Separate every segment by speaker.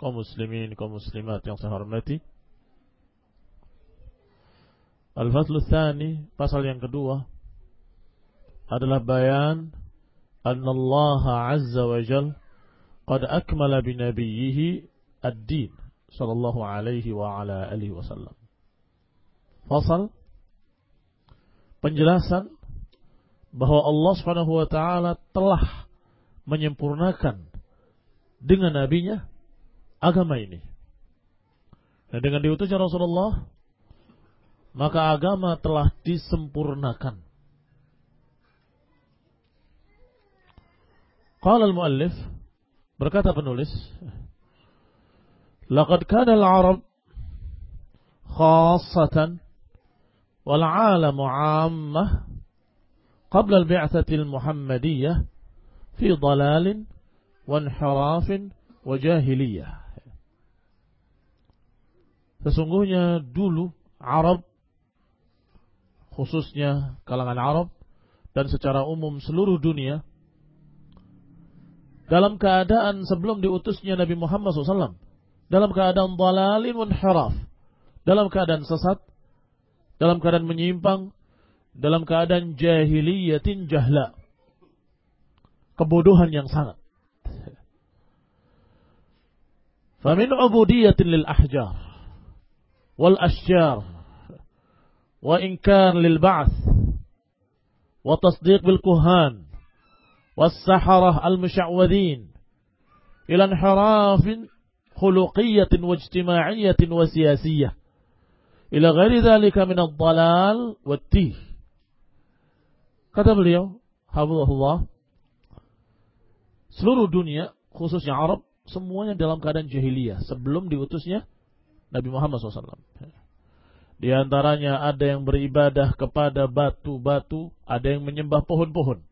Speaker 1: Kaum muslimin, kaum muslimat yang saya hormati. Al-Faslu Thani, pasal yang kedua adalah bayan anna Allah Azza wa Jal qad akmala bi nabiyhi ad-din sallallahu alaihi wa ala alihi wasallam. Fasal penjelasan bahwa Allah Subhanahu wa taala telah menyempurnakan dengan nabinya agama ini. Dan dengan diutusnya Rasulullah, maka agama telah disempurnakan. Qala al-muallif berkata penulis, "Laqad kana al-'arab khassatan wal 'alam 'ammah qabla al-bi'thati al-muhammadiyyah fi dhalalin wa inhirafin wa jahiliyah." Sesungguhnya dulu Arab khususnya kalangan Arab dan secara umum seluruh dunia dalam keadaan sebelum diutusnya Nabi Muhammad SAW dalam keadaan dalalin haraf dalam keadaan sesat dalam keadaan menyimpang dalam keadaan jahiliyatin jahla kebodohan yang sangat. Famin ubudiyatin lil ahjar والأشجار وإنكار للبعث وتصديق بالكهان والسحرة المشعوذين إلى انحراف خلقية واجتماعية وسياسية إلى غير ذلك من الضلال والتيه kata beliau Hafizahullah seluruh dunia khususnya Arab semuanya dalam keadaan jahiliyah sebelum diutusnya Nabi Muhammad SAW. Di antaranya ada yang beribadah kepada batu-batu, ada yang menyembah pohon-pohon.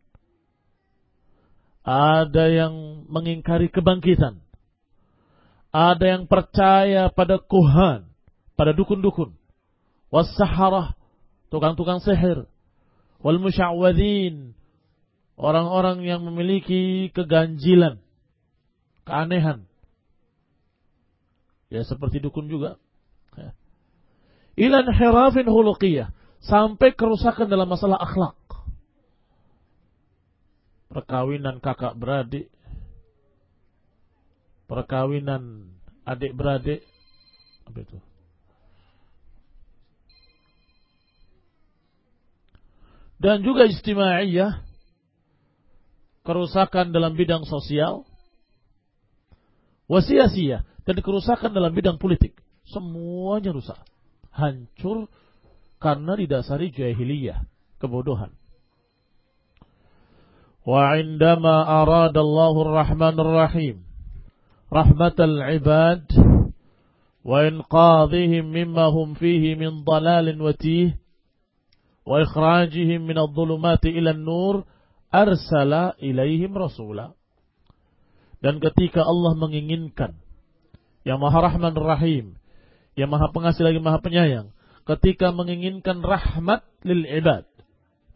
Speaker 1: Ada yang mengingkari kebangkitan. Ada yang percaya pada kuhan, pada dukun-dukun. Wassaharah, tukang-tukang sihir. Wal musya'wadhin, orang-orang yang memiliki keganjilan, keanehan. Ya seperti dukun juga. Ya. Ilan hirafin huluqiyah. sampai kerusakan dalam masalah akhlak. Perkawinan kakak beradik, perkawinan adik beradik, apa itu? Dan juga istimaiyah, kerusakan dalam bidang sosial, wasiasiyah, dan kerusakan dalam bidang politik. Semuanya rusak. Hancur karena didasari jahiliyah, kebodohan. Wa indama aradallahu ar-rahmanur rahim rahmatal ibad wa inqadhihim mimma hum fihi min dalalin wa tih wa ikhrajihim min adh-dhulumati ila dan ketika Allah menginginkan yang Maha Rahman Rahim. Yang Maha Pengasih lagi Maha Penyayang. Ketika menginginkan rahmat lil ibad,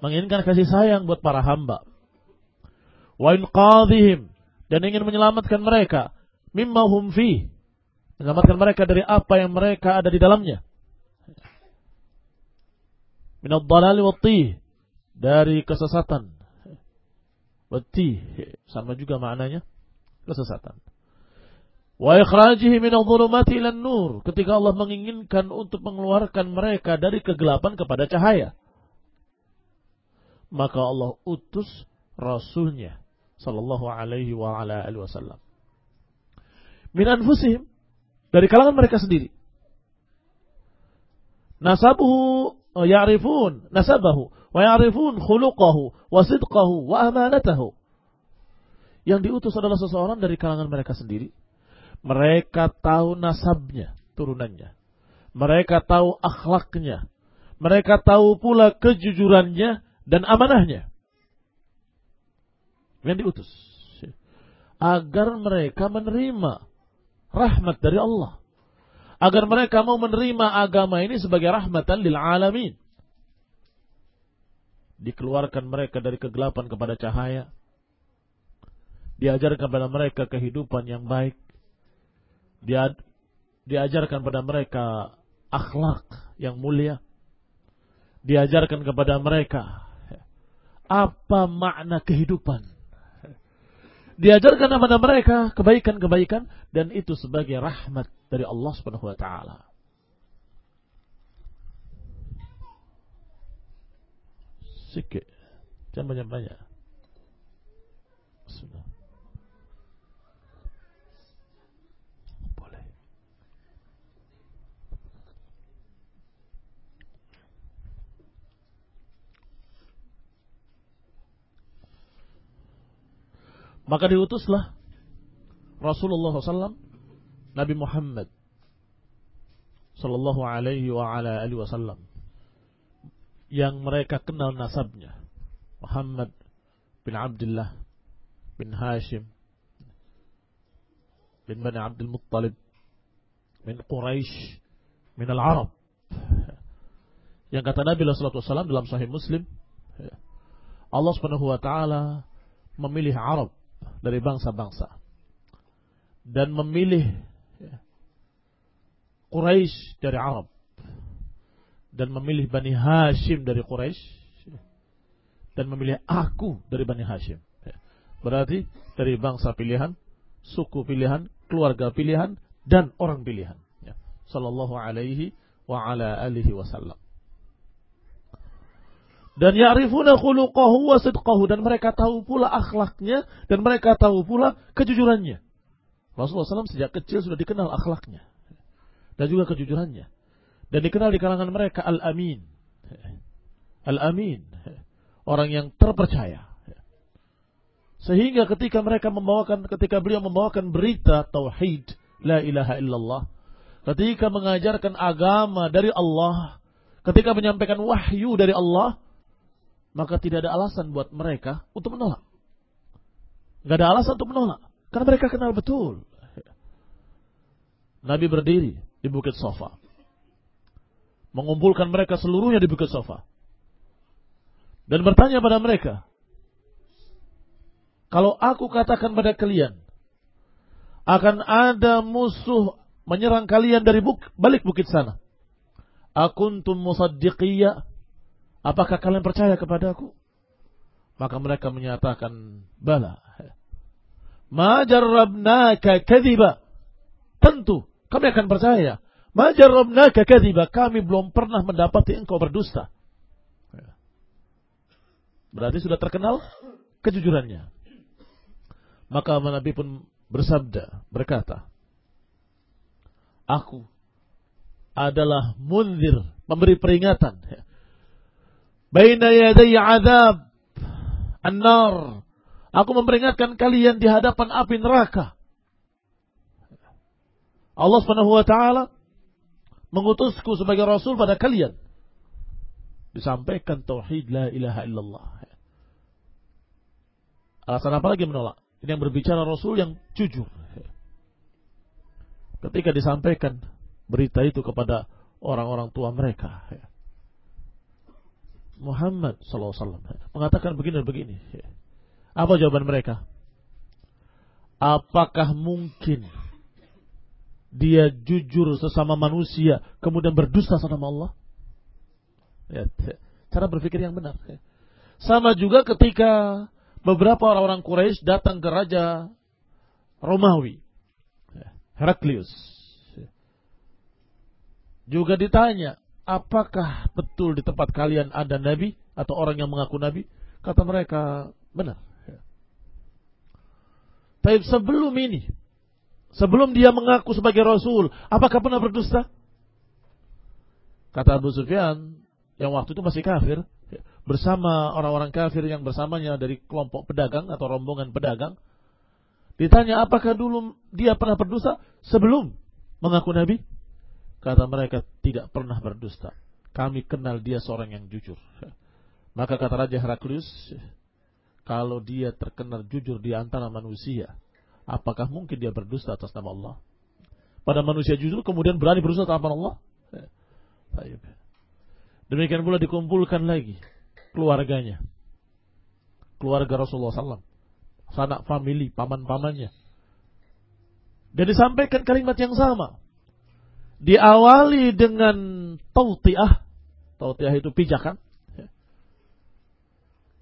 Speaker 1: menginginkan kasih sayang buat para hamba. Wa inqadhihim dan ingin menyelamatkan mereka. Mimma hum fi, menyelamatkan mereka dari apa yang mereka ada di dalamnya. Min ad-dhalal wa dari kesesatan. Wati sama juga maknanya. Kesesatan. Wa ikhrajihi min adh-dhulumati ila nur ketika Allah menginginkan untuk mengeluarkan mereka dari kegelapan kepada cahaya. Maka Allah utus rasulnya sallallahu alaihi wa ala alihi wasallam. Min anfusihim dari kalangan mereka sendiri. Nasabuhu ya'rifun nasabahu wa ya'rifun khuluqahu wa sidqahu wa amanatahu. Yang diutus adalah seseorang dari kalangan mereka sendiri mereka tahu nasabnya, turunannya. Mereka tahu akhlaknya. Mereka tahu pula kejujurannya dan amanahnya. Yang diutus. Agar mereka menerima rahmat dari Allah. Agar mereka mau menerima agama ini sebagai rahmatan lil alamin. Dikeluarkan mereka dari kegelapan kepada cahaya. Diajarkan kepada mereka kehidupan yang baik dia diajarkan pada mereka akhlak yang mulia. Diajarkan kepada mereka apa makna kehidupan. Diajarkan kepada mereka kebaikan-kebaikan dan itu sebagai rahmat dari Allah Subhanahu wa taala. Sikit. Jangan banyak-banyak. Bismillah. Maka diutuslah Rasulullah SAW Nabi Muhammad Sallallahu alaihi wa ala alihi wasallam yang mereka kenal nasabnya Muhammad bin Abdullah bin Hashim bin Bani Abdul Muttalib min Quraisy min al-Arab. Yang kata Nabi wasallam dalam sahih Muslim Allah Subhanahu wa taala memilih Arab dari bangsa-bangsa dan memilih Quraisy dari Arab dan memilih Bani Hashim dari Quraisy dan memilih aku dari Bani Hashim. Berarti dari bangsa pilihan, suku pilihan, keluarga pilihan dan orang pilihan. Sallallahu alaihi wa ala alihi wasallam dan ya'rifuna khuluqahu wa sidqahu dan mereka tahu pula akhlaknya dan mereka tahu pula kejujurannya. Rasulullah SAW sejak kecil sudah dikenal akhlaknya dan juga kejujurannya dan dikenal di kalangan mereka al-amin. Al-amin, orang yang terpercaya. Sehingga ketika mereka membawakan ketika beliau membawakan berita tauhid la ilaha illallah, ketika mengajarkan agama dari Allah, ketika menyampaikan wahyu dari Allah, maka tidak ada alasan buat mereka untuk menolak. Gak ada alasan untuk menolak. Karena mereka kenal betul. Nabi berdiri di Bukit Sofa. Mengumpulkan mereka seluruhnya di Bukit Sofa. Dan bertanya pada mereka. Kalau aku katakan pada kalian. Akan ada musuh menyerang kalian dari buk, balik bukit sana. Akuntum musaddiqiyya Apakah kalian percaya kepadaku? Maka mereka menyatakan, bala. Ma jarrabnaka kadhiba. Tentu, kami akan percaya. Ma jarrabnaka kadhiba. Kami belum pernah mendapati engkau berdusta. Berarti sudah terkenal kejujurannya. Maka Nabi pun bersabda, berkata, Aku adalah munzir, memberi peringatan. Baina yaday azab an-nar. Aku memperingatkan kalian di hadapan api neraka. Allah Subhanahu wa taala mengutusku sebagai rasul pada kalian. Disampaikan tauhid la ilaha illallah. Alasan apa lagi menolak? Ini yang berbicara rasul yang jujur. Ketika disampaikan berita itu kepada orang-orang tua mereka. Muhammad SAW mengatakan begini dan begini. Apa jawaban mereka? Apakah mungkin dia jujur sesama manusia kemudian berdusta sama Allah? Ya, cara berpikir yang benar. Sama juga ketika beberapa orang-orang Quraisy datang ke raja Romawi, Heraklius. Juga ditanya, apakah betul di tempat kalian ada nabi atau orang yang mengaku nabi? Kata mereka, benar. Tapi sebelum ini, sebelum dia mengaku sebagai Rasul, apakah pernah berdusta? Kata Abu Sufyan, yang waktu itu masih kafir, bersama orang-orang kafir yang bersamanya dari kelompok pedagang atau rombongan pedagang, ditanya apakah dulu dia pernah berdusta sebelum mengaku Nabi? Kata mereka tidak pernah berdusta. Kami kenal dia seorang yang jujur. Maka kata Raja Heraklius, kalau dia terkenal jujur di antara manusia, apakah mungkin dia berdusta atas nama Allah? Pada manusia jujur kemudian berani berdusta atas nama Allah? Demikian pula dikumpulkan lagi keluarganya. Keluarga Rasulullah SAW. Sanak famili, paman-pamannya. Dan disampaikan kalimat yang sama. Diawali dengan tautiah. Tautiah itu pijakan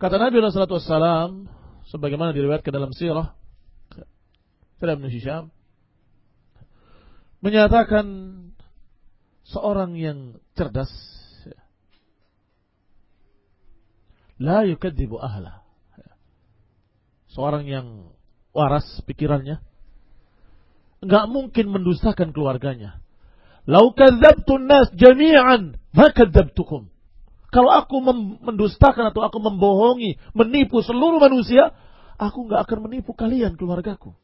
Speaker 1: Kata Nabi SAW, sebagaimana diriwayatkan dalam sirah, Sirah Ibn Hisham, menyatakan seorang yang cerdas, la yukadzibu ahla. Seorang yang waras pikirannya, enggak mungkin mendustakan keluarganya. Lau kadzabtu nas jami'an, ma kadzabtukum. Kalau aku mendustakan atau aku membohongi, menipu seluruh manusia, aku nggak akan menipu kalian keluargaku.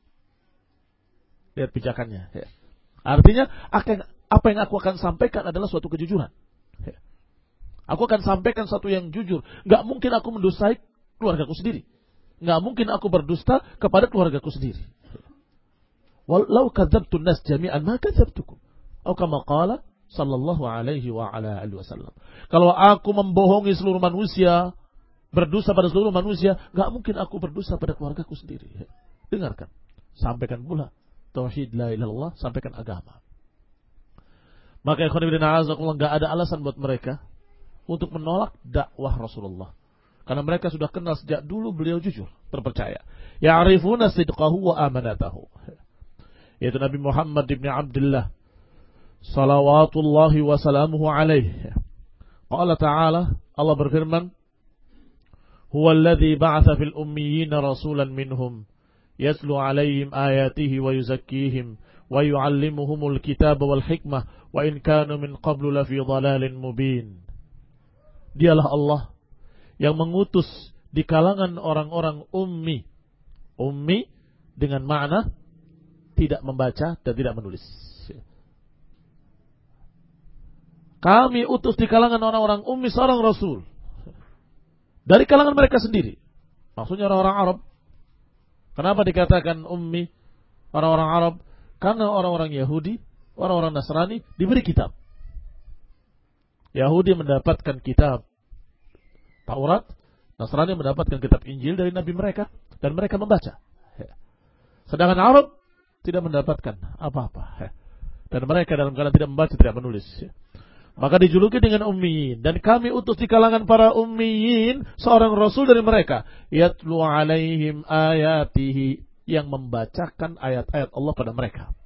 Speaker 1: Lihat pijakannya. Ya. Artinya apa yang aku akan sampaikan adalah suatu kejujuran. Ya. Aku akan sampaikan satu yang jujur. Nggak mungkin aku mendustai keluargaku sendiri. Nggak mungkin aku berdusta kepada keluargaku sendiri. Walau kadzabtu nas jami'an ma kadzabtukum. Atau kama sallallahu alaihi wa ala alihi wasallam. Kalau aku membohongi seluruh manusia, berdosa pada seluruh manusia, nggak mungkin aku berdosa pada keluargaku sendiri. Dengarkan, sampaikan pula tauhid la ilallah, sampaikan agama. Maka ikhwan ibn nggak ada alasan buat mereka untuk menolak dakwah Rasulullah. Karena mereka sudah kenal sejak dulu beliau jujur, terpercaya. Ya'rifuna sidqahu wa amanatahu. Yaitu Nabi Muhammad ibn Abdullah salawatullahi wa salamuhu alaih. Qala ta'ala, Allah berfirman, Huwa alladhi ba'atha fil ummiyina rasulan minhum, yatlu alaihim ayatihi wa yuzakkihim, wa yu'allimuhumul kitab wal hikmah, wa in kanu min qablu lafi dhalalin mubin. Dialah Allah yang mengutus di kalangan orang-orang ummi. Ummi dengan makna tidak membaca dan tidak menulis. Kami utus di kalangan orang-orang ummi seorang Rasul. Dari kalangan mereka sendiri. Maksudnya orang-orang Arab. Kenapa dikatakan ummi orang-orang Arab? Karena orang-orang Yahudi, orang-orang Nasrani diberi kitab. Yahudi mendapatkan kitab Taurat, Nasrani mendapatkan kitab Injil dari nabi mereka dan mereka membaca. Sedangkan Arab tidak mendapatkan apa-apa. Dan mereka dalam keadaan tidak membaca, tidak menulis. Maka dijuluki dengan ummiyin. Dan kami utus di kalangan para ummiyin seorang rasul dari mereka. Yatlu alaihim ayatihi. Yang membacakan ayat-ayat Allah pada mereka.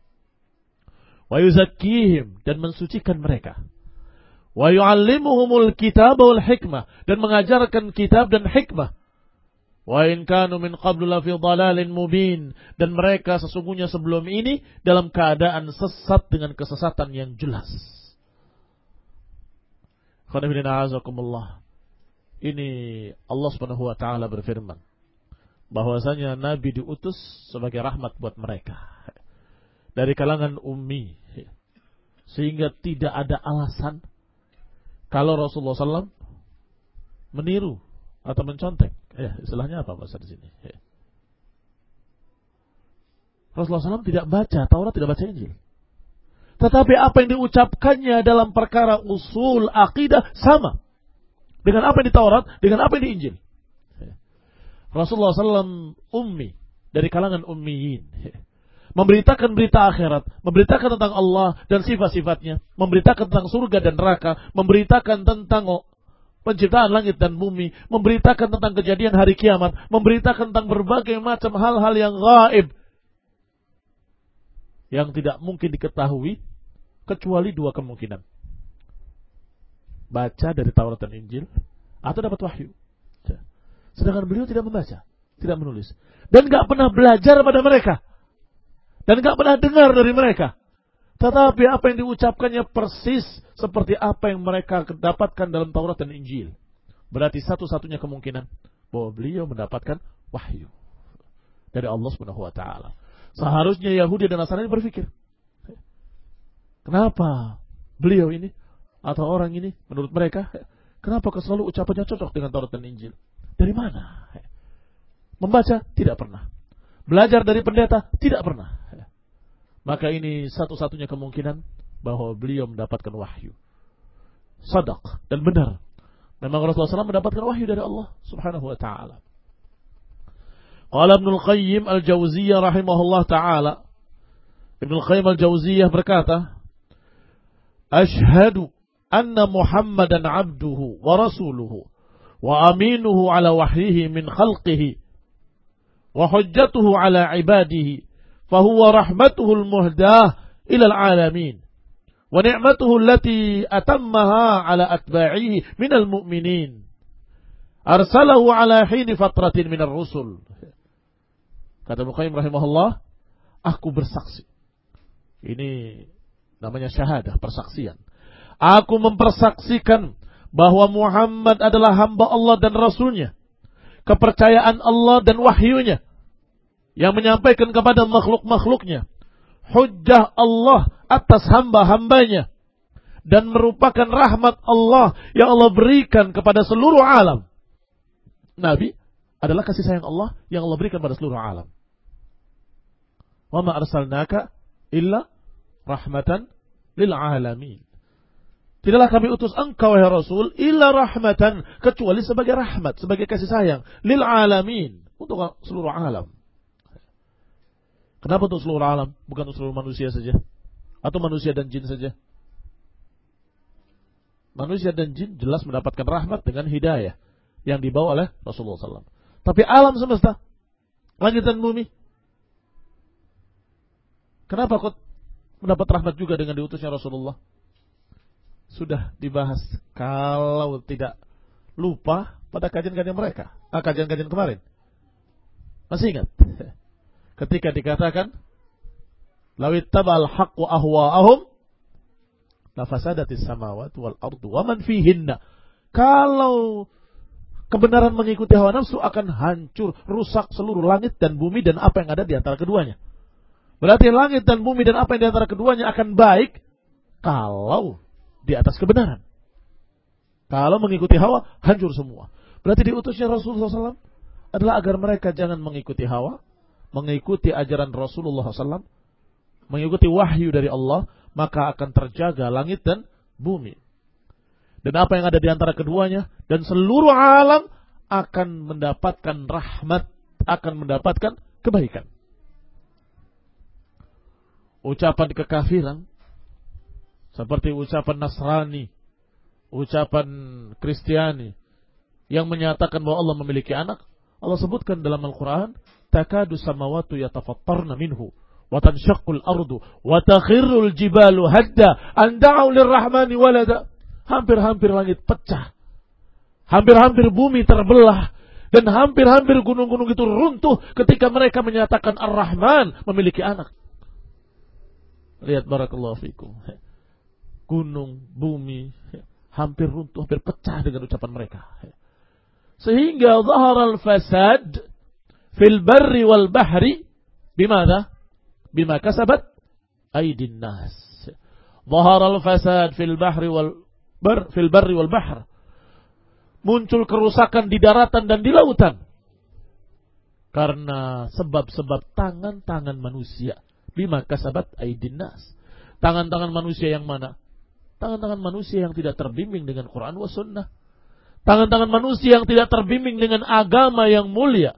Speaker 1: Wa yuzakkihim. Dan mensucikan mereka. Wa yu'allimuhumul kitab wal hikmah. Dan mengajarkan kitab dan hikmah. Wa in kanu min qablu lafi dhalalin mubin dan mereka sesungguhnya sebelum ini dalam keadaan sesat dengan kesesatan yang jelas. Ini Allah Subhanahu wa taala berfirman bahwasanya nabi diutus sebagai rahmat buat mereka dari kalangan ummi sehingga tidak ada alasan kalau Rasulullah SAW meniru atau mencontek. Ya, istilahnya apa bahasa di sini? Ya. Rasulullah SAW tidak baca Taurat, tidak baca Injil. Tetapi apa yang diucapkannya dalam perkara usul akidah sama. Dengan apa yang di Taurat, dengan apa yang di Injil. Rasulullah SAW ummi, dari kalangan ummiyin. Memberitakan berita akhirat, memberitakan tentang Allah dan sifat-sifatnya, memberitakan tentang surga dan neraka, memberitakan tentang penciptaan langit dan bumi, memberitakan tentang kejadian hari kiamat, memberitakan tentang berbagai macam hal-hal yang gaib yang tidak mungkin diketahui kecuali dua kemungkinan. Baca dari Taurat dan Injil atau dapat wahyu. Sedangkan beliau tidak membaca, tidak menulis. Dan gak pernah belajar pada mereka. Dan gak pernah dengar dari mereka. Tetapi apa yang diucapkannya persis seperti apa yang mereka dapatkan dalam Taurat dan Injil. Berarti satu-satunya kemungkinan bahwa beliau mendapatkan wahyu dari Allah Subhanahu wa taala. Seharusnya Yahudi dan Nasrani berpikir, Kenapa beliau ini atau orang ini menurut mereka kenapa selalu ucapannya cocok dengan Taurat dan Injil? Dari mana? Membaca tidak pernah. Belajar dari pendeta tidak pernah. Maka ini satu-satunya kemungkinan bahwa beliau mendapatkan wahyu. Sadak dan benar. Memang Rasulullah SAW mendapatkan wahyu dari Allah Subhanahu wa taala. Qala Ibnu Qayyim Al-Jauziyah rahimahullah taala. Ibnu Qayyim Al-Jauziyah berkata, أشهد أن محمدا عبده ورسوله وأمينه على وحيه من خلقه وحجته على عباده فهو رحمته المهداة إلى العالمين ونعمته التي أتمها على أتباعه من المؤمنين. أرسله على حين فترة من الرسل. kata Ibnu rahimahullah aku bersaksi. Ini Namanya syahadah, persaksian. Aku mempersaksikan bahwa Muhammad adalah hamba Allah dan Rasulnya. Kepercayaan Allah dan wahyunya. Yang menyampaikan kepada makhluk-makhluknya. Hujjah Allah atas hamba-hambanya. Dan merupakan rahmat Allah yang Allah berikan kepada seluruh alam. Nabi adalah kasih sayang Allah yang Allah berikan pada seluruh alam. Wa ma arsalnaka illa rahmatan lil alamin. Tidaklah kami utus engkau ya Rasul illa rahmatan kecuali sebagai rahmat, sebagai kasih sayang lil alamin untuk seluruh alam. Kenapa untuk seluruh alam, bukan untuk seluruh manusia saja? Atau manusia dan jin saja? Manusia dan jin jelas mendapatkan rahmat dengan hidayah yang dibawa oleh Rasulullah SAW. Tapi alam semesta, langit dan bumi, kenapa kok mendapat rahmat juga dengan diutusnya Rasulullah. Sudah dibahas kalau tidak lupa pada kajian-kajian mereka, ah, kajian-kajian kemarin. Masih ingat? Ketika dikatakan lawit tabal haqqu ahwa'ahum lafasadatis samawati wal ardu wa man fihinna. Kalau kebenaran mengikuti hawa nafsu akan hancur, rusak seluruh langit dan bumi dan apa yang ada di antara keduanya. Berarti langit dan bumi dan apa yang di antara keduanya akan baik kalau di atas kebenaran. Kalau mengikuti hawa, hancur semua. Berarti diutusnya Rasulullah SAW adalah agar mereka jangan mengikuti hawa, mengikuti ajaran Rasulullah SAW, mengikuti wahyu dari Allah, maka akan terjaga langit dan bumi. Dan apa yang ada di antara keduanya, dan seluruh alam akan mendapatkan rahmat, akan mendapatkan kebaikan ucapan kekafiran seperti ucapan Nasrani ucapan Kristiani yang menyatakan bahwa Allah memiliki anak, Allah sebutkan dalam Al-Quran, takadu samawatu yatafattarna minhu, wa tanshaqqul ardu, wa takhirrul jibalu hadda, an da'u lirrahmani walada. Hampir-hampir langit pecah. Hampir-hampir bumi terbelah. Dan hampir-hampir gunung-gunung itu runtuh ketika mereka menyatakan Ar-Rahman memiliki anak. Lihat barakallahu fikum. Gunung, bumi, hampir runtuh, hampir pecah dengan ucapan mereka. Sehingga zahar al-fasad fil barri wal bahri bimana? Bima kasabat aidin nas. Zahar al-fasad fil bahri wal bar fil barri wal bahr. Muncul kerusakan di daratan dan di lautan. Karena sebab-sebab tangan-tangan manusia. Bima kasabat aidin nas. Tangan-tangan manusia yang mana? Tangan-tangan manusia yang tidak terbimbing dengan Quran wa sunnah. Tangan-tangan manusia yang tidak terbimbing dengan agama yang mulia.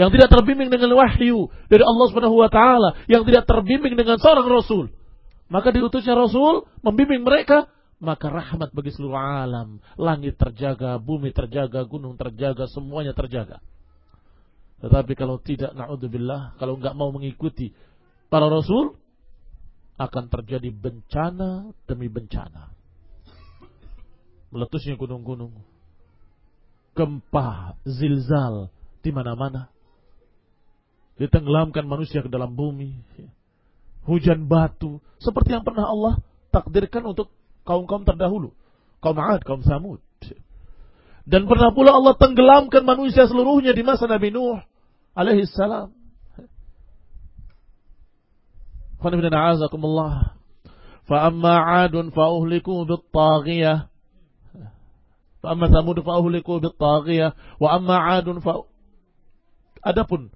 Speaker 1: Yang tidak terbimbing dengan wahyu dari Allah Subhanahu wa taala, yang tidak terbimbing dengan seorang rasul. Maka diutusnya rasul membimbing mereka, maka rahmat bagi seluruh alam. Langit terjaga, bumi terjaga, gunung terjaga, semuanya terjaga. Tetapi kalau tidak, naudzubillah, kalau nggak mau mengikuti para rasul, akan terjadi bencana demi bencana. Meletusnya gunung-gunung, gempa, zilzal di mana-mana. Ditenggelamkan manusia ke dalam bumi. Hujan batu, seperti yang pernah Allah takdirkan untuk kaum-kaum terdahulu. Kaum Ad, kaum Samud. Dan pernah pula Allah tenggelamkan manusia seluruhnya di masa Nabi Nuh alaihi salam. Khonibina a'azakumullah. فأما عاد فأهلكوا بالطاغية فأما ثمود فأهلكوا بالطاغية وأما عاد ف Adapun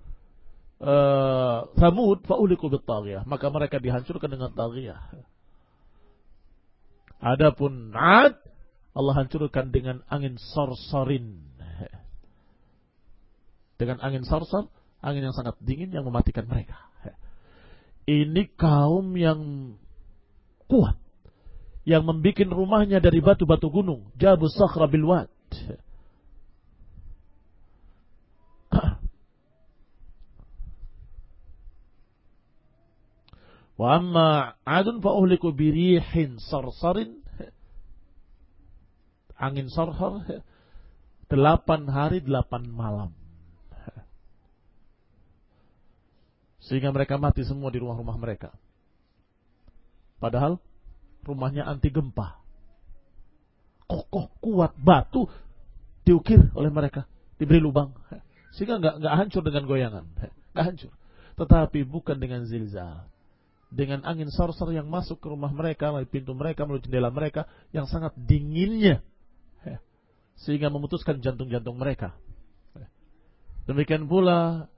Speaker 1: uh, Samud fauliku bittaghiyah, maka mereka dihancurkan dengan taghiyah. Adapun Ad Allah hancurkan dengan angin sorsorin. Dengan angin sorsor, angin yang sangat dingin yang mematikan mereka ini kaum yang kuat yang membuat rumahnya dari batu-batu gunung. Jabu sakhra bil wad. Wa amma adun fa uhliku birihin sarsarin. Angin sarsar. Delapan hari delapan malam Sehingga mereka mati semua di rumah-rumah mereka. Padahal rumahnya anti gempa. Kokoh, kuat, batu diukir oleh mereka. Diberi lubang. Sehingga nggak nggak hancur dengan goyangan. Nggak hancur. Tetapi bukan dengan zilzal. Dengan angin sorsor yang masuk ke rumah mereka, melalui pintu mereka, melalui jendela mereka, yang sangat dinginnya. Sehingga memutuskan jantung-jantung mereka. Demikian pula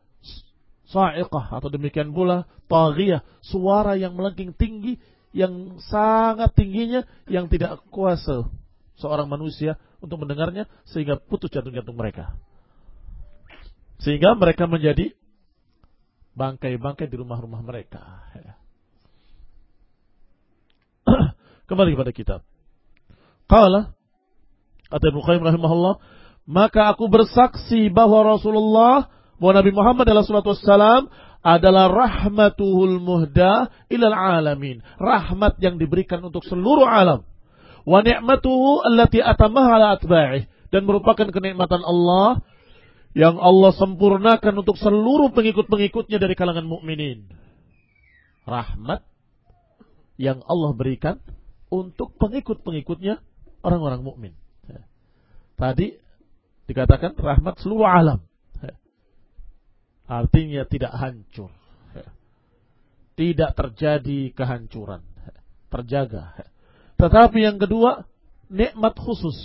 Speaker 1: sa'iqah atau demikian pula taghiyah, suara yang melengking tinggi yang sangat tingginya yang tidak kuasa seorang manusia untuk mendengarnya sehingga putus jantung-jantung mereka. Sehingga mereka menjadi bangkai-bangkai di rumah-rumah mereka. Kembali kepada kitab. Qala kata Ibnu Qayyim rahimahullah, maka aku bersaksi bahwa Rasulullah bahwa Nabi Muhammad wassalam adalah rahmatuhul muhda ilal alamin. Rahmat yang diberikan untuk seluruh alam. Wa ni'matuhu allati atamaha ala atba'ih. Dan merupakan kenikmatan Allah yang Allah sempurnakan untuk seluruh pengikut-pengikutnya dari kalangan mukminin. Rahmat yang Allah berikan untuk pengikut-pengikutnya orang-orang mukmin. Tadi dikatakan rahmat seluruh alam. Artinya tidak hancur. Tidak terjadi kehancuran. Terjaga. Tetapi yang kedua, nikmat khusus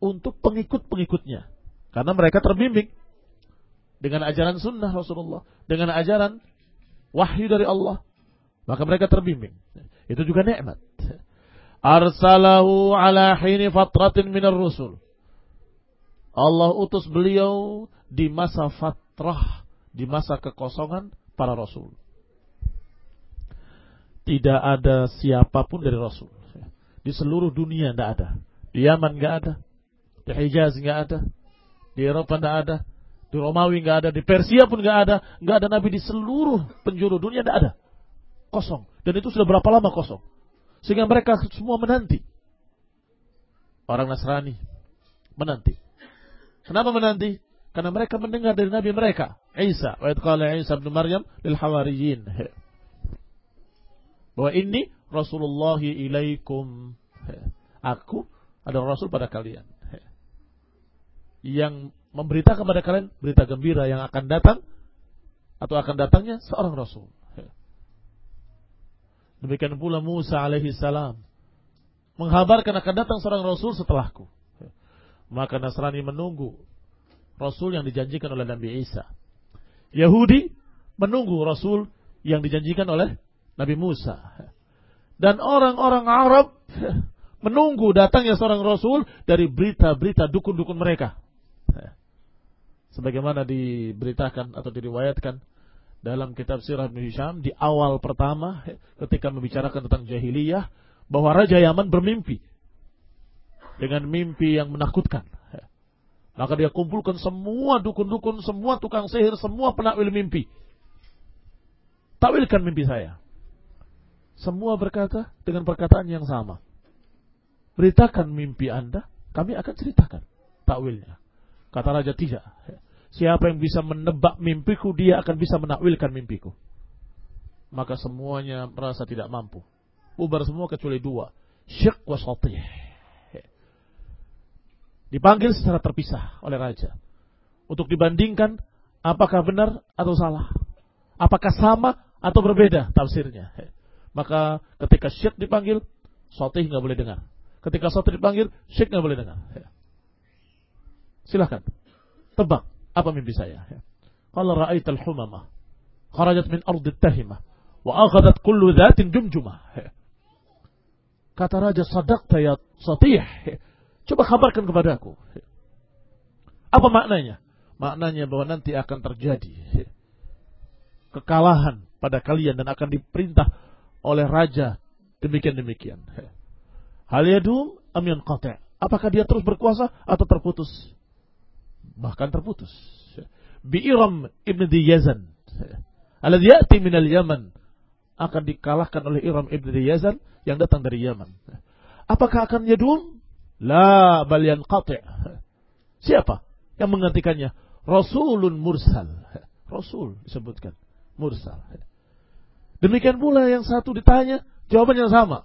Speaker 1: untuk pengikut-pengikutnya. Karena mereka terbimbing dengan ajaran sunnah Rasulullah, dengan ajaran wahyu dari Allah. Maka mereka terbimbing. Itu juga nikmat. Arsalahu ala hini fatratin minar rusul. Allah utus beliau di masa fat fatrah di masa kekosongan para rasul. Tidak ada siapa pun dari rasul. Di seluruh dunia tidak ada. Di Yaman nggak ada. Di Hijaz nggak ada. Di Eropa nggak ada. Di Romawi nggak ada. Di Persia pun nggak ada. Nggak ada Nabi di seluruh penjuru dunia nggak ada. Kosong. Dan itu sudah berapa lama kosong. Sehingga mereka semua menanti. Orang Nasrani menanti. Kenapa menanti? Karena mereka mendengar dari Nabi mereka. Isa. Wa qala Isa bin Maryam lil hawariyin. Bahwa ini Rasulullah ilaikum. Aku adalah Rasul pada kalian. Yang memberitakan kepada kalian berita gembira yang akan datang atau akan datangnya seorang Rasul. Demikian pula Musa alaihi salam menghabarkan akan datang seorang Rasul setelahku. Maka Nasrani menunggu Rasul yang dijanjikan oleh Nabi Isa. Yahudi menunggu Rasul yang dijanjikan oleh Nabi Musa. Dan orang-orang Arab menunggu datangnya seorang Rasul dari berita-berita dukun-dukun mereka. Sebagaimana diberitakan atau diriwayatkan dalam kitab Sirah Ibn Hisham di awal pertama ketika membicarakan tentang jahiliyah bahwa Raja Yaman bermimpi dengan mimpi yang menakutkan. Maka dia kumpulkan semua dukun-dukun, semua tukang sihir, semua penakwil mimpi. Takwilkan mimpi saya. Semua berkata dengan perkataan yang sama. Beritakan mimpi Anda, kami akan ceritakan takwilnya. Kata raja tidak. Siapa yang bisa menebak mimpiku, dia akan bisa menakwilkan mimpiku. Maka semuanya merasa tidak mampu. Ubar semua kecuali dua. Syekh wa Dipanggil secara terpisah oleh raja. Untuk dibandingkan apakah benar atau salah. Apakah sama atau berbeda tafsirnya. Maka ketika syekh dipanggil, sotih nggak boleh dengar. Ketika sotih dipanggil, syekh nggak boleh dengar. Silahkan. Tebak. Apa mimpi saya? Kalau ra'ait al-humamah. Kharajat min ardit tahimah. Wa kullu dhatin jumjumah. Kata raja, sadaqta ya satih. Coba kabarkan kepadaku. Apa maknanya? Maknanya bahwa nanti akan terjadi kekalahan pada kalian dan akan diperintah oleh raja demikian-demikian. Hal yadum am. Apakah dia terus berkuasa atau terputus? Bahkan terputus. Bi'iram ibn Diyazan. Alladhi ya'ti minal Yaman. Akan dikalahkan oleh Iram ibn Diyazan yang datang dari Yaman. Apakah akan yadum? La bal yanqati'. Siapa yang menggantikannya? Rasulun mursal. Rasul disebutkan. Mursal. Demikian pula yang satu ditanya, jawaban yang sama.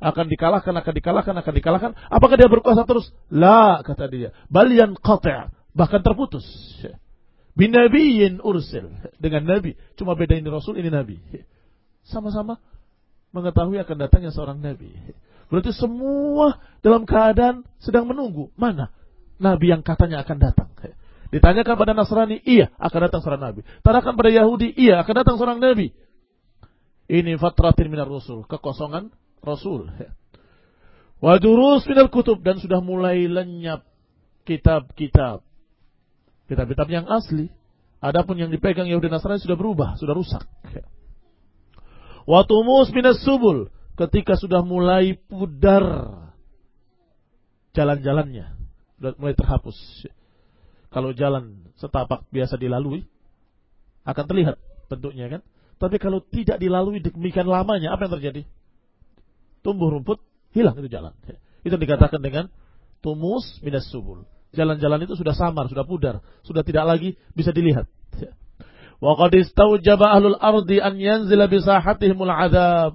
Speaker 1: Akan dikalahkan, akan dikalahkan, akan dikalahkan. Apakah dia berkuasa terus? La, kata dia. Bal yanqati'. Bahkan terputus. Binabiyin ursil. Dengan Nabi. Cuma beda ini Rasul, ini Nabi. Sama-sama mengetahui akan datangnya seorang Nabi. Berarti semua dalam keadaan sedang menunggu. Mana Nabi yang katanya akan datang? Ditanyakan pada Nasrani, iya akan datang seorang Nabi. Tanyakan pada Yahudi, iya akan datang seorang Nabi. Ini fatratin minar Rasul, kekosongan Rasul. Wadurus minar kutub dan sudah mulai lenyap kitab-kitab. Kitab-kitab yang asli. Adapun yang dipegang Yahudi Nasrani sudah berubah, sudah rusak. Watumus minas subul ketika sudah mulai pudar jalan-jalannya, sudah mulai terhapus. Kalau jalan setapak biasa dilalui, akan terlihat bentuknya kan. Tapi kalau tidak dilalui demikian lamanya, apa yang terjadi? Tumbuh rumput, hilang itu jalan. Itu dikatakan dengan tumus minas subul. Jalan-jalan itu sudah samar, sudah pudar, sudah tidak lagi bisa dilihat. Wa qad istawjaba ahlul ardi an yanzila bi sahatihimul adzab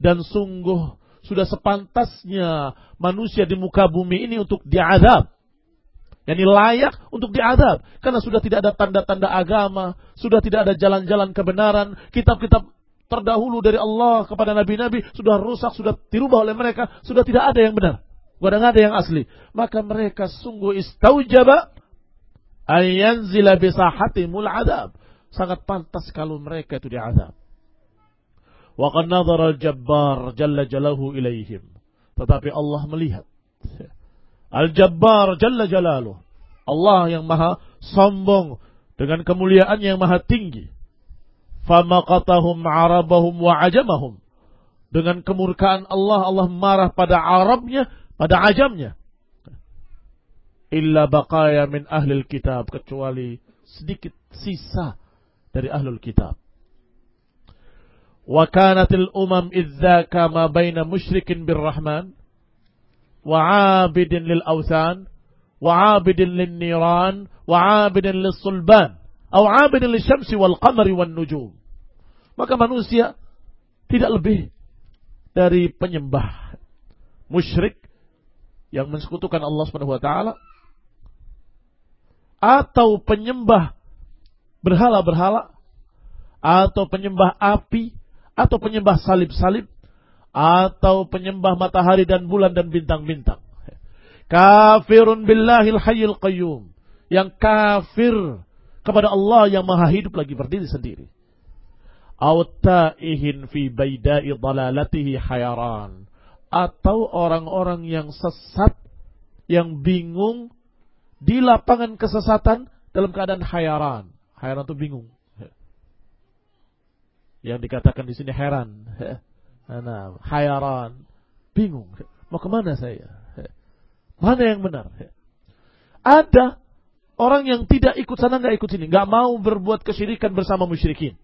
Speaker 1: dan sungguh sudah sepantasnya manusia di muka bumi ini untuk diadab. Yani layak untuk diadab. Karena sudah tidak ada tanda-tanda agama. Sudah tidak ada jalan-jalan kebenaran. Kitab-kitab terdahulu dari Allah kepada nabi-nabi sudah rusak, sudah dirubah oleh mereka. Sudah tidak ada yang benar. Tidak ada yang asli. Maka mereka sungguh istaujaba ayanzila bisahatimul adab. Sangat pantas kalau mereka itu diadab. Wa nadhara al-jabbar jalla jalahu ilaihim. Tetapi Allah melihat. Al-jabbar jalla jalaluh. Allah yang maha sombong dengan kemuliaan yang maha tinggi. Famaqatahum arabahum wa ajamahum. Dengan kemurkaan Allah, Allah marah pada Arabnya, pada ajamnya. Illa baqaya min ahlil kitab. Kecuali sedikit sisa dari ahlul kitab. Wa kanatil umam idzaka ma baina musyrikin birrahman. Wa 'abidin lil awthan wa 'abidin lin niran wa 'abidin lis sulban atau 'abidin lis wal nujum. Maka manusia tidak lebih dari penyembah musyrik yang mensekutukan Allah Subhanahu wa taala atau penyembah berhala-berhala atau penyembah api atau penyembah salib-salib atau penyembah matahari dan bulan dan bintang-bintang. Kafirun billahil hayyul qayyum. Yang kafir kepada Allah yang maha hidup lagi berdiri sendiri autaihin fi baidai dalalatihi hayaran atau orang-orang yang sesat yang bingung di lapangan kesesatan dalam keadaan hayaran. Hayaran itu bingung. Yang dikatakan di sini heran. Nah, hayaran, bingung. Mau ke mana saya? Mana yang benar? Ada orang yang tidak ikut sana, nggak ikut sini, nggak mau berbuat kesyirikan bersama musyrikin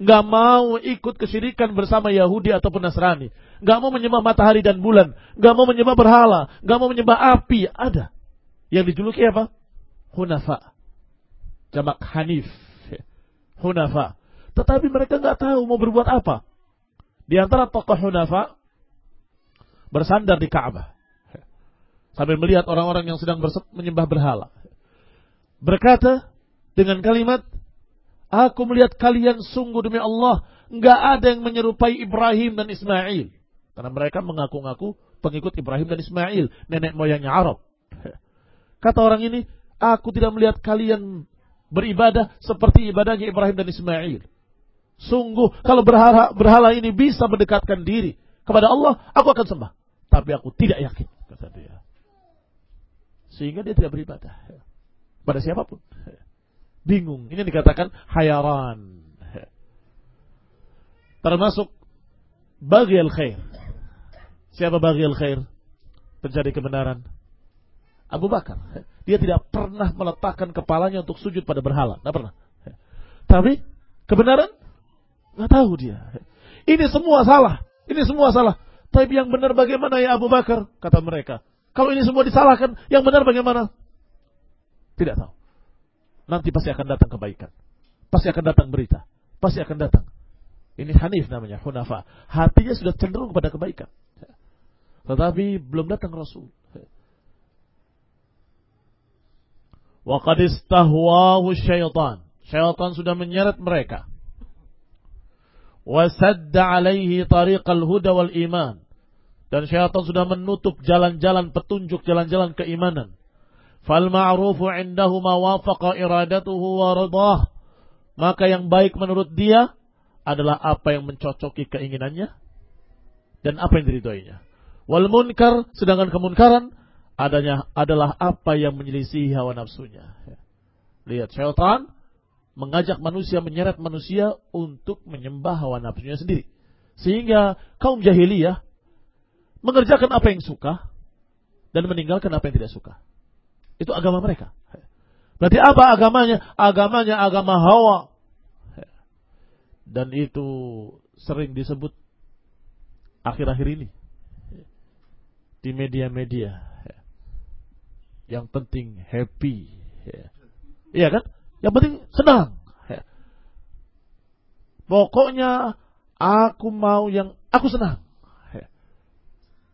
Speaker 1: nggak mau ikut kesyirikan bersama Yahudi ataupun Nasrani, nggak mau menyembah matahari dan bulan, nggak mau menyembah berhala, nggak mau menyembah api, ada. Yang dijuluki apa? Hunafa. Jamak Hanif. Hunafa. Tetapi mereka nggak tahu mau berbuat apa. Di antara tokoh Hunafa bersandar di Ka'bah sambil melihat orang-orang yang sedang menyembah berhala. Berkata dengan kalimat Aku melihat kalian sungguh demi Allah, nggak ada yang menyerupai Ibrahim dan Ismail. Karena mereka mengaku-ngaku pengikut Ibrahim dan Ismail, nenek moyangnya Arab. Kata orang ini, aku tidak melihat kalian beribadah seperti ibadahnya Ibrahim dan Ismail. Sungguh, kalau berhala, berhala ini bisa mendekatkan diri kepada Allah, aku akan sembah. Tapi aku tidak yakin, kata dia. Sehingga dia tidak beribadah. Pada siapa pun bingung. Ini dikatakan hayaran. Termasuk bagi al-khair. Siapa bagi al-khair? Pencari kebenaran. Abu Bakar. Dia tidak pernah meletakkan kepalanya untuk sujud pada berhala. Tidak pernah. Tapi kebenaran nggak tahu dia. Ini semua salah. Ini semua salah. Tapi yang benar bagaimana ya Abu Bakar? Kata mereka. Kalau ini semua disalahkan, yang benar bagaimana? Tidak tahu nanti pasti akan datang kebaikan. Pasti akan datang berita. Pasti akan datang. Ini Hanif namanya, Hunafa. Hatinya sudah cenderung kepada kebaikan. Tetapi belum datang Rasul. Wa qad istahwahu syaitan. Syaitan sudah menyeret mereka. Wa sadda alaihi tariqal huda wal iman. Dan syaitan sudah menutup jalan-jalan petunjuk, jalan-jalan keimanan. Fal ma'rufu indahu ma wafaqa iradatuhu wa ridah. Maka yang baik menurut dia adalah apa yang mencocoki keinginannya dan apa yang diridhoinya. Wal munkar sedangkan kemunkaran adanya adalah apa yang menyelisihi hawa nafsunya. Lihat syaitan mengajak manusia menyeret manusia untuk menyembah hawa nafsunya sendiri. Sehingga kaum jahiliyah mengerjakan apa yang suka dan meninggalkan apa yang tidak suka. Itu agama mereka. Berarti apa agamanya? Agamanya agama hawa. Dan itu sering disebut akhir-akhir ini. Di media-media. Yang penting happy. Iya kan? Yang penting senang. Pokoknya aku mau yang aku senang.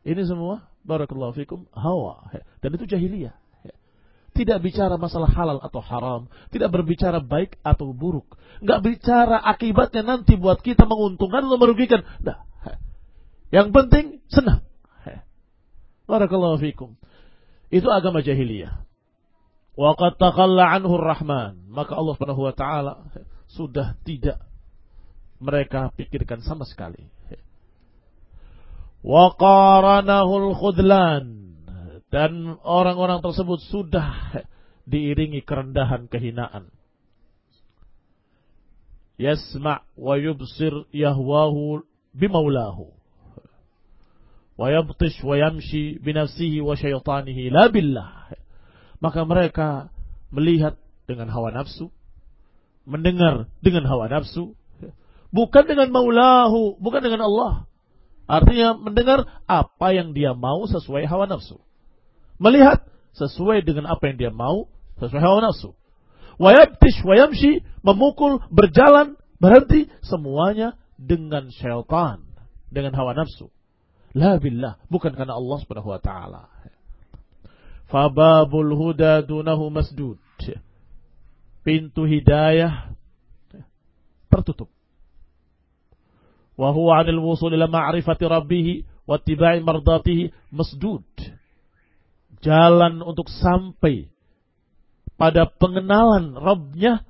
Speaker 1: Ini semua barakallahu fikum hawa. Dan itu jahiliyah. Tidak bicara masalah halal atau haram. Tidak berbicara baik atau buruk. Nggak bicara akibatnya nanti buat kita menguntungkan atau merugikan. Nah, yang penting senang. Barakallahu fikum. Itu agama jahiliyah. Wa taqalla anhu rahman Maka Allah Subhanahu wa taala sudah tidak mereka pikirkan sama sekali. Wa al-khudlan dan orang-orang tersebut sudah diiringi kerendahan kehinaan. Yasma' wa yubsir yahwahu bimaulahu. wa yabtish wa yamshi binafsihi wa syaitanihi la billah. Maka mereka melihat dengan hawa nafsu, mendengar dengan hawa nafsu, bukan dengan maulahu, bukan dengan Allah. Artinya mendengar apa yang dia mau sesuai hawa nafsu. Melihat sesuai dengan apa yang dia mau sesuai hawa nafsu. Wayabtish wayamshi memukul, berjalan, berhenti semuanya dengan syaitan, dengan hawa nafsu. La billah, bukan karena Allah Subhanahu wa. Fababul huda dunahu masdud. Pintu hidayah tertutup. Wa huwa 'anil wusul ila ma'rifati rabbih wa ittiba'i mardatihi masdud. Jalan untuk sampai pada pengenalan Rabbnya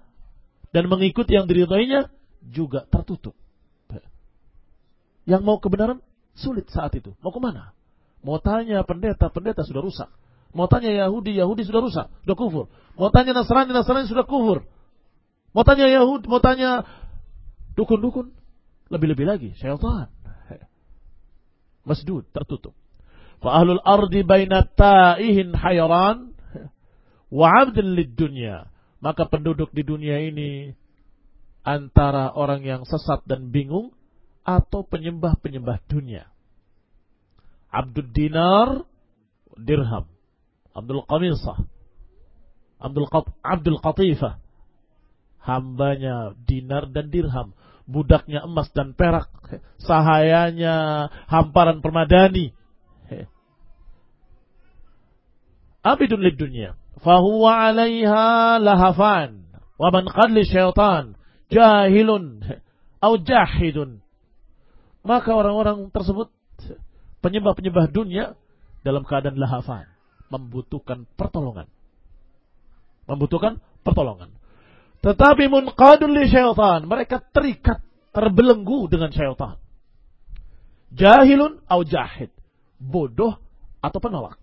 Speaker 1: dan mengikuti yang diridhoinya juga tertutup. Yang mau kebenaran Sulit saat itu. Mau ke mana? Mau tanya pendeta, pendeta sudah rusak. Mau tanya Yahudi, Yahudi sudah rusak, sudah kufur. Mau tanya Nasrani, Nasrani sudah kufur. Mau tanya Yahudi, mau tanya dukun-dukun, lebih-lebih lagi syaitan. Masdud, tertutup. Fa ahlul ardi baina ta'ihin hayran wa 'abdin lid dunya. Maka penduduk di dunia ini antara orang yang sesat dan bingung atau penyembah-penyembah dunia. Abdul Dinar, dirham. Abdul Qamisah, Abdul, Qat, Abdul Qatifah, hambanya dinar dan dirham. Budaknya emas dan perak. Sahayanya hamparan permadani. Abidun lid dunia. Fahuwa alaiha lahafan. Wa man qadli syaitan. Jahilun. Au jahidun maka orang-orang tersebut penyembah-penyembah dunia dalam keadaan lahafan, membutuhkan pertolongan. Membutuhkan pertolongan. Tetapi munqadun li syaitan, mereka terikat, terbelenggu dengan syaitan. Jahilun au jahid, bodoh atau penolak.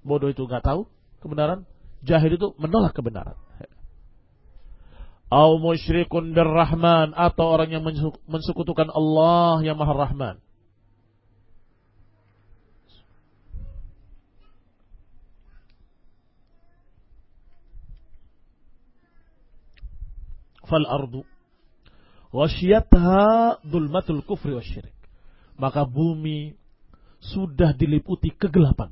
Speaker 1: Bodoh itu nggak tahu kebenaran, jahil itu menolak kebenaran au musyrikun birrahman atau orang yang mensekutukan Allah yang Maha Rahman. Fal ardu wasyatha dhulmatul kufri wasyirik. Maka bumi sudah diliputi kegelapan.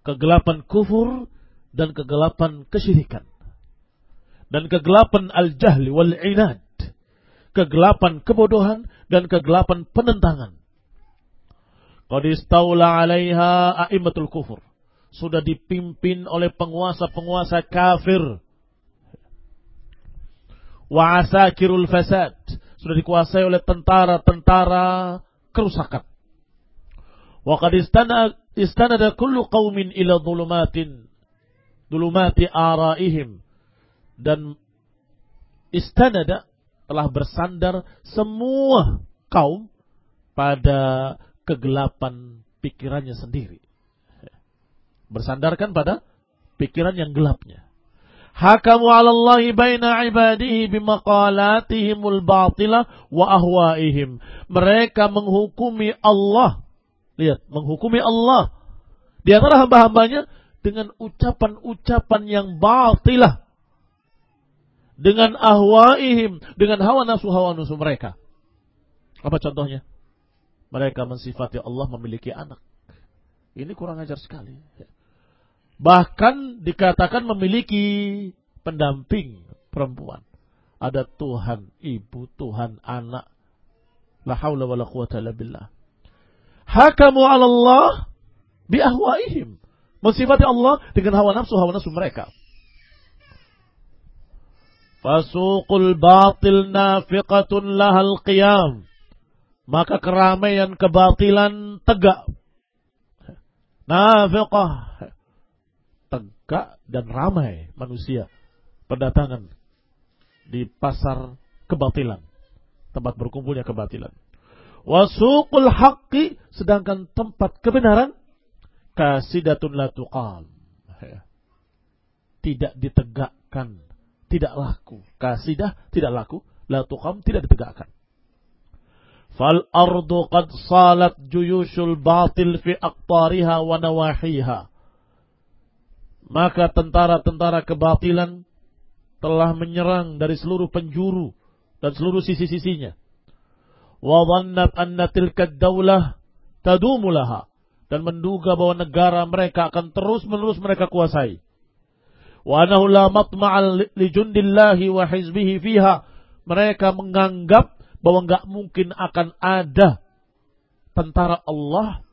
Speaker 1: Kegelapan kufur dan kegelapan kesyirikan dan kegelapan al-jahli wal inad, kegelapan kebodohan dan kegelapan penentangan. Qad istaula 'alaiha a'immatul kufur. Sudah dipimpin oleh penguasa-penguasa kafir. Wa asakirul fasad. Sudah dikuasai oleh tentara-tentara kerusakan. Wa qad istanada kullu qaumin ila dhulumatin dhulumati araihim dan istanada telah bersandar semua kaum pada kegelapan pikirannya sendiri. Bersandarkan pada pikiran yang gelapnya. Hakamu 'ala Allahi baina ibadihi bimaqalatihimul batilah wa ahwaihim. Mereka menghukumi Allah. Lihat, menghukumi Allah di antara hamba-hambanya dengan ucapan-ucapan yang batilah dengan ahwaihim, dengan hawa nafsu hawa nafsu mereka. Apa contohnya? Mereka mensifati Allah memiliki anak. Ini kurang ajar sekali. Bahkan dikatakan memiliki pendamping perempuan. Ada Tuhan ibu, Tuhan anak. La haula wa la quwata illa billah. Hakamu 'ala Allah bi ahwaihim. Mensifati Allah dengan hawa nafsu hawa nafsu mereka. Fasuqul batil nafiqatun lahal qiyam. Maka keramaian kebatilan tegak. Nafiqah. Tegak dan ramai manusia. Perdatangan di pasar kebatilan. Tempat berkumpulnya kebatilan. Wasuqul haqqi. Sedangkan tempat kebenaran. Kasidatun la tuqam. Tidak ditegakkan tidak laku. Kasidah tidak laku, la tuqam tidak ditegakkan. Fal ardu qad salat juyushul batil fi aqtariha wa nawahiha. Maka tentara-tentara kebatilan telah menyerang dari seluruh penjuru dan seluruh sisi-sisinya. Wa dhannat anna tilka daulah tadumu laha dan menduga bahwa negara mereka akan terus-menerus mereka kuasai. Wa anahu la matma'al li jundillahi wa hizbihi fiha. Mereka menganggap bahwa nggak mungkin akan ada tentara Allah,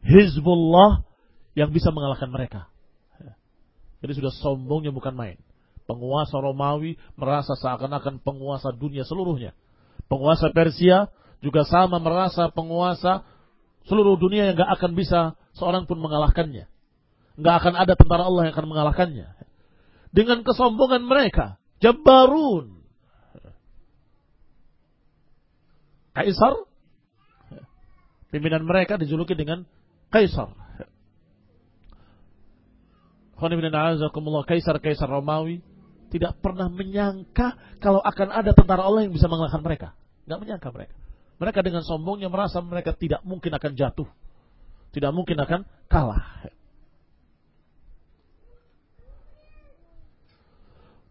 Speaker 1: Hizbullah yang bisa mengalahkan mereka. Jadi sudah sombongnya bukan main. Penguasa Romawi merasa seakan-akan penguasa dunia seluruhnya. Penguasa Persia juga sama merasa penguasa seluruh dunia yang nggak akan bisa seorang pun mengalahkannya. Nggak akan ada tentara Allah yang akan mengalahkannya. Dengan kesombongan mereka, Jabbarun, Kaisar. Pimpinan mereka dijuluki dengan Kaisar. Kaisar-kaisar Romawi tidak pernah menyangka kalau akan ada tentara Allah yang bisa mengalahkan mereka. Tidak menyangka mereka. Mereka dengan sombongnya merasa mereka tidak mungkin akan jatuh. Tidak mungkin akan kalah.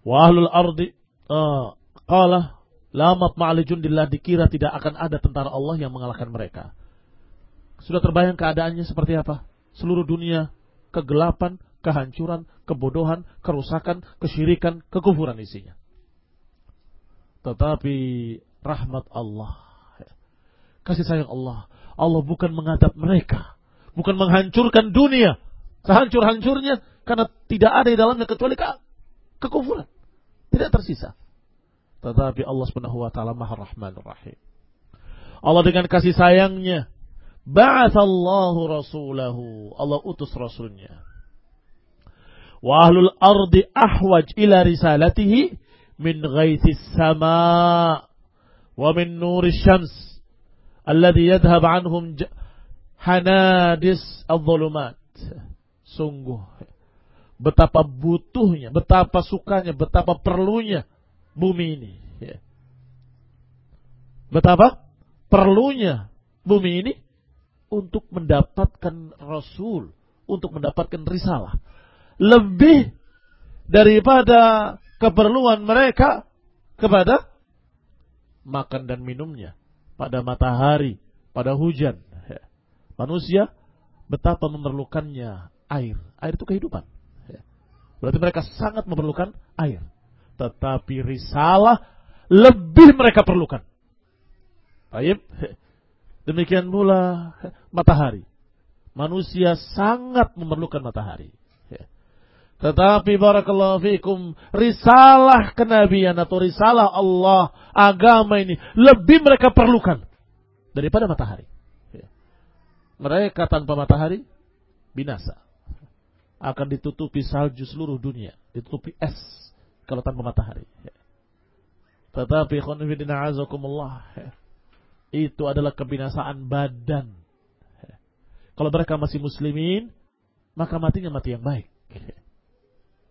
Speaker 1: Wahlul ardi uh, qala Lamat ma'ali jundillah dikira tidak akan ada tentara Allah yang mengalahkan mereka. Sudah terbayang keadaannya seperti apa? Seluruh dunia kegelapan, kehancuran, kebodohan, kerusakan, kesyirikan, kekufuran isinya. Tetapi rahmat Allah, kasih sayang Allah, Allah bukan mengadab mereka, bukan menghancurkan dunia sehancur-hancurnya karena tidak ada di dalamnya kecuali ke kekufuran. Tidak tersisa. Tetapi Allah Subhanahu wa taala Maha Rahmanur Rahim. Allah dengan kasih sayangnya ba'atsallahu rasulahu. Allah utus rasulnya. Wa ahlul ardi ahwaj ila risalatihi min ghaitis sama wa min nuris syams alladhi yadhhab anhum hanadis al-dhulumat. Sungguh betapa butuhnya, betapa sukanya, betapa perlunya bumi ini. Betapa perlunya bumi ini untuk mendapatkan Rasul, untuk mendapatkan risalah. Lebih daripada keperluan mereka kepada makan dan minumnya, pada matahari, pada hujan. Manusia betapa memerlukannya air. Air itu kehidupan. Berarti mereka sangat memerlukan air tetapi risalah lebih mereka perlukan. Baik. Demikian pula matahari. Manusia sangat memerlukan matahari. Tetapi barakallahu fikum risalah kenabian atau risalah Allah agama ini lebih mereka perlukan daripada matahari. Mereka tanpa matahari binasa. Akan ditutupi salju seluruh dunia, ditutupi es kalau tanpa matahari. Tetapi khonifidina azakumullah itu adalah kebinasaan badan. Kalau mereka masih muslimin, maka matinya mati yang baik.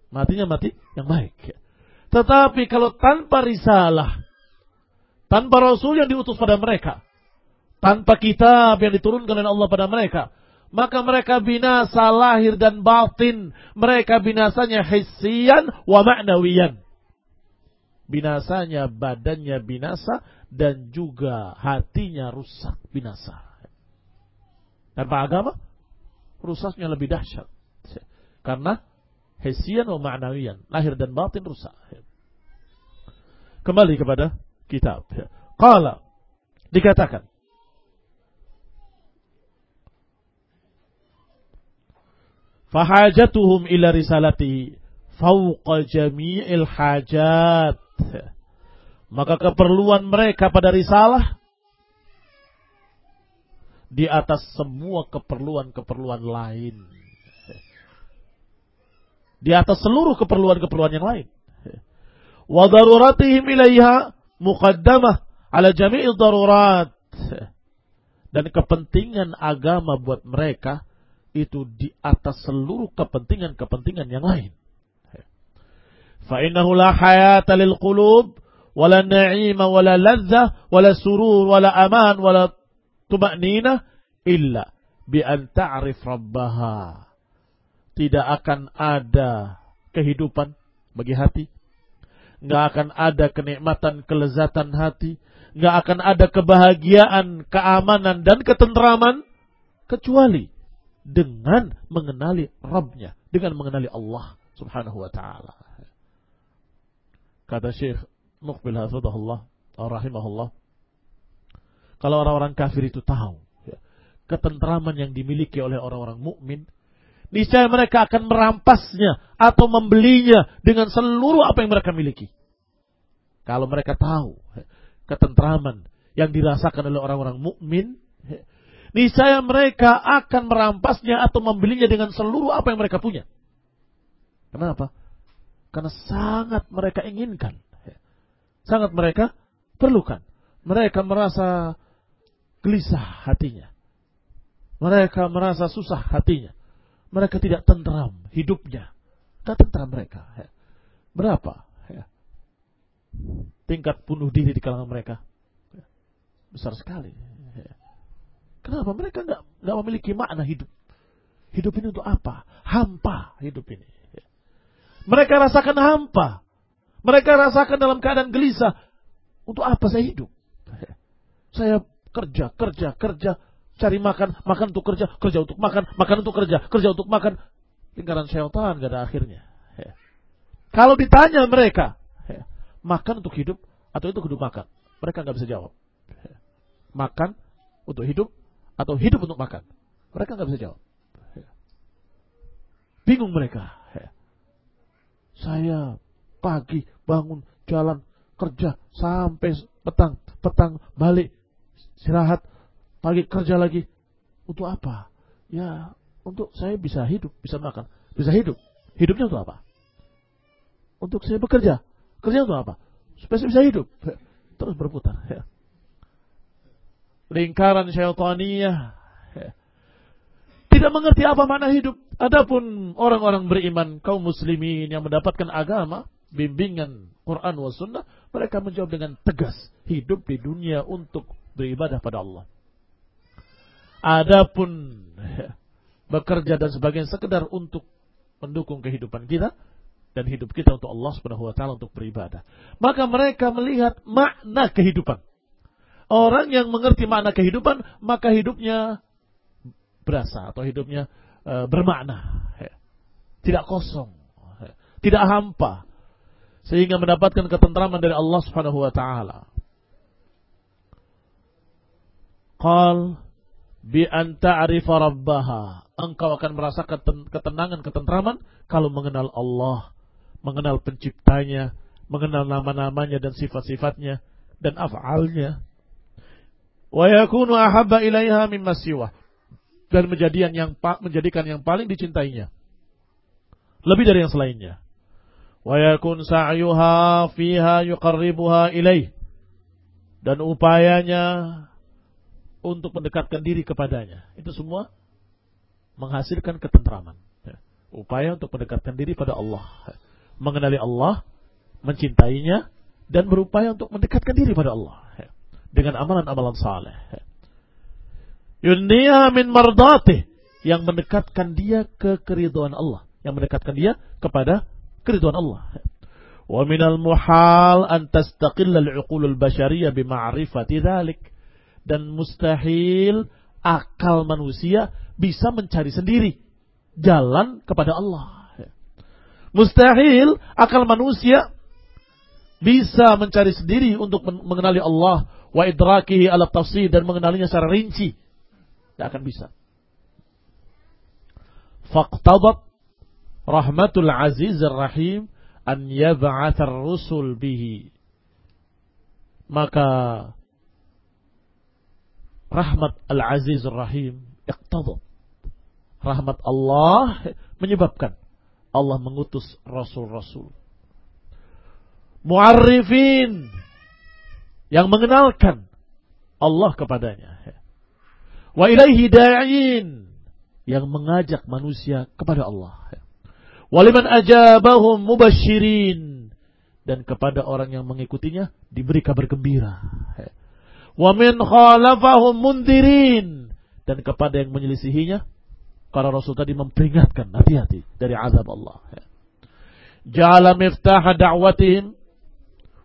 Speaker 1: Matinya mati yang baik. Tetapi kalau tanpa risalah, tanpa rasul yang diutus pada mereka, tanpa kitab yang diturunkan oleh Allah pada mereka, maka mereka binasa lahir dan batin. Mereka binasanya hissian wa ma'nawiyan. Binasanya badannya binasa dan juga hatinya rusak binasa. Tanpa agama, rusaknya lebih dahsyat. Karena hissian wa ma'nawiyan. Lahir dan batin rusak. Kembali kepada kitab. Qala dikatakan Fahajatuhum ila risalati fauqa jami'il hajat. Maka keperluan mereka pada risalah di atas semua keperluan-keperluan lain. Di atas seluruh keperluan-keperluan yang lain. Wa daruratihim ilaiha muqaddamah ala jami'il darurat. Dan kepentingan agama buat mereka itu di atas seluruh kepentingan-kepentingan yang lain. Lil qulub wala na'ima, wala ladzah, wala surur, wala aman, wala tuma'nina, illa bi an ta'rif rabbaha. Tidak akan ada kehidupan bagi hati. Nggak akan ada kenikmatan, kelezatan hati. Nggak akan ada kebahagiaan, keamanan, dan ketentraman. Kecuali dengan mengenali Rabbnya. Dengan mengenali Allah subhanahu wa ta'ala. Kata Syekh Muqbil Hafidahullah, rahimahullah. Kalau orang-orang kafir itu tahu ya, ketentraman yang dimiliki oleh orang-orang mukmin, niscaya mereka akan merampasnya atau membelinya dengan seluruh apa yang mereka miliki. Kalau mereka tahu ketentraman yang dirasakan oleh orang-orang mukmin, ya, niscaya mereka akan merampasnya atau membelinya dengan seluruh apa yang mereka punya. Kenapa? Karena sangat mereka inginkan sangat mereka perlukan. Mereka merasa gelisah hatinya. Mereka merasa susah hatinya. Mereka tidak tentram hidupnya. Tidak tentram mereka. Berapa? Tingkat bunuh diri di kalangan mereka. Besar sekali. Kenapa? Mereka nggak nggak memiliki makna hidup. Hidup ini untuk apa? Hampa hidup ini. Mereka rasakan hampa. Mereka rasakan dalam keadaan gelisah. Untuk apa saya hidup? Saya kerja, kerja, kerja, cari makan, makan untuk kerja, kerja untuk makan, makan untuk kerja, kerja untuk makan. Lingkaran syaitan gak ada akhirnya. Kalau ditanya mereka, makan untuk hidup atau itu hidup makan? Mereka nggak bisa jawab. Makan untuk hidup atau hidup untuk makan? Mereka nggak bisa jawab. Bingung mereka. Saya pagi bangun jalan kerja sampai petang petang balik istirahat pagi kerja lagi untuk apa ya untuk saya bisa hidup bisa makan bisa hidup hidupnya untuk apa untuk saya bekerja kerja untuk apa supaya saya bisa hidup terus berputar ya. lingkaran syaitaniyah ya. tidak mengerti apa makna hidup adapun orang-orang beriman kaum muslimin yang mendapatkan agama bimbingan Quran wa sunnah, mereka menjawab dengan tegas. Hidup di dunia untuk beribadah pada Allah. Adapun bekerja dan sebagainya sekedar untuk mendukung kehidupan kita dan hidup kita untuk Allah Subhanahu wa taala untuk beribadah. Maka mereka melihat makna kehidupan. Orang yang mengerti makna kehidupan, maka hidupnya berasa atau hidupnya e, bermakna. Tidak kosong, tidak hampa, sehingga mendapatkan ketentraman dari Allah Subhanahu wa taala. Qal bi an ta'rifa rabbaha. Engkau akan merasakan ketenangan, ketentraman kalau mengenal Allah, mengenal penciptanya, mengenal nama-namanya dan sifat-sifatnya dan af'alnya. Wa yakunu ahabba ilaiha mimma siwa. Dan menjadikan yang menjadikan yang paling dicintainya. Lebih dari yang selainnya wa yakun sa'yuha fiha yuqarribuha ilaih dan upayanya untuk mendekatkan diri kepadanya itu semua menghasilkan ketentraman ya. upaya untuk mendekatkan diri pada Allah mengenali Allah mencintainya dan berupaya untuk mendekatkan diri pada Allah ya. dengan amalan-amalan saleh ya. yunniha min mardatih yang mendekatkan dia ke keridhaan Allah yang mendekatkan dia kepada keriduan Allah. Wa minal muhal an tastaqilla al-uqulul bashariyah bima'rifati dhalik. Dan mustahil akal manusia bisa mencari sendiri jalan kepada Allah. Mustahil akal manusia bisa mencari sendiri untuk mengenali Allah wa idrakihi ala tafsir dan mengenalinya secara rinci. Tidak akan bisa. Faqtadat rahmatul aziz rahim an yab'athar rusul bihi. Maka rahmat al-aziz rahim iqtadat. Rahmat Allah menyebabkan Allah mengutus rasul-rasul. Mu'arrifin yang mengenalkan Allah kepadanya. Wa ilaihi da'in yang mengajak manusia kepada Allah. Waliman ajabahum mubashirin dan kepada orang yang mengikutinya diberi kabar gembira. Wa min khalafahum mundirin dan kepada yang menyelisihinya para rasul tadi memperingatkan hati-hati dari azab Allah. Ja'ala miftah da'watihim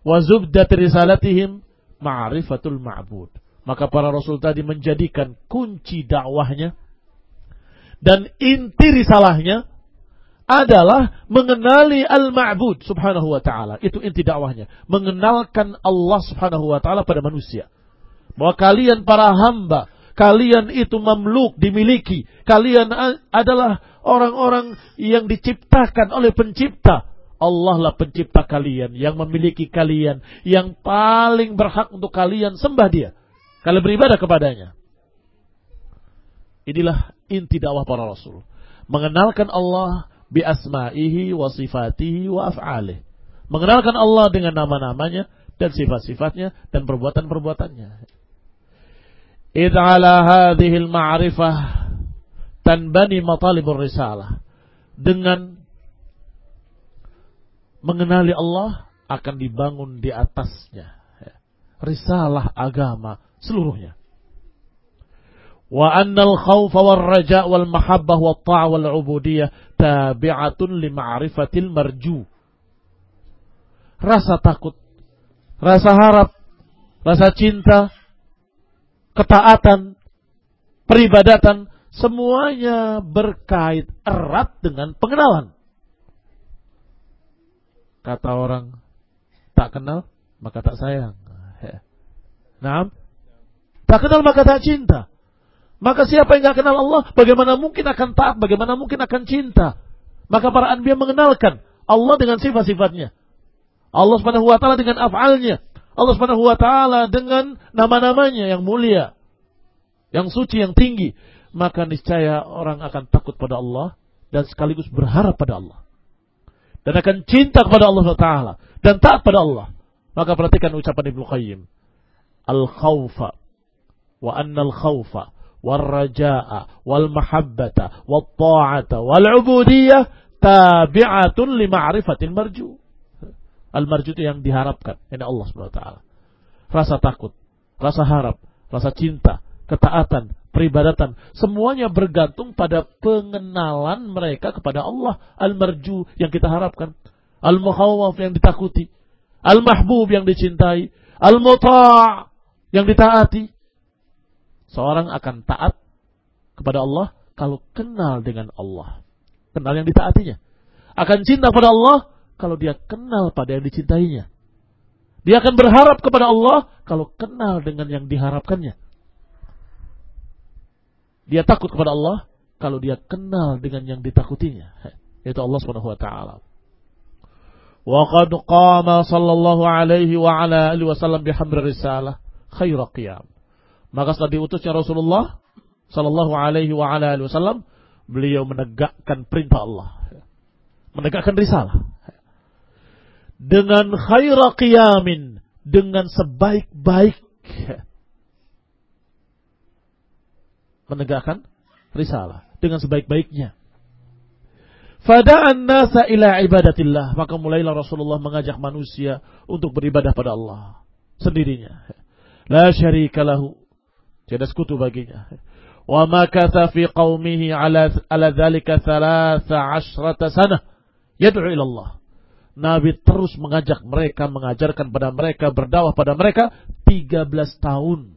Speaker 1: wa zubdat risalatihim ma'rifatul ma'bud. Maka para rasul tadi menjadikan kunci dakwahnya dan inti risalahnya adalah mengenali al-ma'bud subhanahu wa ta'ala. Itu inti dakwahnya. Mengenalkan Allah subhanahu wa ta'ala pada manusia. Bahwa kalian para hamba, kalian itu mamluk, dimiliki. Kalian adalah orang-orang yang diciptakan oleh pencipta. Allah lah pencipta kalian, yang memiliki kalian, yang paling berhak untuk kalian sembah dia. Kalian beribadah kepadanya. Inilah inti dakwah para rasul. Mengenalkan Allah bi asma'ihi wa sifatihi wa af'alih. Mengenalkan Allah dengan nama-namanya dan sifat-sifatnya dan perbuatan-perbuatannya. Idh ala hadhihi al-ma'rifah tanbani matalibur risalah. Dengan mengenali Allah akan dibangun di atasnya. Risalah agama seluruhnya wa annal khawfa wal raja wal mahabbah wal ta'a wal ubudiyah tabi'atun li ma'rifatil marju. Rasa takut, rasa harap, rasa cinta, ketaatan, peribadatan, semuanya berkait erat dengan pengenalan. Kata orang, tak kenal, maka tak sayang. Nah, tak kenal maka tak cinta. Maka siapa yang tidak kenal Allah, bagaimana mungkin akan taat, bagaimana mungkin akan cinta. Maka para anbiya mengenalkan Allah dengan sifat-sifatnya. Allah subhanahu wa ta'ala dengan af'alnya. Allah Subhanahu wa taala dengan nama-namanya yang mulia, yang suci, yang tinggi, maka niscaya orang akan takut pada Allah dan sekaligus berharap pada Allah. Dan akan cinta kepada Allah Subhanahu wa Taala dan taat pada Allah. Maka perhatikan ucapan Ibnu Qayyim. Al-khawfa wa annal khawfa wal raja'a wal mahabbata wal ta'ata wal-'ubudiyyah tabi'atun li ma'rifatil marju al itu yang diharapkan. Ini Allah subhanahu wa taala Rasa takut, rasa harap, rasa cinta, ketaatan, peribadatan. Semuanya bergantung pada pengenalan mereka kepada Allah. Al-marju yang kita harapkan. Al-muhawaf yang ditakuti. Al-mahbub yang dicintai. Al-muta' yang ditaati. Seorang akan taat kepada Allah kalau kenal dengan Allah. Kenal yang ditaatinya. Akan cinta pada Allah kalau dia kenal pada yang dicintainya. Dia akan berharap kepada Allah kalau kenal dengan yang diharapkannya. Dia takut kepada Allah kalau dia kenal dengan yang ditakutinya. Yaitu Allah Subhanahu wa taala. Qama sallallahu alaihi wa ala alihi wasallam bihamri risalah khaira qiyam. Maka setelah diutusnya Rasulullah Sallallahu alaihi wa ala alihi wasallam Beliau menegakkan perintah Allah Menegakkan risalah Dengan khaira qiyamin Dengan sebaik-baik Menegakkan risalah Dengan sebaik-baiknya. Fada'an nasa ila ibadatillah. Maka mulailah Rasulullah mengajak manusia Untuk beribadah pada Allah Sendirinya. La syarika lahu. Tiada sekutu baginya. Wa makatha fi qaumihi ala ala dzalika thalatha ashrata sana yad'u ila Allah. Nabi terus mengajak mereka, mengajarkan pada mereka, berdakwah pada mereka 13 tahun.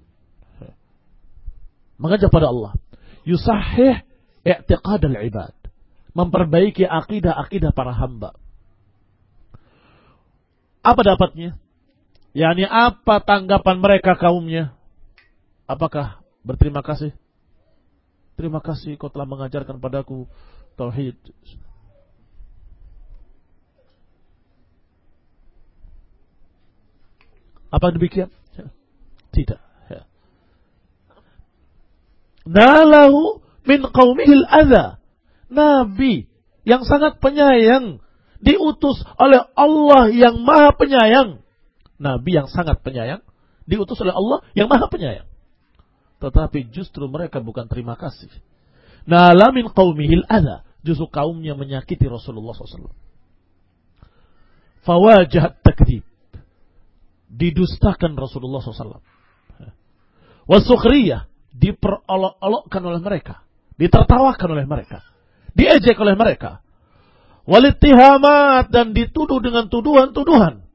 Speaker 1: Mengajak pada Allah. Yusahih i'tiqad al-ibad. Memperbaiki akidah-akidah para hamba. Apa dapatnya? Yani apa tanggapan mereka kaumnya? Apakah berterima kasih? Terima kasih kau telah mengajarkan padaku tauhid. Apa demikian? Tidak. Ya. Nalahu min qaumihil adha. Nabi yang sangat penyayang diutus oleh Allah yang maha penyayang. Nabi yang sangat penyayang diutus oleh Allah yang maha penyayang. Tetapi justru mereka bukan terima kasih. Nalamin qaumihil adha. Justru kaumnya menyakiti Rasulullah SAW. Fawajah takdib. Didustakan Rasulullah SAW. Wasukhriyah. Diperolok-olokkan oleh mereka. Ditertawakan oleh mereka. Diejek oleh mereka. Walitihamat dan dituduh dengan tuduhan-tuduhan.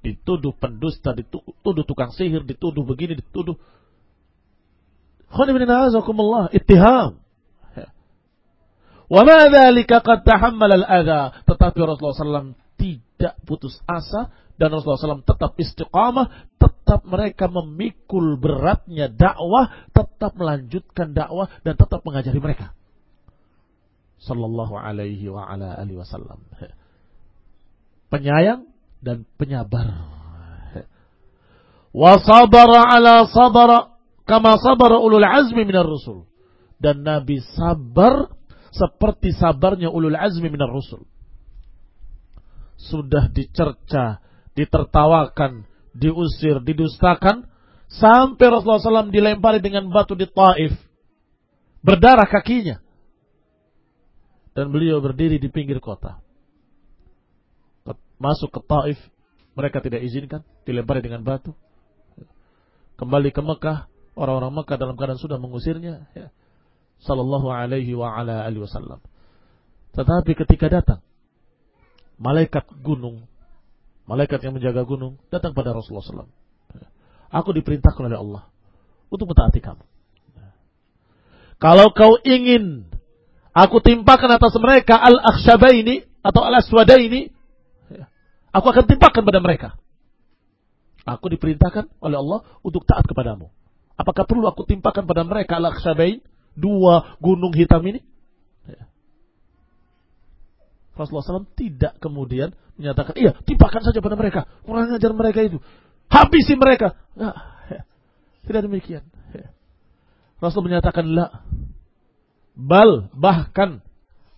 Speaker 1: Dituduh pendusta, dituduh tukang sihir, dituduh begini, dituduh. Khonimina'azakumullah. Ittiham. Wa ma dzalika qad tahammal al-adha. Tetapi Rasulullah SAW tidak putus asa dan Rasulullah SAW tetap istiqamah, tetap mereka memikul beratnya dakwah, tetap melanjutkan dakwah dan tetap mengajari mereka. Sallallahu alaihi wa ala alihi wasallam. Penyayang dan penyabar. Wa sabara ala sabara kama sabara ulul azmi minar rusul. Dan Nabi sabar seperti sabarnya ulul azmi minar rusul. Sudah dicerca, ditertawakan, diusir, didustakan, sampai Rasulullah SAW dilempari dengan batu di Taif. Berdarah kakinya. Dan beliau berdiri di pinggir kota. Masuk ke Taif, mereka tidak izinkan, dilempari dengan batu. Kembali ke Mekah, orang-orang Mekah dalam keadaan sudah mengusirnya. Ya sallallahu alaihi wa ala alihi wasallam. Tetapi ketika datang malaikat gunung, malaikat yang menjaga gunung datang pada Rasulullah SAW. Aku diperintahkan oleh Allah untuk mentaati kamu. Kalau kau ingin aku timpakan atas mereka al-akhshabaini atau al-aswadaini, aku akan timpakan pada mereka. Aku diperintahkan oleh Allah untuk taat kepadamu. Apakah perlu aku timpakan pada mereka al-akhshabain? dua gunung hitam ini? Rasulullah SAW tidak kemudian menyatakan, iya, timpakan saja pada mereka. Kurang ajar mereka itu. Habisi mereka. Nah, ya. Tidak demikian. Ya. Rasul menyatakan, la. Bal, bahkan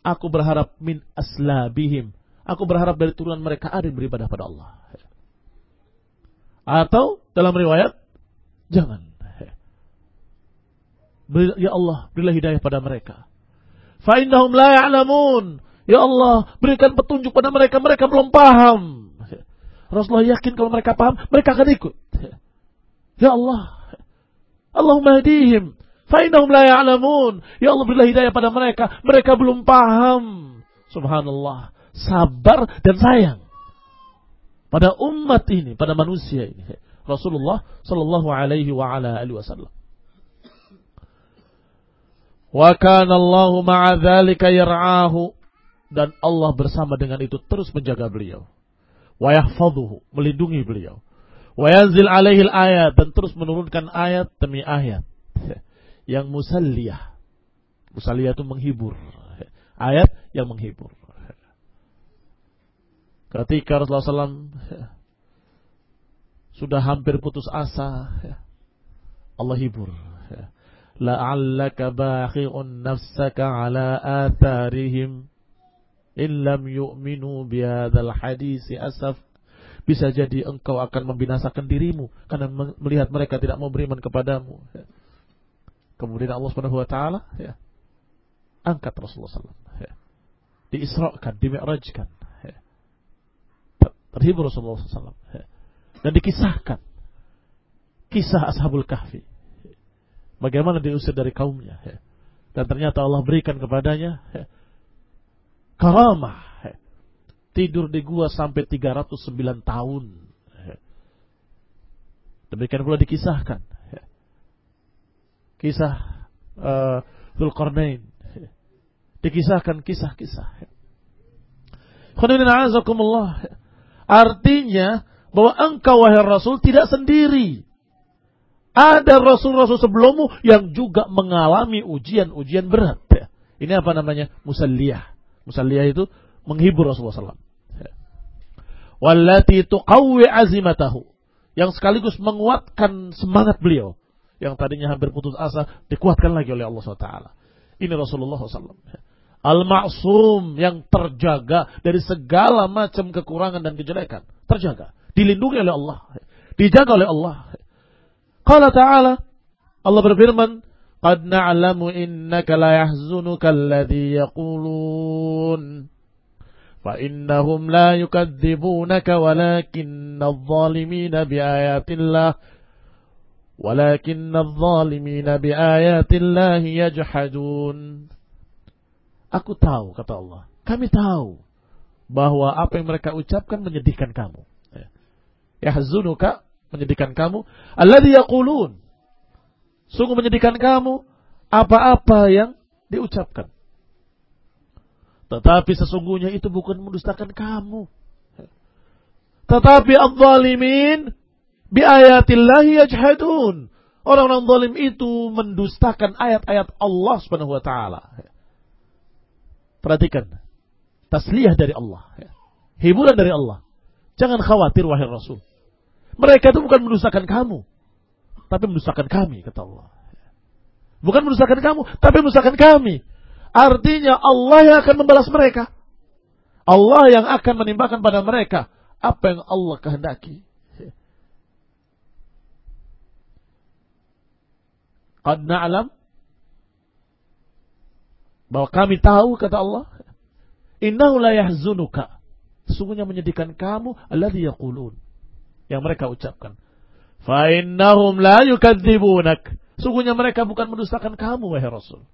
Speaker 1: aku berharap min aslabihim. Aku berharap dari turunan mereka ada yang beribadah pada Allah. Ya. Atau dalam riwayat, jangan. Ya Allah, berilah hidayah pada mereka. Fa'innahum la ya'lamun. Ya Allah, berikan petunjuk pada mereka, mereka belum paham. Rasulullah yakin kalau mereka paham, mereka akan ikut. Ya Allah, Allahumma hadihim. Fa'innahum la ya'lamun. Ya Allah, berilah hidayah pada mereka, mereka belum paham. Subhanallah, sabar dan sayang pada umat ini, pada manusia ini. Rasulullah sallallahu alaihi wa ala alihi wasallam. Wa kana ma'a dzalika dan Allah bersama dengan itu terus menjaga beliau. Wa yahfazuhu, melindungi beliau. Wa yanzil ayat dan terus menurunkan ayat demi ayat yang musalliyah. Musalliyah itu menghibur. Ayat yang menghibur. Ketika Rasulullah SAW sudah hampir putus asa, Allah hibur la'allaka baqi'un nafsaka ala atharihim illam yu'minu bihadzal hadisi asaf bisa jadi engkau akan membinasakan dirimu karena melihat mereka tidak mau beriman kepadamu kemudian Allah Subhanahu wa taala ya angkat Rasulullah SAW ya. diisrakan dimi'rajkan ya. terhibur Rasulullah SAW ya. dan dikisahkan kisah ashabul kahfi Bagaimana diusir dari kaumnya. Ya. Dan ternyata Allah berikan kepadanya ya, karamah. Tidur di gua sampai 309 tahun. Demikian pula dikisahkan. Kisah uh, Zulkarnain. Dikisahkan kisah-kisah. Artinya bahwa engkau wahai Rasul tidak sendiri. Ada rasul-rasul sebelummu yang juga mengalami ujian-ujian berat. Ini apa namanya? Musalliyah. Musalliyah itu menghibur Rasulullah SAW. Wallati tuqawwi azimatahu. Yang sekaligus menguatkan semangat beliau. Yang tadinya hampir putus asa, dikuatkan lagi oleh Allah SWT. Ini Rasulullah SAW. Al-Ma'sum yang terjaga dari segala macam kekurangan dan kejelekan. Terjaga. Dilindungi oleh Allah. Dijaga oleh Allah. Qala ta'ala Allah berfirman, "Qad na'lamu innaka la yahzunuka alladhi yaqulun." فإنهم لا يكذبونك ولكن الظالمين بآيات الله ولكن الظالمين بآيات الله يجحدون Aku tahu, kata Allah. Kami tahu bahwa apa yang mereka ucapkan menyedihkan kamu. Yahzunuka, menyedihkan kamu. Alladhi yaqulun. Sungguh menyedihkan kamu apa-apa yang diucapkan. Tetapi sesungguhnya itu bukan mendustakan kamu. Tetapi al-zalimin bi ayatillahi yajhadun. Orang-orang zalim itu mendustakan ayat-ayat Allah Subhanahu wa taala. Perhatikan. Tasliyah dari Allah. Hiburan dari Allah. Jangan khawatir wahai Rasul. Mereka itu bukan mendustakan kamu. Tapi mendustakan kami, kata Allah. Bukan mendustakan kamu, tapi mendustakan kami. Artinya Allah yang akan membalas mereka. Allah yang akan menimbakan pada mereka apa yang Allah kehendaki. Qad na'lam bahwa kami tahu kata Allah, innahu la yahzunuka. Sesungguhnya menyedihkan kamu alladhi yaqulun. Yang mereka ucapkan. Fa innahum la yukadzibunak. Sungguhnya mereka bukan mendustakan kamu wahai Rasul.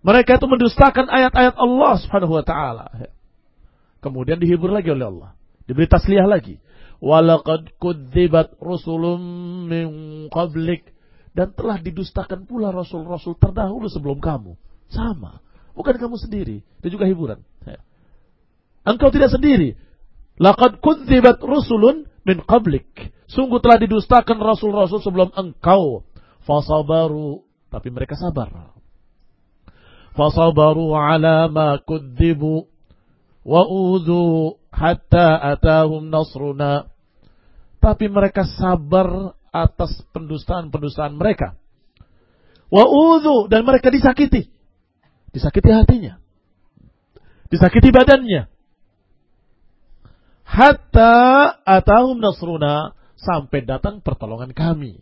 Speaker 1: Mereka itu mendustakan ayat-ayat Allah Subhanahu wa taala. Kemudian dihibur lagi oleh Allah. Diberi tasliyah lagi. Walaqad kudzibat rusulun min qablik dan telah didustakan pula rasul-rasul terdahulu sebelum kamu. Sama. Bukan kamu sendiri. Dan juga hiburan. Engkau tidak sendiri. Laqad kudzibat rusulun min qablik. Sungguh telah didustakan rasul-rasul sebelum engkau. Fasabaru. Tapi mereka sabar. Fasabaru ala ma kudzibu wa udhu hatta atahum nasruna. Tapi mereka sabar atas pendustaan-pendustaan mereka. Wa udhu dan mereka disakiti. Disakiti hatinya. Disakiti badannya. Hatta atahum nasruna sampai datang pertolongan kami.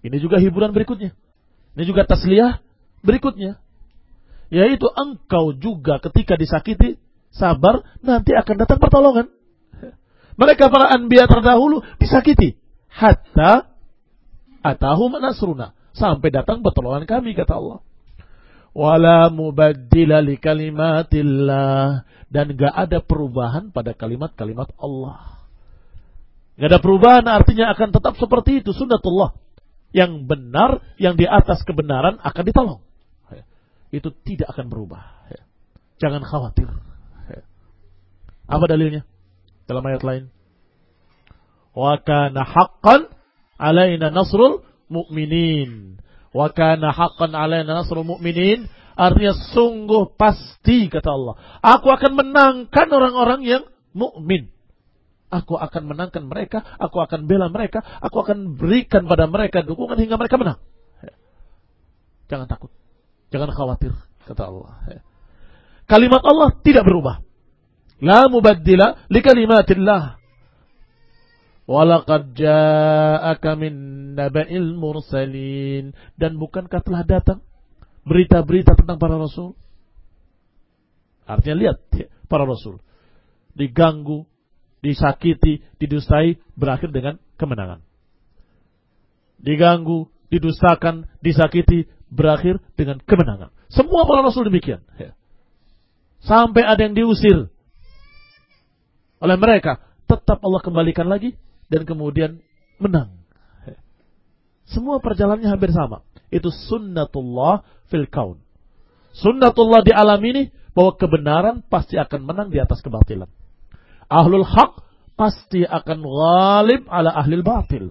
Speaker 1: Ini juga hiburan berikutnya. Ini juga tasliyah berikutnya yaitu engkau juga ketika disakiti sabar nanti akan datang pertolongan. Mereka para anbiya terdahulu disakiti hatta atahum nasruna sampai datang pertolongan kami kata Allah. Wala mubaddila li kalimatillah dan gak ada perubahan pada kalimat-kalimat Allah. Gak ada perubahan artinya akan tetap seperti itu sunnatullah. Yang benar, yang di atas kebenaran akan ditolong itu tidak akan berubah. Jangan khawatir. Apa dalilnya? Dalam ayat lain. Wa kana haqqan alaina nasrul mu'minin. Wa kana haqqan alaina nasrul mu'minin. Artinya sungguh pasti kata Allah. Aku akan menangkan orang-orang yang mukmin. Aku akan menangkan mereka, aku akan bela mereka, aku akan berikan pada mereka dukungan hingga mereka menang. Jangan takut. Jangan khawatir, kata Allah. Kalimat Allah tidak berubah. La mubaddila li kalimatillah. Walaqad ja'aka min naba'il mursalin. Dan bukankah telah datang berita-berita tentang para rasul? Artinya lihat para rasul. Diganggu, disakiti, didustai, berakhir dengan kemenangan. Diganggu, didustakan, disakiti, berakhir dengan kemenangan. Semua para rasul demikian. Ya. Sampai ada yang diusir oleh mereka, tetap Allah kembalikan lagi dan kemudian menang. Ya. Semua perjalanannya hampir sama. Itu sunnatullah fil kaun. Sunnatullah di alam ini bahwa kebenaran pasti akan menang di atas kebatilan. Ahlul haq pasti akan ghalib ala ahlil batil.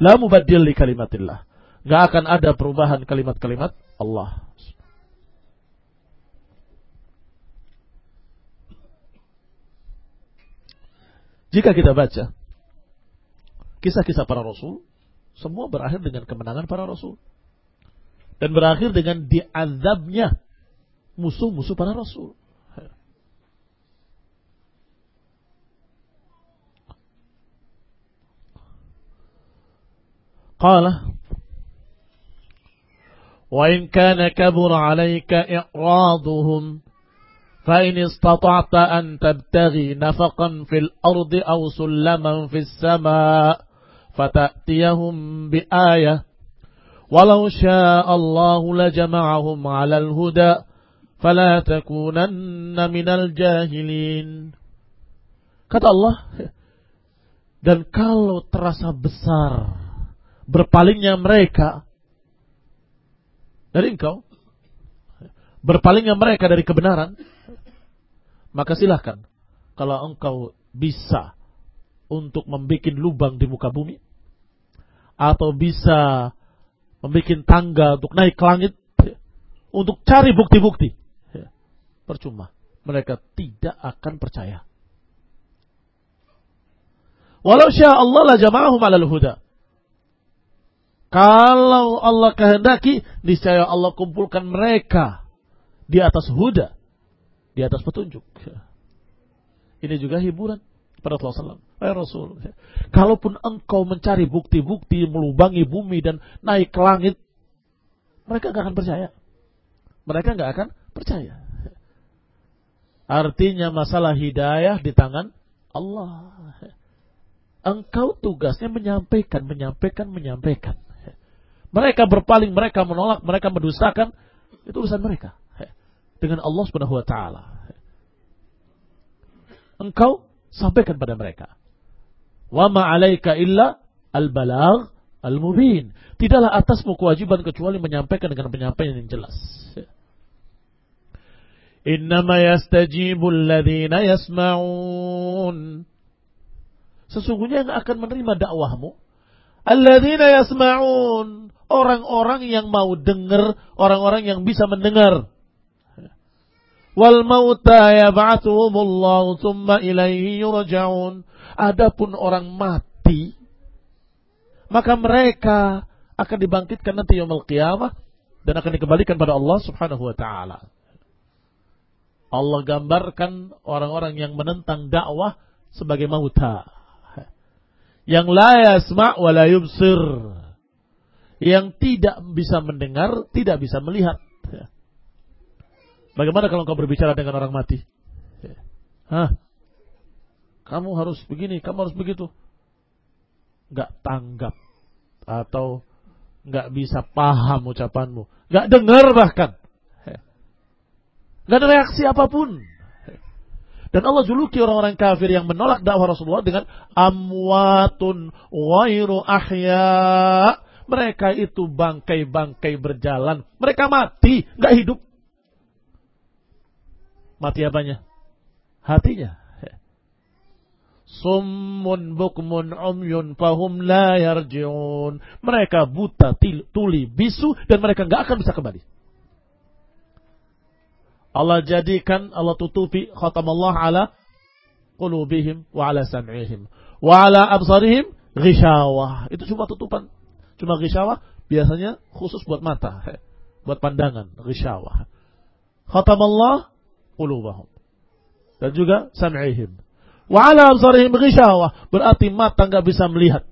Speaker 1: La mubaddil li kalimatillah. Gak akan ada perubahan kalimat-kalimat Allah. Jika kita baca kisah-kisah para rasul, semua berakhir dengan kemenangan para rasul. Dan berakhir dengan diazabnya musuh-musuh para rasul. Qala وإن كان كبر عليك إعراضهم فإن استطعت أن تبتغي نفقا في الأرض أو سلما في السماء فتأتيهم بآية ولو شاء الله لجمعهم على الهدى فلا تكونن من الجاهلين kata Allah dan kalau terasa besar berpalingnya mereka dari engkau berpalingnya mereka dari kebenaran maka silahkan kalau engkau bisa untuk membuat lubang di muka bumi atau bisa membuat tangga untuk naik ke langit untuk cari bukti-bukti. Percuma mereka tidak akan percaya. Walau sya Allah la jama'ahum 'alal huda. Kalau Allah kehendaki, niscaya Allah kumpulkan mereka di atas huda, di atas petunjuk. Ini juga hiburan pada Rasulullah SAW. Rasul, kalaupun engkau mencari bukti-bukti melubangi bumi dan naik ke langit, mereka nggak akan percaya. Mereka nggak akan percaya. Artinya masalah hidayah di tangan Allah. Engkau tugasnya menyampaikan, menyampaikan, menyampaikan. Mereka berpaling, mereka menolak, mereka mendustakan, itu urusan mereka. Dengan Allah Subhanahu wa taala. Engkau sampaikan pada mereka. Wa ma 'alaika illa al-balagh al-mubin. Tidaklah atasmu kewajiban kecuali menyampaikan dengan penyampaian yang jelas. Innama yastajibu alladhina yasma'un. Sesungguhnya yang akan menerima dakwahmu alladzina yasma'un orang-orang yang mau dengar, orang-orang yang bisa mendengar. Wal mauta yab'athuhumullahu tsumma ilaihi yurja'un. Adapun orang mati maka mereka akan dibangkitkan nanti yaumul qiyamah dan akan dikembalikan pada Allah Subhanahu wa taala. Allah gambarkan orang-orang yang menentang dakwah sebagai mauta. Yang la yasma' wa la yubsir yang tidak bisa mendengar, tidak bisa melihat. Bagaimana kalau kau berbicara dengan orang mati? Hah? Kamu harus begini, kamu harus begitu. Gak tanggap. Atau gak bisa paham ucapanmu. Gak dengar bahkan. Gak ada reaksi apa pun. Dan Allah juluki orang-orang kafir yang menolak dakwah Rasulullah dengan amwatun wairu ahya mereka itu bangkai-bangkai berjalan. Mereka mati, nggak hidup. Mati apanya? Hatinya. Summun bukmun umyun fahum la yarji'un. Mereka buta, tuli, bisu dan mereka nggak akan bisa kembali. Allah jadikan, Allah tutupi Allah ala qulubihim wa ala sam'ihim wa ala absarihim ghishawah. Itu cuma tutupan Cuma ghishawah biasanya khusus buat mata, buat pandangan, ghishawah. Khatamallah qulubahum. Dan juga sam'ihim. Wa ala absarihim ghishawah, berarti mata nggak bisa melihat.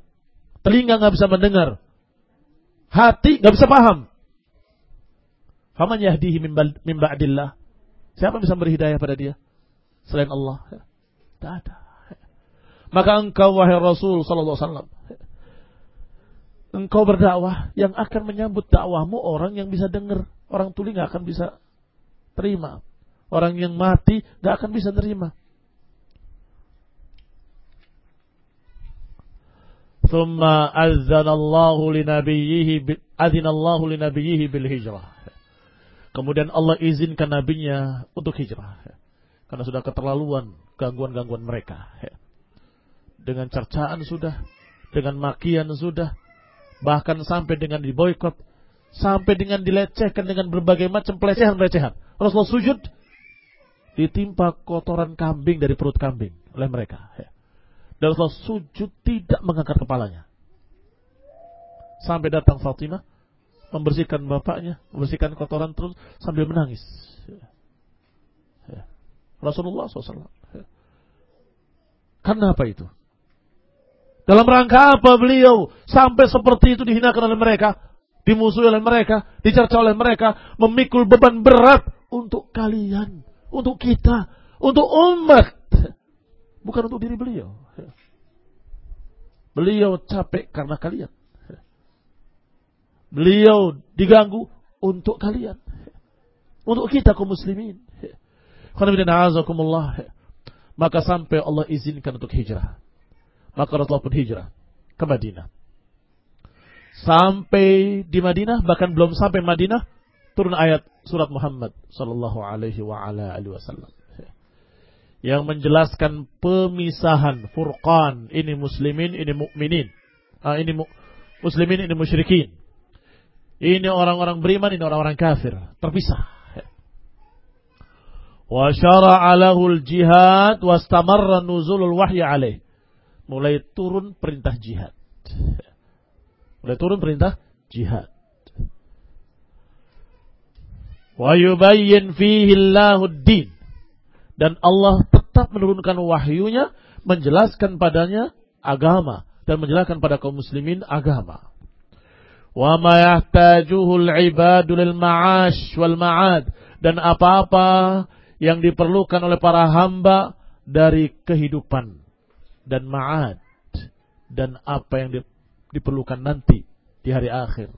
Speaker 1: Telinga nggak bisa mendengar. Hati nggak bisa paham. Faman yahdihi min ba'dillah. Siapa bisa beri hidayah pada dia? Selain Allah. Tidak ada. Maka engkau wahai Rasul sallallahu alaihi wasallam engkau berdakwah, yang akan menyambut dakwahmu orang yang bisa dengar. Orang tuli nggak akan bisa terima. Orang yang mati nggak akan bisa terima. ثم أذن الله لنبيه أذن الله لنبيه بالهجرة. Kemudian Allah izinkan nabinya untuk hijrah. Karena sudah keterlaluan gangguan-gangguan mereka. Dengan cercaan sudah, dengan makian sudah, bahkan sampai dengan diboykot, sampai dengan dilecehkan dengan berbagai macam pelecehan-pelecehan. Rasulullah sujud ditimpa kotoran kambing dari perut kambing oleh mereka. Dan Rasulullah sujud tidak mengangkat kepalanya. Sampai datang Fatimah membersihkan bapaknya, membersihkan kotoran terus sambil menangis. Rasulullah SAW. Karena apa itu? Dalam rangka apa beliau sampai seperti itu dihinakan oleh mereka, dimusuhi oleh mereka, dicerca oleh mereka, memikul beban berat untuk kalian Untuk kita, untuk umat. Bukan untuk diri beliau. Beliau capek karena kalian. Beliau diganggu untuk kalian. Untuk kita kaum muslimin. Maka sampai Allah izinkan untuk hijrah. Maka Rasulullah pun hijrah ke Madinah. Sampai di Madinah, bahkan belum sampai Madinah, turun ayat surat Muhammad sallallahu alaihi wa ala alihi wasallam. Yang menjelaskan pemisahan furqan ini muslimin ini mukminin. Ah, ini mu, muslimin ini musyrikin. Ini orang-orang beriman ini orang-orang kafir. Terpisah. Wa syara'a lahul jihad wastamarra nuzulul wahyi alaih. Mulai turun perintah jihad. Mulai turun perintah jihad Wa yubayyin fihi din. Dan Allah tetap menurunkan wahyunya menjelaskan padanya agama dan menjelaskan pada kaum muslimin agama. Wa ma yahtajuhu al-ibadu lil ma'ash wal ma'ad dan apa-apa yang diperlukan oleh para hamba dari kehidupan dan ma'ad dan apa yang diperlukan nanti di hari akhir.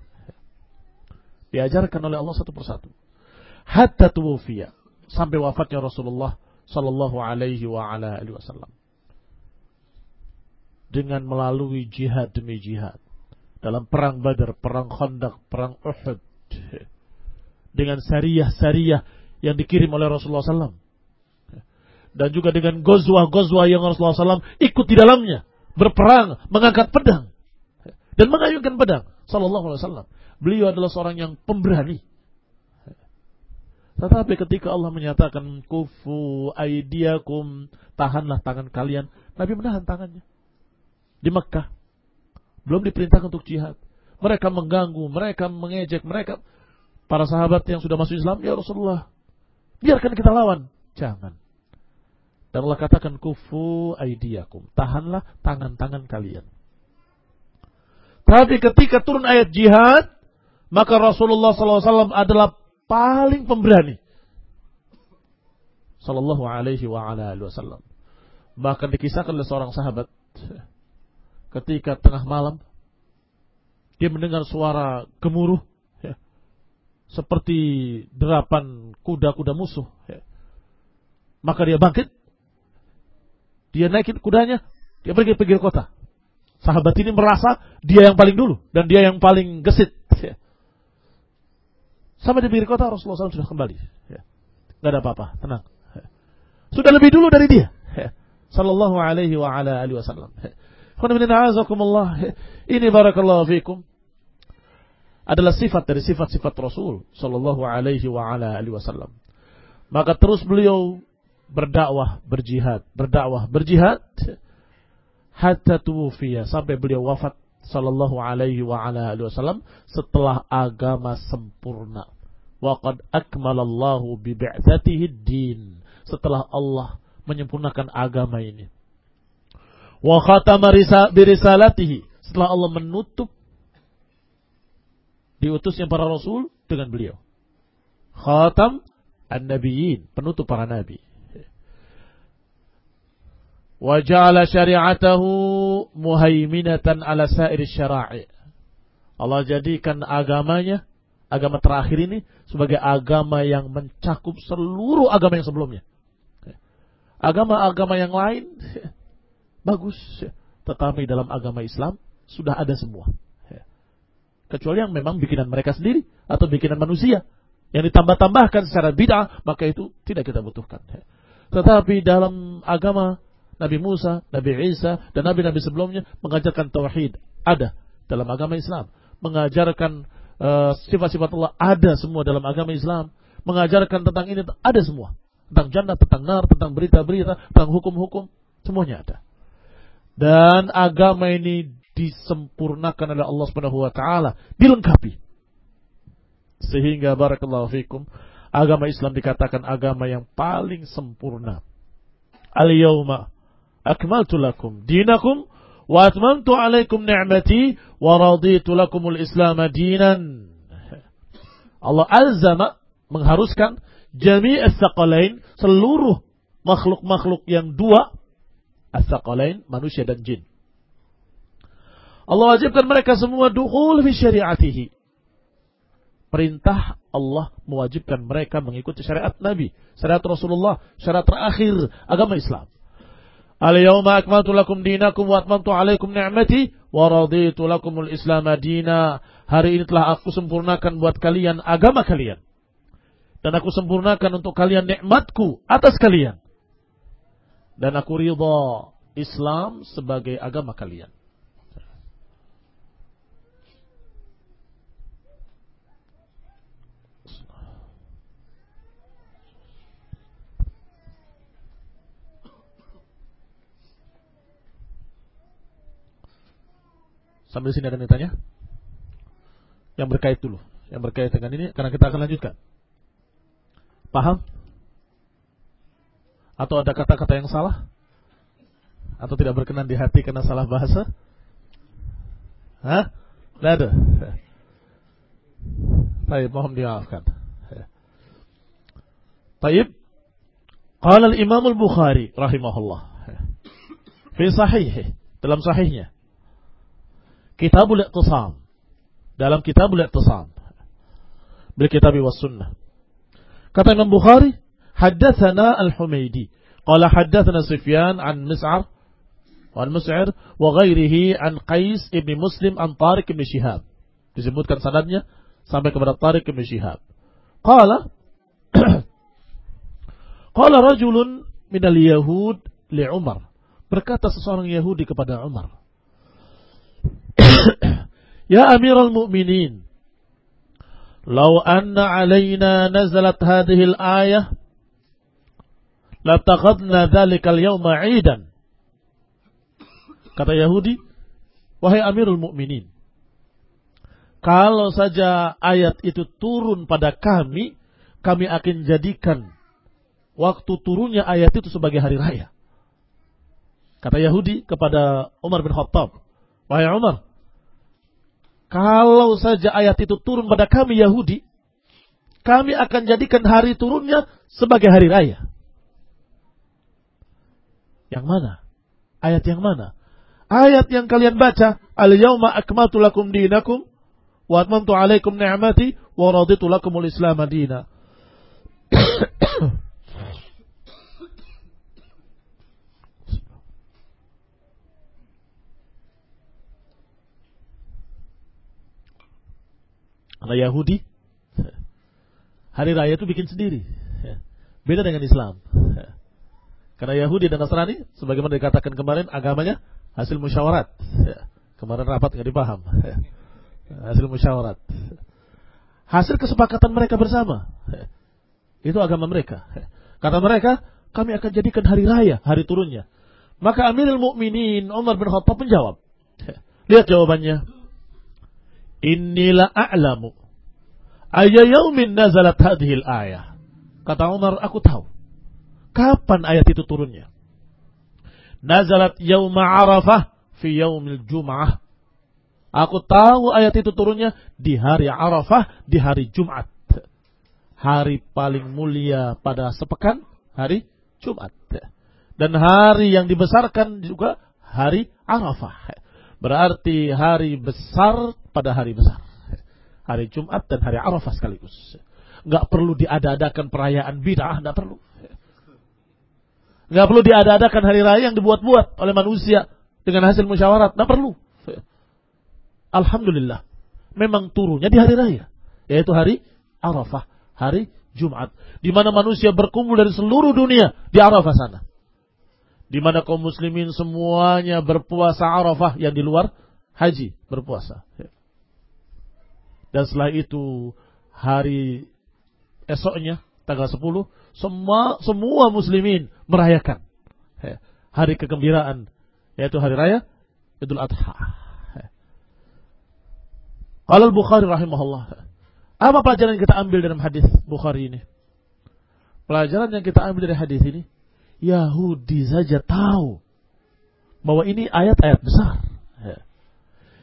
Speaker 1: Diajarkan oleh Allah satu persatu hatta tuwfiya. Sampai wafatnya Rasulullah sallallahu alaihi wa ala alihi wasallam. Dengan melalui jihad demi jihad. Dalam perang Badar, perang Khandaq, perang Uhud. Dengan syariah-syariah yang dikirim oleh Rasulullah SAW dan juga dengan gozwa-gozwa yang Rasulullah SAW ikut di dalamnya. Berperang, mengangkat pedang. Dan mengayunkan pedang sallallahu alaihi wasallam. Beliau adalah seorang yang pemberani tetapi ketika Allah menyatakan kufu aidiakum, tahanlah tangan kalian. Nabi menahan tangannya. Di Mekah. Belum diperintahkan untuk jihad. Mereka mengganggu, mereka mengejek, mereka para sahabat yang sudah masuk Islam, ya Rasulullah, biarkan kita lawan. Jangan. Dan Allah katakan kufu aidiakum, tahanlah tangan-tangan kalian. Tapi ketika turun ayat jihad, maka Rasulullah SAW adalah paling pemberani. Sallallahu alaihi wa ala alihi wasallam. Bahkan dikisahkan oleh seorang sahabat ketika tengah malam dia mendengar suara gemuruh ya, seperti derapan kuda-kuda musuh. Ya. Maka dia bangkit, dia naikin kudanya, dia pergi pinggir kota. Sahabat ini merasa dia yang paling dulu dan dia yang paling gesit. Ya. Sampai di pinggir kota Rasulullah SAW sudah kembali. Ya. Gak ada apa-apa, tenang. Ya. Sudah lebih dulu dari dia. Ya. Sallallahu alaihi wa ala alihi wasallam. Ya. Ini barakallahu fikum adalah sifat dari sifat-sifat Rasul sallallahu alaihi wa ala alihi wasallam. Maka terus beliau berdakwah, berjihad, berdakwah, berjihad hatta tuwfiya sampai beliau wafat sallallahu alaihi wa ala alihi wasallam setelah agama sempurna. Wa qad akmalallahu bi bi'tsatihi din. Setelah Allah menyempurnakan agama ini. Wa khatama bi risalatihi. Setelah Allah menutup diutusnya para rasul dengan beliau. Khatam an-nabiyyin, penutup para nabi. وجعل شريعته مهيمنة على سائر الشرائع syara'i. Allah jadikan agamanya, agama terakhir ini sebagai agama yang mencakup seluruh agama yang sebelumnya. Agama-agama yang lain bagus, tetapi dalam agama Islam sudah ada semua. Kecuali yang memang bikinan mereka sendiri atau bikinan manusia yang ditambah-tambahkan secara bid'ah, maka itu tidak kita butuhkan. Tetapi dalam agama Nabi Musa, Nabi Isa, dan Nabi-Nabi sebelumnya mengajarkan tauhid. Ada dalam agama Islam. Mengajarkan uh, sifat-sifat Allah ada semua dalam agama Islam. Mengajarkan tentang ini ada semua. Tentang jannah, tentang nar, tentang berita-berita, tentang hukum-hukum. Semuanya ada. Dan agama ini disempurnakan oleh Allah Subhanahu wa taala, dilengkapi. Sehingga barakallahu fikum, agama Islam dikatakan agama yang paling sempurna. Al-yauma akmaltu lakum dinakum wa atmamtu alaikum ni'mati wa raditu lakumul islam dinan. Allah azama mengharuskan Jami' as-saqalain, seluruh makhluk-makhluk yang dua, as-saqalain, manusia dan jin. Allah wajibkan mereka semua dukhul fi syariatihi. Perintah Allah mewajibkan mereka mengikuti syariat Nabi, syariat Rasulullah, syariat terakhir agama Islam. Al-yawma akmaltu lakum dinakum wa atmamtu alaikum ni'mati wa raditu lakumul Islam dina. Hari ini telah aku sempurnakan buat kalian agama kalian. Dan aku sempurnakan untuk kalian nikmatku atas kalian. Dan aku ridha Islam sebagai agama kalian. Sambil sini ada yang tanya? Yang berkait dulu. Yang berkait dengan ini, karena kita akan lanjutkan. Paham? Atau ada kata-kata yang salah? Atau tidak berkenan di hati karena salah bahasa? Hah? Tidak ada. Baik, mohon dimaafkan. Baik. Qala al-Imam al-Bukhari rahimahullah. Fi sahih, dalam sahihnya. Kitabul Iqtisam. Dalam Kitabul Iqtisam. Bil Kitab was Sunnah. Kata Imam Bukhari, haddatsana Al-Humaidi. Qala haddatsana Sufyan an Mis'ar wa Mus'ir wa ghairihi an Qais ibn Muslim an Tariq ibn Shihab. Disebutkan sanadnya sampai kepada Tariq ibn Shihab. Qala Qala rajulun minal Yahud li Umar. Berkata seseorang Yahudi kepada Umar. ya Amirul Mu'minin, لو anna علينا nazalat hadhihi al-ayah, ذلك اليوم yawma 'idan." Kata Yahudi, "Wahai Amirul Mu'minin, kalau saja ayat itu turun pada kami, kami akan jadikan waktu turunnya ayat itu sebagai hari raya." Kata Yahudi kepada Umar bin Khattab, "Wahai Umar, kalau saja ayat itu turun pada kami Yahudi, kami akan jadikan hari turunnya sebagai hari raya. Yang mana? Ayat yang mana? Ayat yang kalian baca, Al-yawma akmatu lakum dinakum wa atmamtu alaikum ni'mati wa raditu lakumul Islam madina. Karena Yahudi hari raya itu bikin sendiri. Beda dengan Islam. Karena Yahudi dan Nasrani, sebagaimana dikatakan kemarin, agamanya hasil musyawarat. Kemarin rapat nggak dipaham. Hasil musyawarat. Hasil kesepakatan mereka bersama. Itu agama mereka. Kata mereka, kami akan jadikan hari raya, hari turunnya. Maka Amirul Mukminin Umar bin Khattab menjawab. Lihat jawabannya. Inilah a'lamu. Ayya yaumin nazalat hadhil ayah. Kata Umar, aku tahu. Kapan ayat itu turunnya? Nazalat yauma arafah fi yaumil jum'ah. Aku tahu ayat itu turunnya di hari Arafah, di hari Jumat. Hari paling mulia pada sepekan, hari Jumat. Dan hari yang dibesarkan juga hari Arafah. Berarti hari besar pada hari besar. Hari Jumat dan hari Arafah sekaligus. Nggak perlu diada-adakan perayaan bid'ah, nggak perlu. Nggak perlu diada-adakan hari raya yang dibuat-buat oleh manusia dengan hasil musyawarat, nggak perlu. Alhamdulillah, memang turunnya di hari raya, yaitu hari Arafah, hari Jumat, di mana manusia berkumpul dari seluruh dunia di Arafah sana. Di mana kaum muslimin semuanya berpuasa Arafah yang di luar haji berpuasa. Dan setelah itu hari esoknya tanggal 10 semua semua muslimin merayakan hari kegembiraan yaitu hari raya Idul Adha. Qala Al-Bukhari rahimahullah. Apa pelajaran yang kita ambil dalam hadis Bukhari ini? Pelajaran yang kita ambil dari hadis ini, Yahudi saja tahu bahwa ini ayat-ayat besar.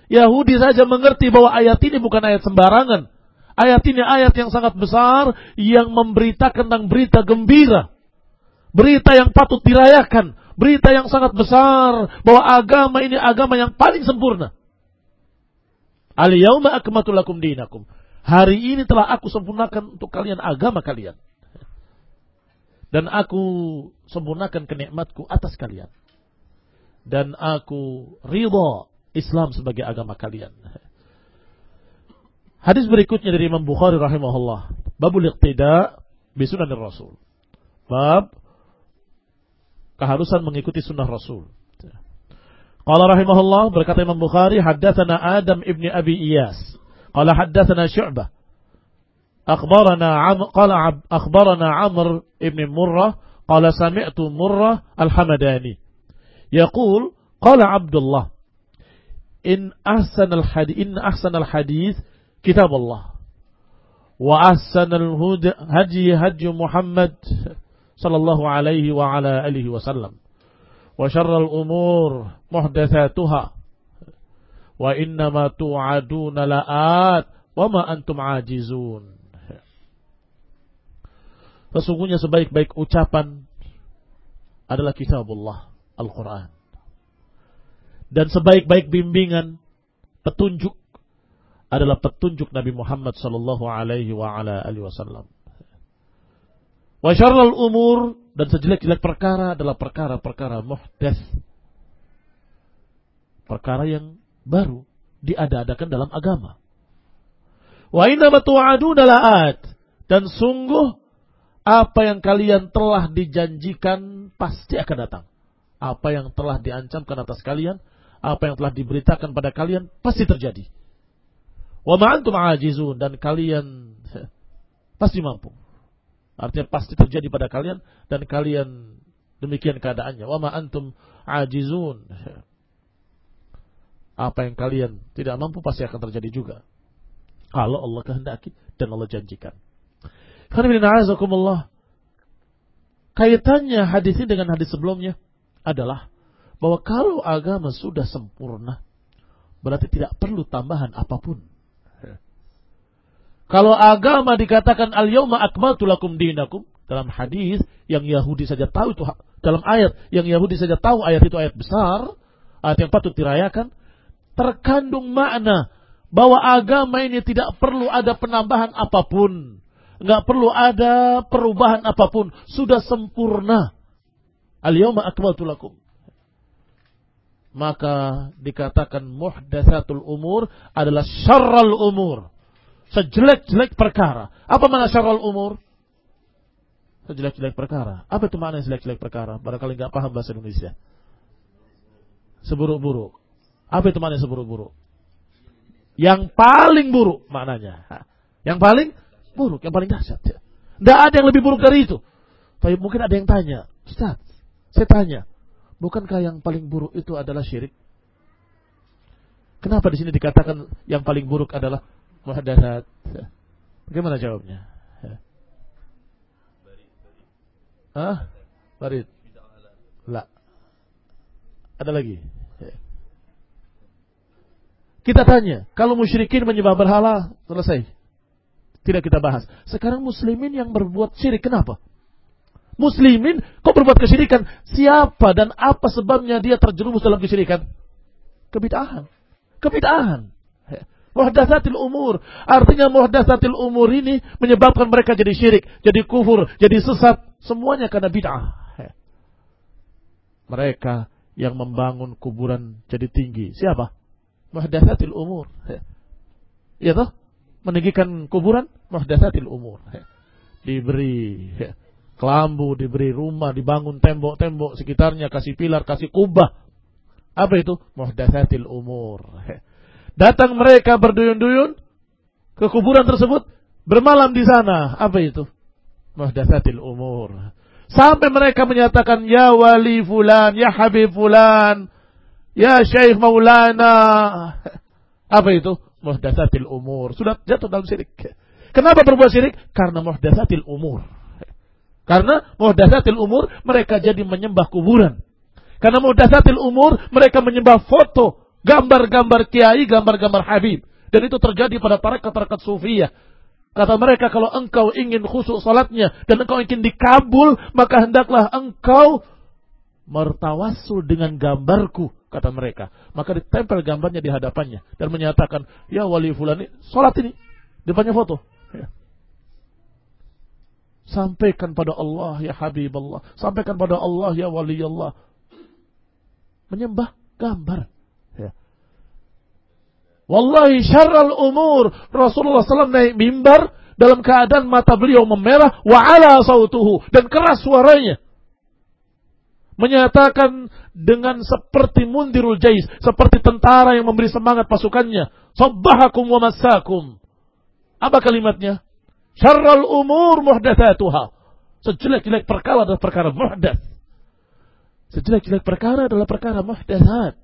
Speaker 1: Yahudi saja mengerti bahwa ayat ini bukan ayat sembarangan. Ayat ini ayat yang sangat besar yang memberitakan tentang berita gembira. Berita yang patut dirayakan. Berita yang sangat besar bahwa agama ini agama yang paling sempurna. Lakum dinakum. Hari ini telah aku sempurnakan untuk kalian agama kalian. Dan aku sempurnakan kenikmatku atas kalian. Dan aku ridha Islam sebagai agama kalian. Hadis berikutnya dari Imam Bukhari rahimahullah. Babul iqtida bisunan Rasul. Bab keharusan mengikuti sunnah Rasul. Qala rahimahullah berkata Imam Bukhari haddatsana Adam ibni Abi Iyas. Qala haddatsana Syu'bah. أخبرنا عم قال عب أخبرنا عمرو بن مرة قال سمعت مرة الحمداني يقول قال عبد الله in ahsanal hadis in ahsanal hadis kitab Allah wa ahsanal hadi hadi Muhammad sallallahu alaihi wa ala alihi wasallam wa syarrul umur muhdatsatuha. Wa innama tu'aduna la'at wa ma antum ajizun. Sesungguhnya sebaik-baik ucapan adalah kitabullah Al-Quran. Dan sebaik-baik bimbingan, petunjuk adalah petunjuk Nabi Muhammad sallallahu alaihi wa ala alihi wasallam. Wa syarrul umur dan sejelek-jelek perkara adalah perkara-perkara muhdath. Perkara yang baru diada-adakan dalam agama. Wa inna tu'aduna la'at dan sungguh apa yang kalian telah dijanjikan pasti akan datang. Apa yang telah diancamkan atas kalian apa yang telah diberitakan pada kalian pasti terjadi. Wa ma'antum ajizun dan kalian pasti mampu. Artinya pasti terjadi pada kalian dan kalian demikian keadaannya. Wa ma'antum ajizun. Apa yang kalian tidak mampu pasti akan terjadi juga. Kalau Allah kehendaki dan Allah janjikan. Kaitannya hadis ini dengan hadis sebelumnya adalah bahwa kalau agama sudah sempurna, berarti tidak perlu tambahan apa pun. Kalau agama dikatakan al-yawma akmaltu lakum dinakum dalam hadis yang Yahudi saja tahu itu dalam ayat yang Yahudi saja tahu ayat itu ayat besar, ayat yang patut dirayakan, terkandung makna bahwa agama ini tidak perlu ada penambahan apa pun, nggak perlu ada perubahan apa pun, sudah sempurna. Al-yawma akmaltu lakum maka dikatakan muhdatsatul umur adalah syarrul umur. Sejelek-jelek perkara. Apa makna syarrul umur? Sejelek-jelek perkara. Apa itu makna sejelek-jelek perkara? Barangkali nggak paham bahasa Indonesia. Seburuk-buruk. Apa itu makna seburuk-buruk? Yang paling buruk maknanya. Yang paling buruk, yang paling dahsyat. Tidak ada yang lebih buruk dari itu. Tapi mungkin ada yang tanya, Ustaz, saya tanya, Bukankah yang paling buruk itu adalah syirik? Kenapa di sini dikatakan yang paling buruk adalah muhadatsat? Bagaimana jawabnya? Hah? Barit. La. Ada lagi? Kita tanya, kalau musyrikin menyembah berhala, selesai. Tidak kita bahas. Sekarang muslimin yang berbuat syirik, kenapa? Muslimin kok berbuat kesyirikan? Siapa dan apa sebabnya dia terjerumus dalam kesyirikan? Kebid'ahan. Kebid'ahan. Muhdatsatil umur. Artinya muhdatsatil umur ini menyebabkan mereka jadi syirik, jadi kufur, jadi sesat. Semuanya karena bid'ah. Mereka yang membangun kuburan jadi tinggi. Siapa? Muhdatsatil umur. Ya toh? Meninggikan kuburan muhdatsatil umur. Diberi kelambu, diberi rumah, dibangun tembok-tembok sekitarnya, kasih pilar, kasih kubah. Apa itu? Muhdatsatil umur. Datang mereka berduyun-duyun ke kuburan tersebut, bermalam di sana. Apa itu? Muhdatsatil umur. Sampai mereka menyatakan, Ya wali fulan, Ya habib fulan, Ya syekh maulana. Apa itu? Muhdatsatil umur. Sudah jatuh dalam syirik. Kenapa berbuat syirik? Karena muhdatsatil umur. Karena muhdatsatil umur mereka jadi menyembah kuburan. Karena muhdatsatil umur mereka menyembah foto, gambar-gambar kiai, gambar-gambar habib. Dan itu terjadi pada tarekat-tarekat sufiyah. Kata mereka kalau engkau ingin khusyuk salatnya dan engkau ingin dikabul, maka hendaklah engkau mertawasul dengan gambarku, kata mereka. Maka ditempel gambarnya di hadapannya dan menyatakan, ya wali fulani, salat ini, depannya foto. Ya. Sampaikan pada Allah ya Habib Allah. Sampaikan pada Allah ya wali Allah. Menyembah gambar. Wallahi syarral umur. Rasulullah SAW naik mimbar dalam keadaan mata beliau memerah wa ala sautuhu dan keras suaranya. Menyatakan dengan seperti mundirul jais, seperti tentara yang memberi semangat pasukannya. Sabbahakum wa masakum. Apa kalimatnya? Syarral umur muhdathatuha. Sejelek-jelek perkara adalah perkara muhdath. Sejelek-jelek perkara adalah perkara muhdathat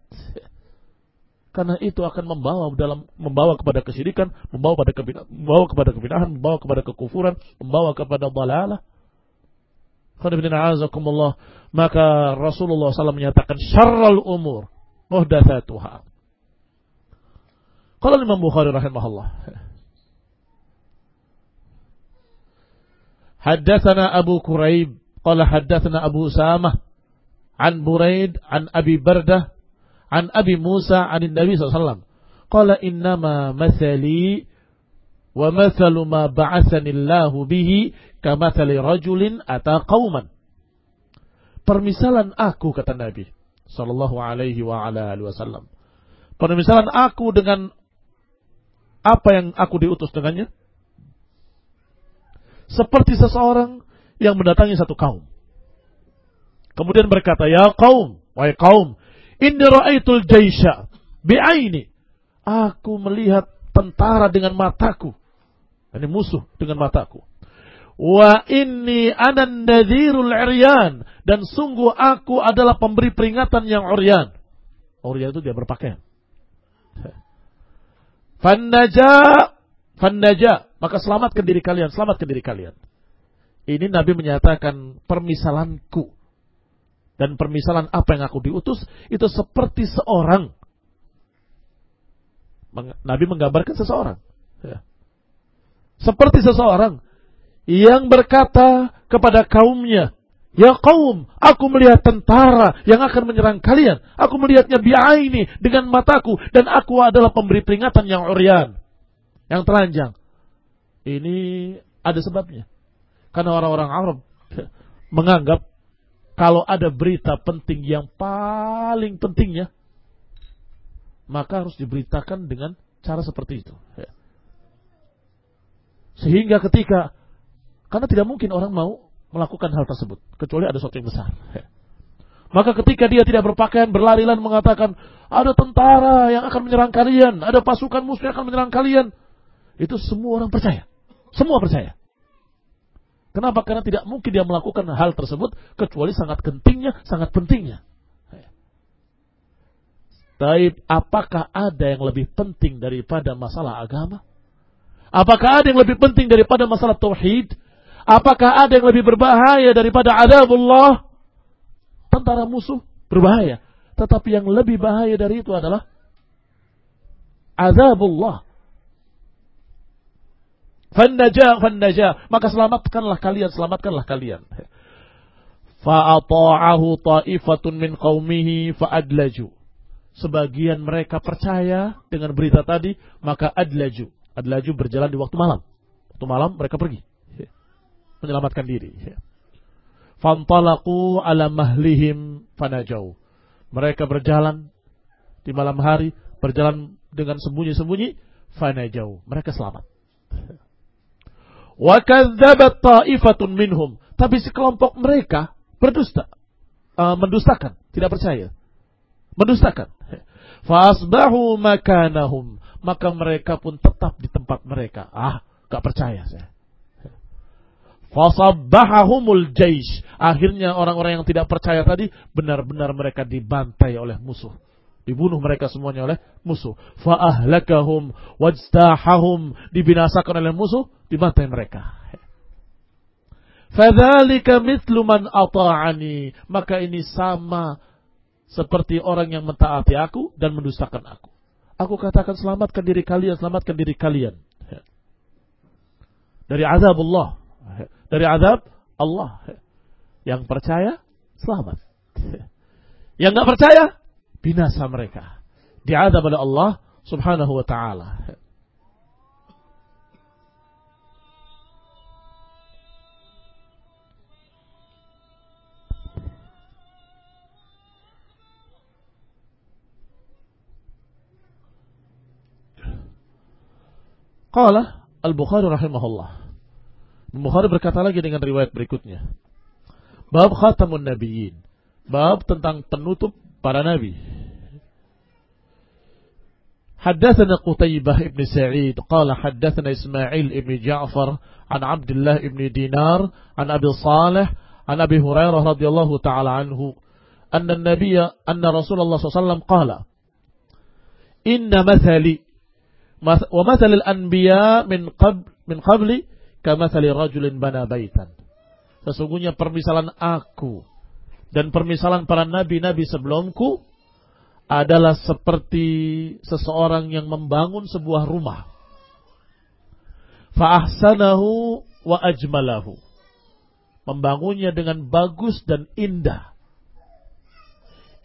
Speaker 1: karena itu akan membawa dalam membawa kepada kesyirikan, membawa pada kebinahan, membawa kepada kebinahan, membawa kepada kekufuran, membawa kepada dalalah. Maka Rasulullah SAW menyatakan syarral umur muhdatsatuha. Kalau Imam Bukhari rahimahullah. Haddatsana Abu Quraib qala haddatsana Abu Samah an Buraid an Abi Bardah an Abi Musa an Nabi SAW. Qala innama mathali wa mathalu ma ba'athani Allahu bihi kamathali rajulin ata qauman. Permisalan aku kata Nabi sallallahu alaihi wa ala alihi wasallam. Permisalan aku dengan apa yang aku diutus dengannya seperti seseorang yang mendatangi satu kaum. Kemudian berkata, "Ya kaum, wahai kaum, Inni ra'aitul jaisha bi'aini. Aku melihat tentara dengan mataku. Ini musuh dengan mataku. Wa inni anan nadhirul iryan. Dan sungguh aku adalah pemberi peringatan yang uryan. Uryan itu dia berpakaian. Fannaja, fannaja. Maka selamatkan diri kalian, selamatkan diri kalian. Ini Nabi menyatakan permisalanku dan permisalan apa yang aku diutus itu seperti seorang. Nabi menggambarkan seseorang. Ya. Seperti seseorang yang berkata kepada kaumnya, Ya kaum, aku melihat tentara yang akan menyerang kalian. Aku melihatnya biaini dengan mataku. Dan aku adalah pemberi peringatan yang urian. Yang telanjang. Ini ada sebabnya. Karena orang-orang Arab menganggap kalau ada berita penting yang paling pentingnya, maka harus diberitakan dengan cara seperti itu. Sehingga ketika, karena tidak mungkin orang mau melakukan hal tersebut, kecuali ada sesuatu yang besar. Maka ketika dia tidak berpakaian, berlari-lari mengatakan, ada tentara yang akan menyerang kalian, ada pasukan musuh yang akan menyerang kalian. Itu semua orang percaya. Semua percaya. Kenapa? Karena tidak mungkin dia melakukan hal tersebut kecuali sangat gentingnya, sangat pentingnya. Tapi apakah ada yang lebih penting daripada masalah agama? Apakah ada yang lebih penting daripada masalah tauhid? Apakah ada yang lebih berbahaya daripada adabullah? Tentara musuh berbahaya. Tetapi yang lebih bahaya dari itu adalah azabullah. Fannaja, fannaja. Maka selamatkanlah kalian, selamatkanlah kalian. Fa'ata'ahu ta'ifatun min qawmihi fa'adlaju. Sebagian mereka percaya dengan berita tadi, maka adlaju. Adlaju berjalan di waktu malam. Waktu malam mereka pergi. Menyelamatkan diri. Fantalaku ala mahlihim fanajau. Mereka berjalan di malam hari, berjalan dengan sembunyi-sembunyi, fanajau. Mereka selamat. Wa kadzabat ta'ifatun minhum. Tapi sekelompok mereka berdusta. Uh, mendustakan, tidak percaya. Mendustakan. Fasbahu makanahum. Maka mereka pun tetap di tempat mereka. Ah, gak percaya saya. Fasabbahahumul jaish. Akhirnya orang-orang yang tidak percaya tadi benar-benar mereka dibantai oleh musuh. Dibunuh mereka semuanya oleh musuh. Fa'ahlakahum wajtahahum. Dibinasakan oleh musuh, dibantai mereka. Fadzalika mithlu man ata'ani. Maka ini sama seperti orang yang mentaati aku dan mendustakan aku. Aku katakan selamatkan diri kalian, selamatkan diri kalian. Dari azab Allah. Dari azab Allah. Yang percaya, selamat. Yang nggak percaya, binasa mereka. Diadab oleh Allah subhanahu wa ta'ala. Qala Al-Bukhari rahimahullah. Bukhari berkata lagi dengan riwayat berikutnya. Bab khatamun nabiyyin. Bab tentang penutup para nabi. حدثنا قتيبة بن سعيد قال حدثنا إسماعيل بن جعفر عن عبد الله بن دينار عن أبي صالح عن أبي هريرة رضي الله تعالى عنه أن النبي أن رسول الله صلى الله عليه وسلم قال إن مثلي wa mathalil anbiya min qab min qabli kamathali rajulin bana baitan. Sesungguhnya permisalan aku dan permisalan para nabi-nabi sebelumku adalah seperti seseorang yang membangun sebuah rumah. Fa'ahsanahu wa ajmalahu. Membangunnya dengan bagus dan indah.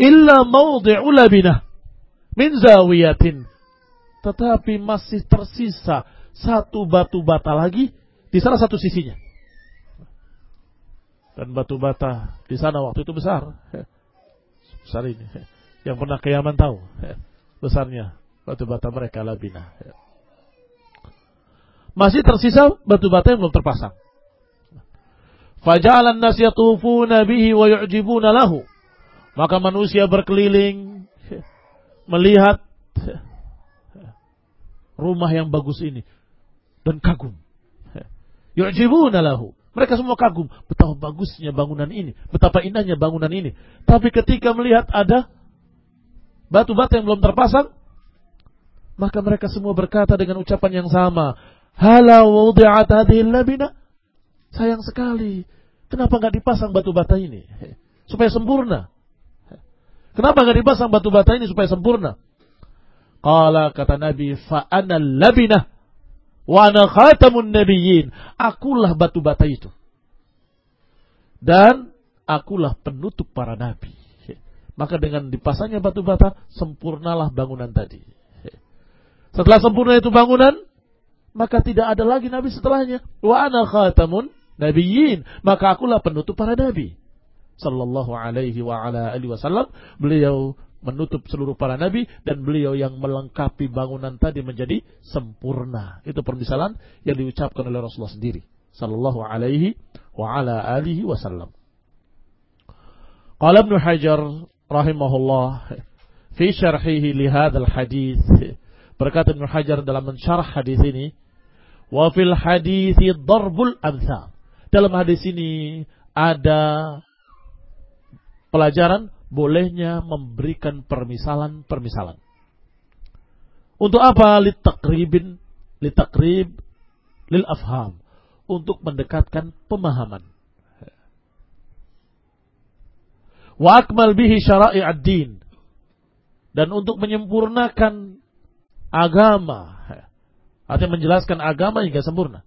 Speaker 1: Illa mawdi'u labinah min zawiyatin tetapi masih tersisa satu batu bata lagi di salah satu sisinya. Dan batu bata di sana waktu itu besar. Besar ini. Yang pernah keyaman tahu. Besarnya batu bata mereka labina. Masih tersisa batu bata yang belum terpasang. Fajalan nas yatufuna bihi wa yu'jibuna lahu. Maka manusia berkeliling melihat rumah yang bagus ini dan kagum. Yu'jibuna lahu. Mereka semua kagum betapa bagusnya bangunan ini, betapa indahnya bangunan ini. Tapi ketika melihat ada batu batu yang belum terpasang, maka mereka semua berkata dengan ucapan yang sama, "Hala wudi'at hadhil labina?" Sayang sekali. Kenapa nggak dipasang batu bata ini? Supaya sempurna. Kenapa nggak dipasang batu bata ini supaya sempurna? Qala kata Nabi, fa'ana labinah wa ana khatamun nabiyyin. Akulah batu bata itu. Dan akulah penutup para nabi. Maka dengan dipasangnya batu bata, sempurnalah bangunan tadi. Setelah sempurna itu bangunan, maka tidak ada lagi nabi setelahnya. Wa ana khatamun nabiyyin. Maka akulah penutup para nabi. Sallallahu alaihi wa ala alihi wasallam. Beliau menutup seluruh para nabi dan beliau yang melengkapi bangunan tadi menjadi sempurna. Itu permisalan yang diucapkan oleh Rasulullah sendiri sallallahu alaihi wa ala alihi wasallam. Qala Ibnu Hajar rahimahullah fi syarhihi li hadzal hadis berkata Ibnu Hajar dalam mensyarah hadis ini wa fil hadisi darbul amsal. Dalam hadis ini ada pelajaran bolehnya memberikan permisalan-permisalan. Untuk apa? Litakribin, litakrib, lil afham. Untuk mendekatkan pemahaman. Wa akmal bihi syara'i ad-din. Dan untuk menyempurnakan agama. Artinya menjelaskan agama hingga sempurna.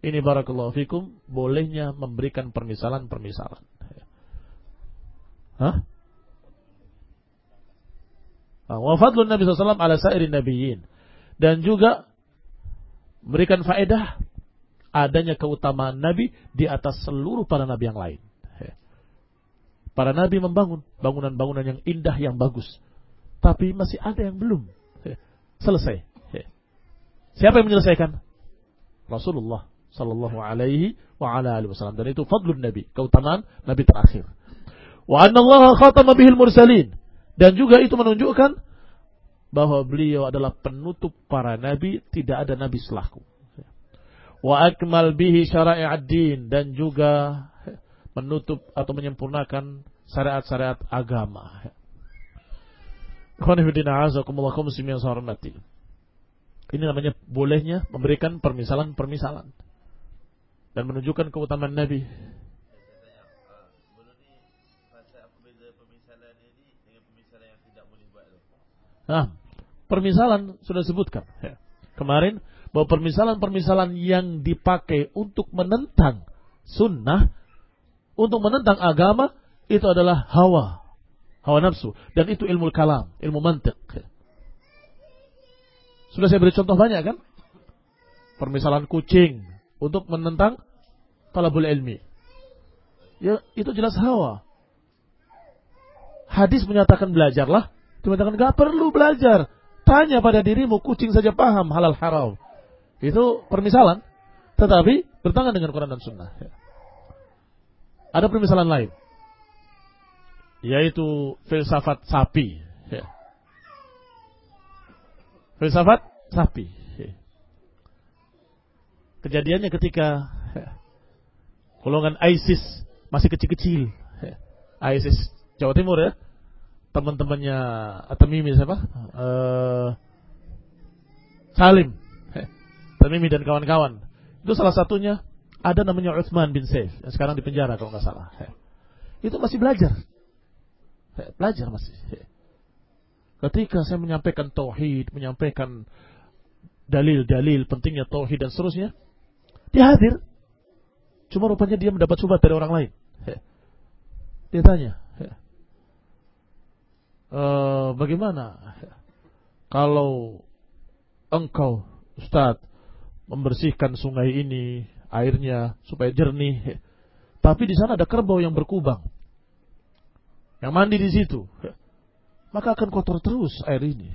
Speaker 1: Ini barakallahu fikum bolehnya memberikan permisalan-permisalan. Hah? Ah, wa fadlun Nabi SAW ala sairin nabiyyin. Dan juga memberikan faedah adanya keutamaan Nabi di atas seluruh para Nabi yang lain. Para Nabi membangun bangunan-bangunan yang indah, yang bagus. Tapi masih ada yang belum selesai. Siapa yang menyelesaikan? Rasulullah Sallallahu Alaihi wa ala alihi Wasallam. Dan itu fadlun Nabi, keutamaan Nabi terakhir. Wa anna Allah khatama bihil mursalin. Dan juga itu menunjukkan bahwa beliau adalah penutup para nabi, tidak ada nabi setelahku. Wa akmal bihi syara'i'ad din dan juga menutup atau menyempurnakan syariat-syariat agama. Ini namanya bolehnya memberikan permisalan-permisalan dan menunjukkan keutamaan Nabi Nah, permisalan sudah disebutkan. Ya. Kemarin bahwa permisalan-permisalan yang dipakai untuk menentang sunnah, untuk menentang agama, itu adalah hawa, hawa nafsu. Dan itu ilmu kalam, ilmu mantik. Sudah saya beri contoh banyak kan? Permisalan kucing untuk menentang talabul ilmi. Ya, itu jelas hawa. Hadis menyatakan belajarlah, mengatakan nggak perlu belajar. Tanya pada dirimu, kucing saja paham halal haram. Itu permisalan. Tetapi bertangan dengan Quran dan Sunnah. Ya. Ada permisalan lain. Yaitu filsafat sapi. Ya. Filsafat sapi. Ya. Kejadiannya ketika golongan ISIS masih kecil-kecil. ISIS Jawa Timur ya. Teman-temannya Atamimi siapa? Uh, Salim Tamimi dan kawan-kawan. Itu salah satunya ada namanya Uthman bin Saif yang sekarang di penjara kalau nggak salah. Itu masih belajar. Belajar masih. Ketika saya menyampaikan tauhid, menyampaikan dalil-dalil pentingnya tauhid dan seterusnya, dia hadir. Cuma rupanya dia mendapat subat dari orang lain. Dia tanya, e, bagaimana kalau engkau, Ustadz, membersihkan sungai ini, airnya supaya jernih. Tapi di sana ada kerbau yang berkubang. Yang mandi di situ. Maka akan kotor terus air ini.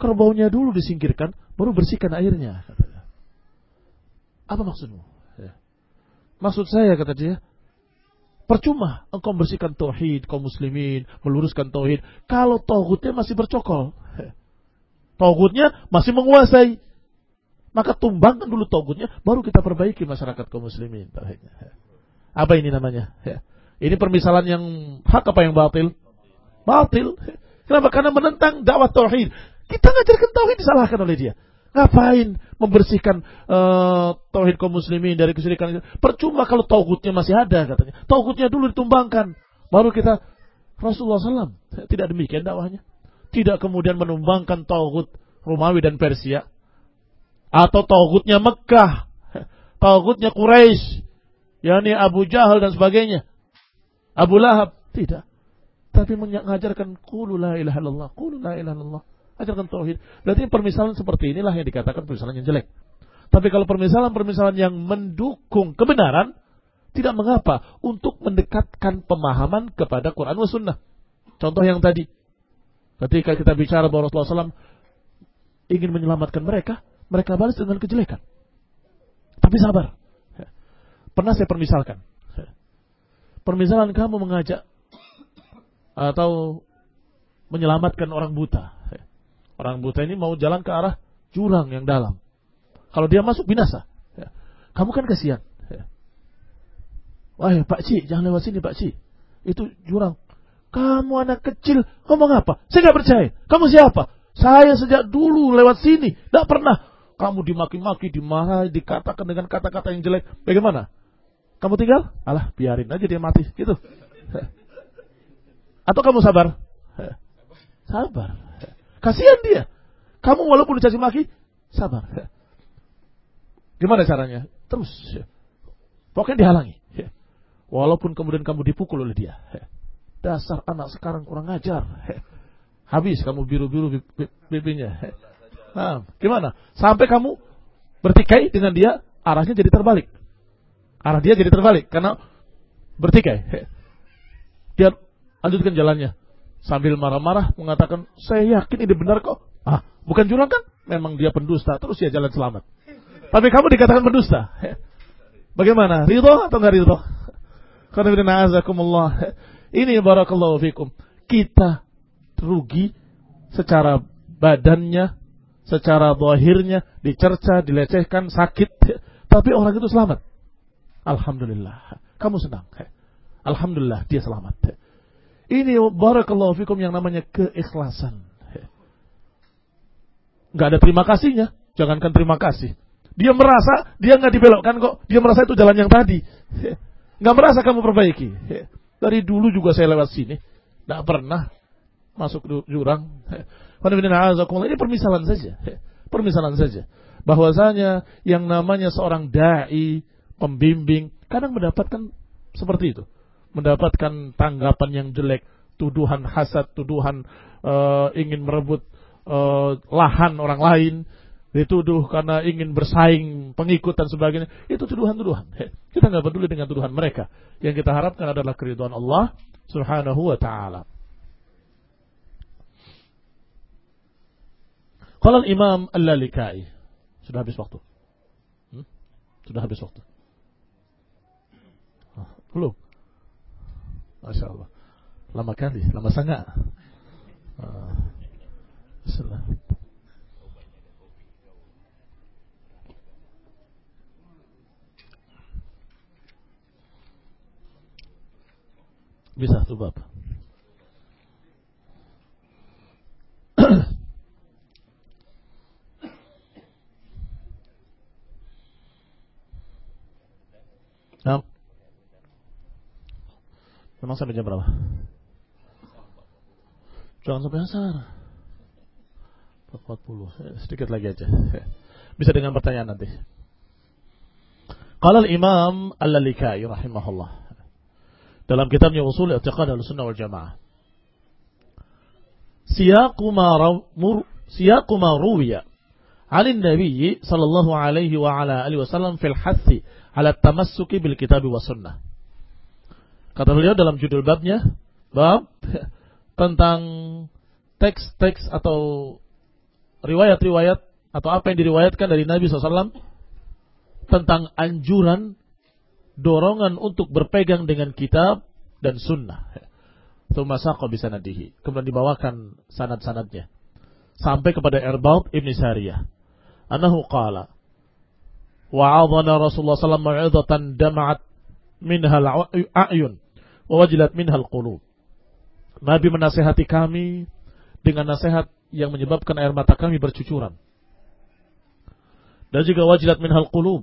Speaker 1: Kerbaunya dulu disingkirkan, baru bersihkan airnya. Apa maksudmu? Maksud saya, kata dia, percuma engkau membersihkan tauhid kaum muslimin, meluruskan tauhid, kalau tauhidnya masih bercokol. Tauhidnya masih menguasai. Maka tumbangkan dulu togutnya, baru kita perbaiki masyarakat kaum muslimin. Apa ini namanya? Ya. Ini permisalan yang hak apa yang batil? Batil. Kenapa? Karena menentang dakwah tauhid. Kita ngajarkan tauhid disalahkan oleh dia. Ngapain membersihkan uh, tauhid kaum muslimin dari kesyirikan? Percuma kalau tauhidnya masih ada katanya. Tauhidnya dulu ditumbangkan, baru kita Rasulullah SAW tidak demikian dakwahnya. Tidak kemudian menumbangkan tauhid Romawi dan Persia, atau tauhidnya Mekah, tauhidnya Quraisy, yakni Abu Jahal dan sebagainya. Abu Lahab tidak. Tapi mengajarkan qulu la ilaha illallah, la ilaha illallah. Ajarkan tauhid. Berarti permisalan seperti inilah yang dikatakan permisalan yang jelek. Tapi kalau permisalan-permisalan yang mendukung kebenaran, tidak mengapa untuk mendekatkan pemahaman kepada Quran dan Sunnah. Contoh yang tadi, ketika kita bicara bahwa Rasulullah SAW ingin menyelamatkan mereka, mereka balas dengan kejelekan. Tapi sabar. Pernah saya permisalkan. Permisalan kamu mengajak atau menyelamatkan orang buta. Orang buta ini mau jalan ke arah jurang yang dalam. Kalau dia masuk binasa. Kamu kan kasihan. Wah, Pak Ci, jangan lewat sini Pak Ci. Itu jurang. Kamu anak kecil, ngomong apa? Saya nggak percaya. Kamu siapa? Saya sejak dulu lewat sini, tidak pernah kamu dimaki-maki, dimarahi, dikatakan dengan kata-kata yang jelek, bagaimana? Kamu tinggal? Alah, biarin aja dia mati, gitu. Atau kamu sabar? Sabar. Kasihan dia. Kamu walaupun dicaci maki, sabar. Gimana caranya? Terus. Pokoknya dihalangi. Walaupun kemudian kamu dipukul oleh dia. Dasar anak sekarang kurang ajar. Habis kamu biru-biru pipinya. Nah, gimana? Sampai kamu bertikai dengan dia, arahnya jadi terbalik. Arah dia jadi terbalik karena bertikai. Dia lanjutkan jalannya sambil marah-marah mengatakan, "Saya yakin ini benar kok." Ah, bukan jurang kan? Memang dia pendusta, terus dia jalan selamat. Tapi kamu dikatakan pendusta. Bagaimana? Ridho atau enggak ridho? Karena Ini barakallahu fikum. Kita rugi secara badannya, secara zahirnya dicerca, dilecehkan, sakit, tapi orang itu selamat. Alhamdulillah. Kamu senang. Alhamdulillah dia selamat. Ini barakallahu fikum yang namanya keikhlasan. Gak ada terima kasihnya. Jangankan terima kasih. Dia merasa dia nggak dibelokkan kok. Dia merasa itu jalan yang tadi. Nggak merasa kamu perbaiki. Dari dulu juga saya lewat sini. Nggak pernah masuk jurang. Ini permisalan saja. Permisalan saja. bahwasanya yang namanya seorang dai, pembimbing, kadang mendapatkan seperti itu. Mendapatkan tanggapan yang jelek, tuduhan hasad, tuduhan uh, ingin merebut uh, lahan orang lain, dituduh karena ingin bersaing pengikut dan sebagainya. Itu tuduhan-tuduhan. Kita nggak peduli dengan tuduhan mereka. Yang kita harapkan adalah keridhaan Allah Subhanahu wa taala. Kalau Imam Al-Lalikai sudah habis waktu. Hmm? Sudah habis waktu. Oh, belum. Masya Allah. Lama kali, lama sangat. Uh, Bisa tuh Bapak. Nah. Memang sampai jam berapa? Jangan sampai asar. 440. Sedikit lagi aja. Bisa dengan pertanyaan nanti. Qala al-Imam Al-Lalikai rahimahullah. Dalam kitabnya Usul I'tiqad Al-Sunnah wal Jamaah. Siyaqu ma siyaqu ma ruwiya 'an sallallahu alaihi wa ala alihi wasallam fil hathi ala tamassuki bil sunnah. Kata beliau dalam judul babnya, bab tentang teks-teks atau riwayat-riwayat atau apa yang diriwayatkan dari Nabi SAW tentang anjuran dorongan untuk berpegang dengan kitab dan sunnah. Tumasaqa bisa nadihi. Kemudian dibawakan sanad-sanadnya. Sampai kepada Erbaut Ibn Sariyah. Anahu qala. Wa'adhana Rasulullah SAW ma'idhatan dama'at minhal a'yun. Wawajilat minhal qulub. Nabi menasehati kami dengan nasihat yang menyebabkan air mata kami bercucuran. Dan juga wajilat minhal qulub.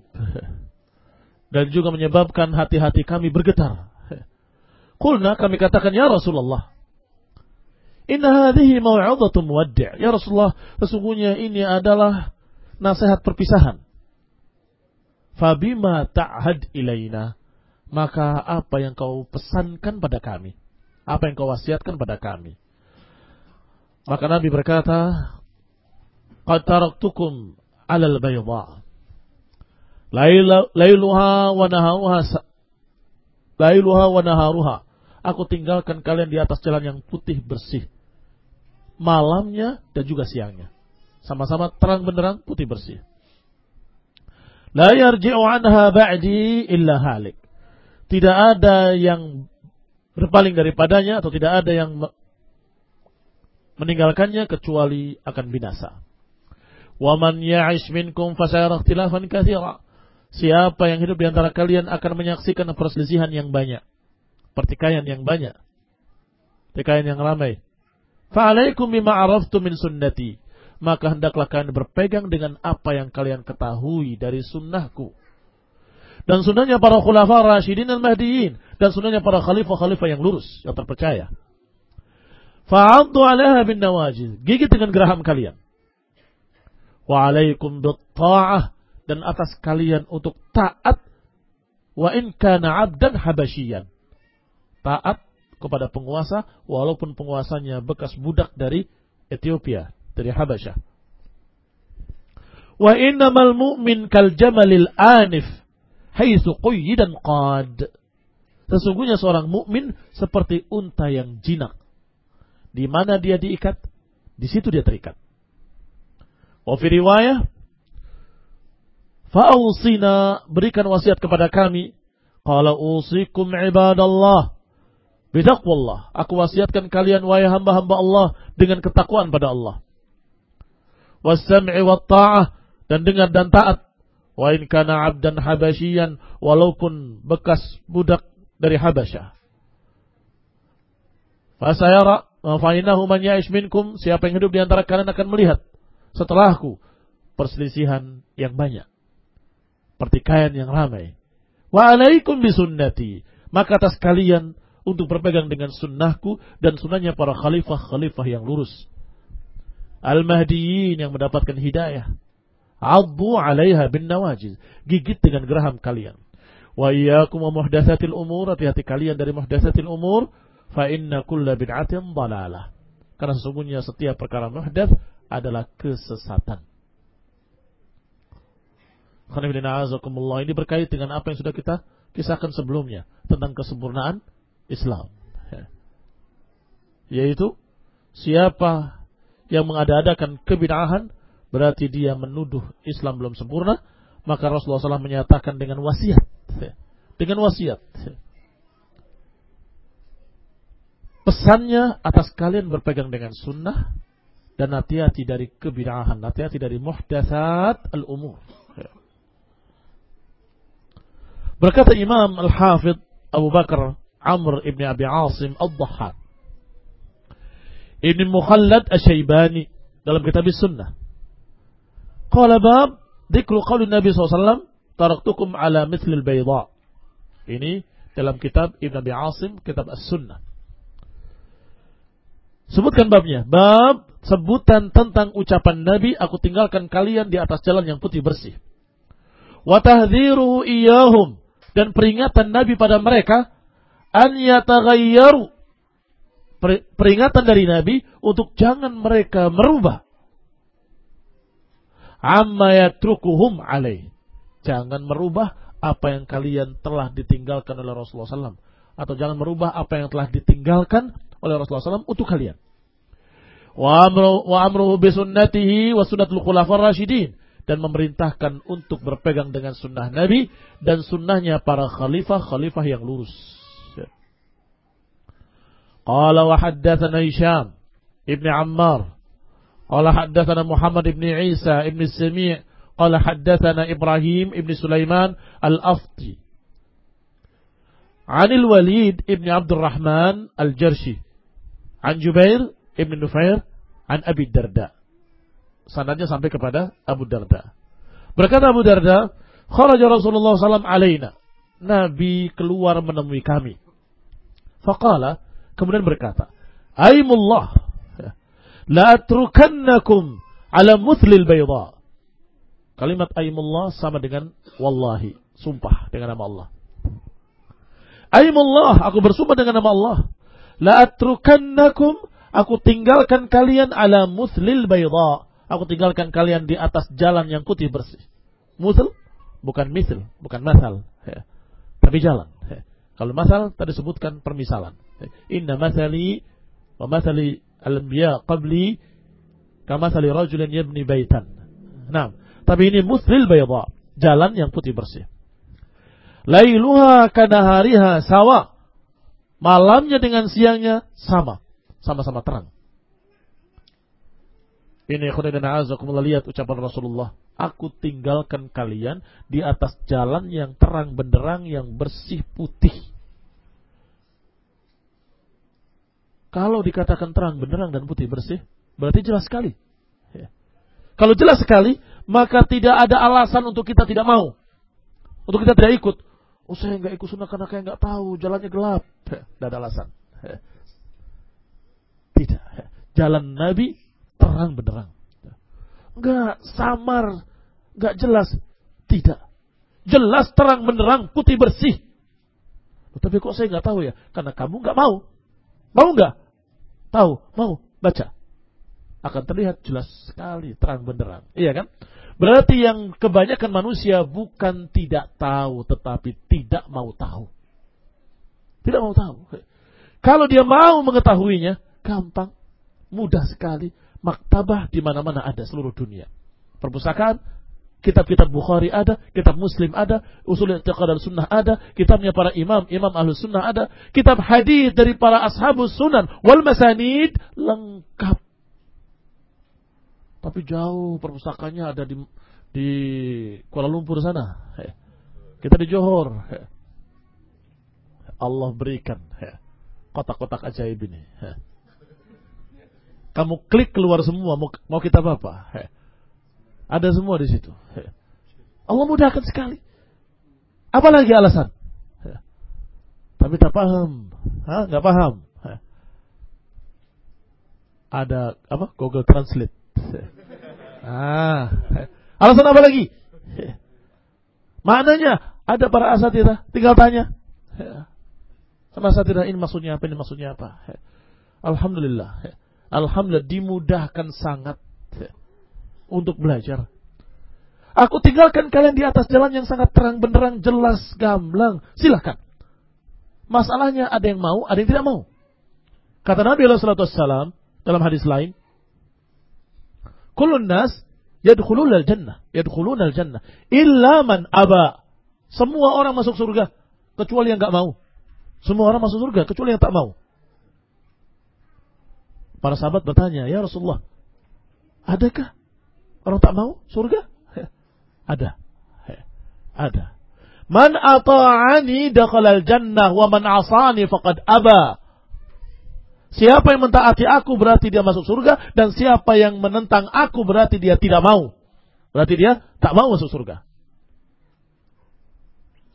Speaker 1: Dan juga menyebabkan hati-hati kami bergetar. Kulna kami katakan, Ya Rasulullah. Inna hadhihi maw'udhatun muwaddi' Ya Rasulullah, sesungguhnya ini adalah nasihat perpisahan. Fabima ta'had ilaina. Maka apa yang kau pesankan pada kami? Apa yang kau wasiatkan pada kami? Maka Nabi berkata, Qad taraktukum alal bayda. Lailuha wa naharuha Lailuha wa naharuha. Aku tinggalkan kalian di atas jalan yang putih bersih. Malamnya dan juga siangnya. Sama-sama terang benderang putih bersih. La yarji'u anha ba'di illa halik. Tidak ada yang berpaling daripadanya atau tidak ada yang meninggalkannya kecuali akan binasa. Wa man ya'ish minkum ikhtilafan katsira. Siapa yang hidup di antara kalian akan menyaksikan perselisihan yang banyak, pertikaian yang banyak, pertikaian yang ramai. Fa'alaikum bima araftu min sunnati maka hendaklah kalian berpegang dengan apa yang kalian ketahui dari sunnahku. Dan sunnahnya para khulafa rasyidin dan mahdiin. Dan sunnahnya para khalifah-khalifah yang lurus, yang terpercaya. Fa'addu alaiha bin nawajid. Gigit dengan geraham kalian. Wa alaikum bitta'ah. Dan atas kalian untuk taat. Wa in kana abdan habasyian. Taat kepada penguasa walaupun penguasanya bekas budak dari Ethiopia dari Habasyah. Wa innamal mu'min kal jamalil anif haitsu qayyidan qad. Sesungguhnya seorang mukmin seperti unta yang jinak. Di mana dia diikat, di situ dia terikat. Wa fi riwayah Fa'awsina berikan wasiat kepada kami. Qala usikum ibadallah. Bidaqwallah. Aku wasiatkan kalian wahai hamba-hamba Allah dengan ketakwaan pada Allah wasam'i wa ta'ah dan dengar dan taat. Wa in kana 'abdan habasyian walaupun bekas budak dari Habasyah. Fasayara fa innahu man ya'ish minkum siapa yang hidup di antara kalian akan melihat setelahku perselisihan yang banyak. Pertikaian yang ramai. Wa alaikum bisunnati. Maka atas kalian untuk berpegang dengan sunnahku dan sunnahnya para khalifah-khalifah yang lurus. Al-Mahdiyin yang mendapatkan hidayah. Addu 'alaiha bin nawajiz. Gigit dengan geraham kalian. Wa iyyakum muhdatsatil umur, hati-hati kalian dari muhdatsatil umur, fa inna kulla bid'atin dalalah. Karena sesungguhnya setiap perkara muhdats adalah kesesatan. Ini berkait dengan apa yang sudah kita kisahkan sebelumnya tentang kesempurnaan Islam. Yaitu siapa yang mengada-adakan kebid'ahan berarti dia menuduh Islam belum sempurna, maka Rasulullah SAW menyatakan dengan wasiat. Dengan wasiat. Pesannya atas kalian berpegang dengan sunnah dan hati-hati dari kebid'ahan, hati-hati dari muhdatsat al-umur. Berkata Imam Al-Hafidh Abu Bakar Amr ibn Abi Asim Al-Dhahhak Ibn Mukhallad Asyaibani dalam kitab Sunnah. Qala bab dikru qauli Nabi SAW taraktukum ala mithlil bayda. Ini dalam kitab Ibn Abi Asim, kitab As-Sunnah. Sebutkan babnya. Bab sebutan tentang ucapan Nabi, aku tinggalkan kalian di atas jalan yang putih bersih. Wa tahdhiruhu iyahum. Dan peringatan Nabi pada mereka, an yataghayyaru peringatan dari Nabi untuk jangan mereka merubah amma yatrukuhum alaih. Jangan merubah apa yang kalian telah ditinggalkan oleh Rasulullah SAW. Atau jangan merubah apa yang telah ditinggalkan oleh Rasulullah SAW untuk kalian. Wa amruhu bisunnatihi wa sunnatul khulafar rasyidin. Dan memerintahkan untuk berpegang dengan sunnah Nabi dan sunnahnya para khalifah-khalifah yang lurus. Qala wa haddathana Hisham ibn Ammar. Qala haddatsana Muhammad ibn Isa ibn Sami' qala haddatsana Ibrahim ibn Sulaiman al-Afti. Anil Walid ibn Abdurrahman al-Jarshi. An Jubair ibn Nufair an Abi Darda. Sanadnya sampai kepada Abu Darda. Berkata Abu Darda, kharaja Rasulullah SAW. Nabi keluar menemui kami. Faqala, kemudian berkata, Aimullah, la atrukannakum ala muthlil bayda. Kalimat aimullah sama dengan wallahi, sumpah dengan nama Allah. Aimullah, aku bersumpah dengan nama Allah. La atrukannakum, aku tinggalkan kalian ala muthlil bayda. Aku tinggalkan kalian di atas jalan yang putih bersih. Muthl bukan misl, bukan masal, ya. tapi jalan. Ya. Kalau masal tadi sebutkan permisalan. Inna masali masali al-anbiya qabli kamathali rajulin yabni baitan. Nah, tapi ini musril bayda, jalan yang putih bersih. Lailuha kanahariha sawa. Malamnya dengan siangnya sama, sama-sama terang. Ini khudana azakumullah lihat ucapan Rasulullah. Aku tinggalkan kalian di atas jalan yang terang benderang yang bersih putih. Kalau dikatakan terang, benerang dan putih bersih, berarti jelas sekali. Ya. Kalau jelas sekali, maka tidak ada alasan untuk kita tidak mau. Untuk kita tidak ikut. Oh saya nggak ikut sunnah karena kayak nggak tahu, jalannya gelap. Ya, tidak ada alasan. Ya. Tidak. Ya. Jalan Nabi terang benerang. Enggak samar, enggak jelas. Tidak. Jelas terang benerang, putih bersih. Tapi kok saya nggak tahu ya? Karena kamu nggak mau. Mau nggak? Tahu? Mau? Baca. Akan terlihat jelas sekali, terang benderang. Iya kan? Berarti yang kebanyakan manusia bukan tidak tahu, tetapi tidak mau tahu. Tidak mau tahu. Kalau dia mau mengetahuinya, gampang, mudah sekali. Maktabah di mana-mana ada seluruh dunia. Perpustakaan Kitab-kitab Bukhari ada, kitab Muslim ada, usul i'tiqad sunnah ada, kitabnya para imam, imam ahlu sunnah ada, kitab hadis dari para ashabus sunan wal masanid lengkap. Tapi jauh perpustakaannya ada di di Kuala Lumpur sana. Kita di Johor. Allah berikan kotak-kotak ajaib ini. Kamu klik keluar semua mau, kita apa? Ada semua di situ. Allah mudahkan sekali. Apalagi alasan? Tapi tak paham. Hah? Gak paham. Ada apa? Google Translate. Ah, Alasan apa lagi? Maknanya ada para asatidah, tinggal tanya. Sama asatidah ini maksudnya apa, ini maksudnya apa. Alhamdulillah. Alhamdulillah dimudahkan sangat untuk belajar. Aku tinggalkan kalian di atas jalan yang sangat terang benderang, jelas, gamblang. Silahkan. Masalahnya ada yang mau, ada yang tidak mau. Kata Nabi SAW dalam hadis lain, Kulun nas yadkhulun al-jannah, yadkhulun al-jannah illa man aba. Semua orang masuk surga kecuali yang enggak mau. Semua orang masuk surga kecuali yang tak mau. Para sahabat bertanya, "Ya Rasulullah, adakah orang tak mau surga?" Ada. Ada. Man ata'ani dakhalal jannah wa man asani faqad aba. Siapa yang mentaati aku berarti dia masuk surga dan siapa yang menentang aku berarti dia tidak mau. Berarti dia tak mau masuk surga.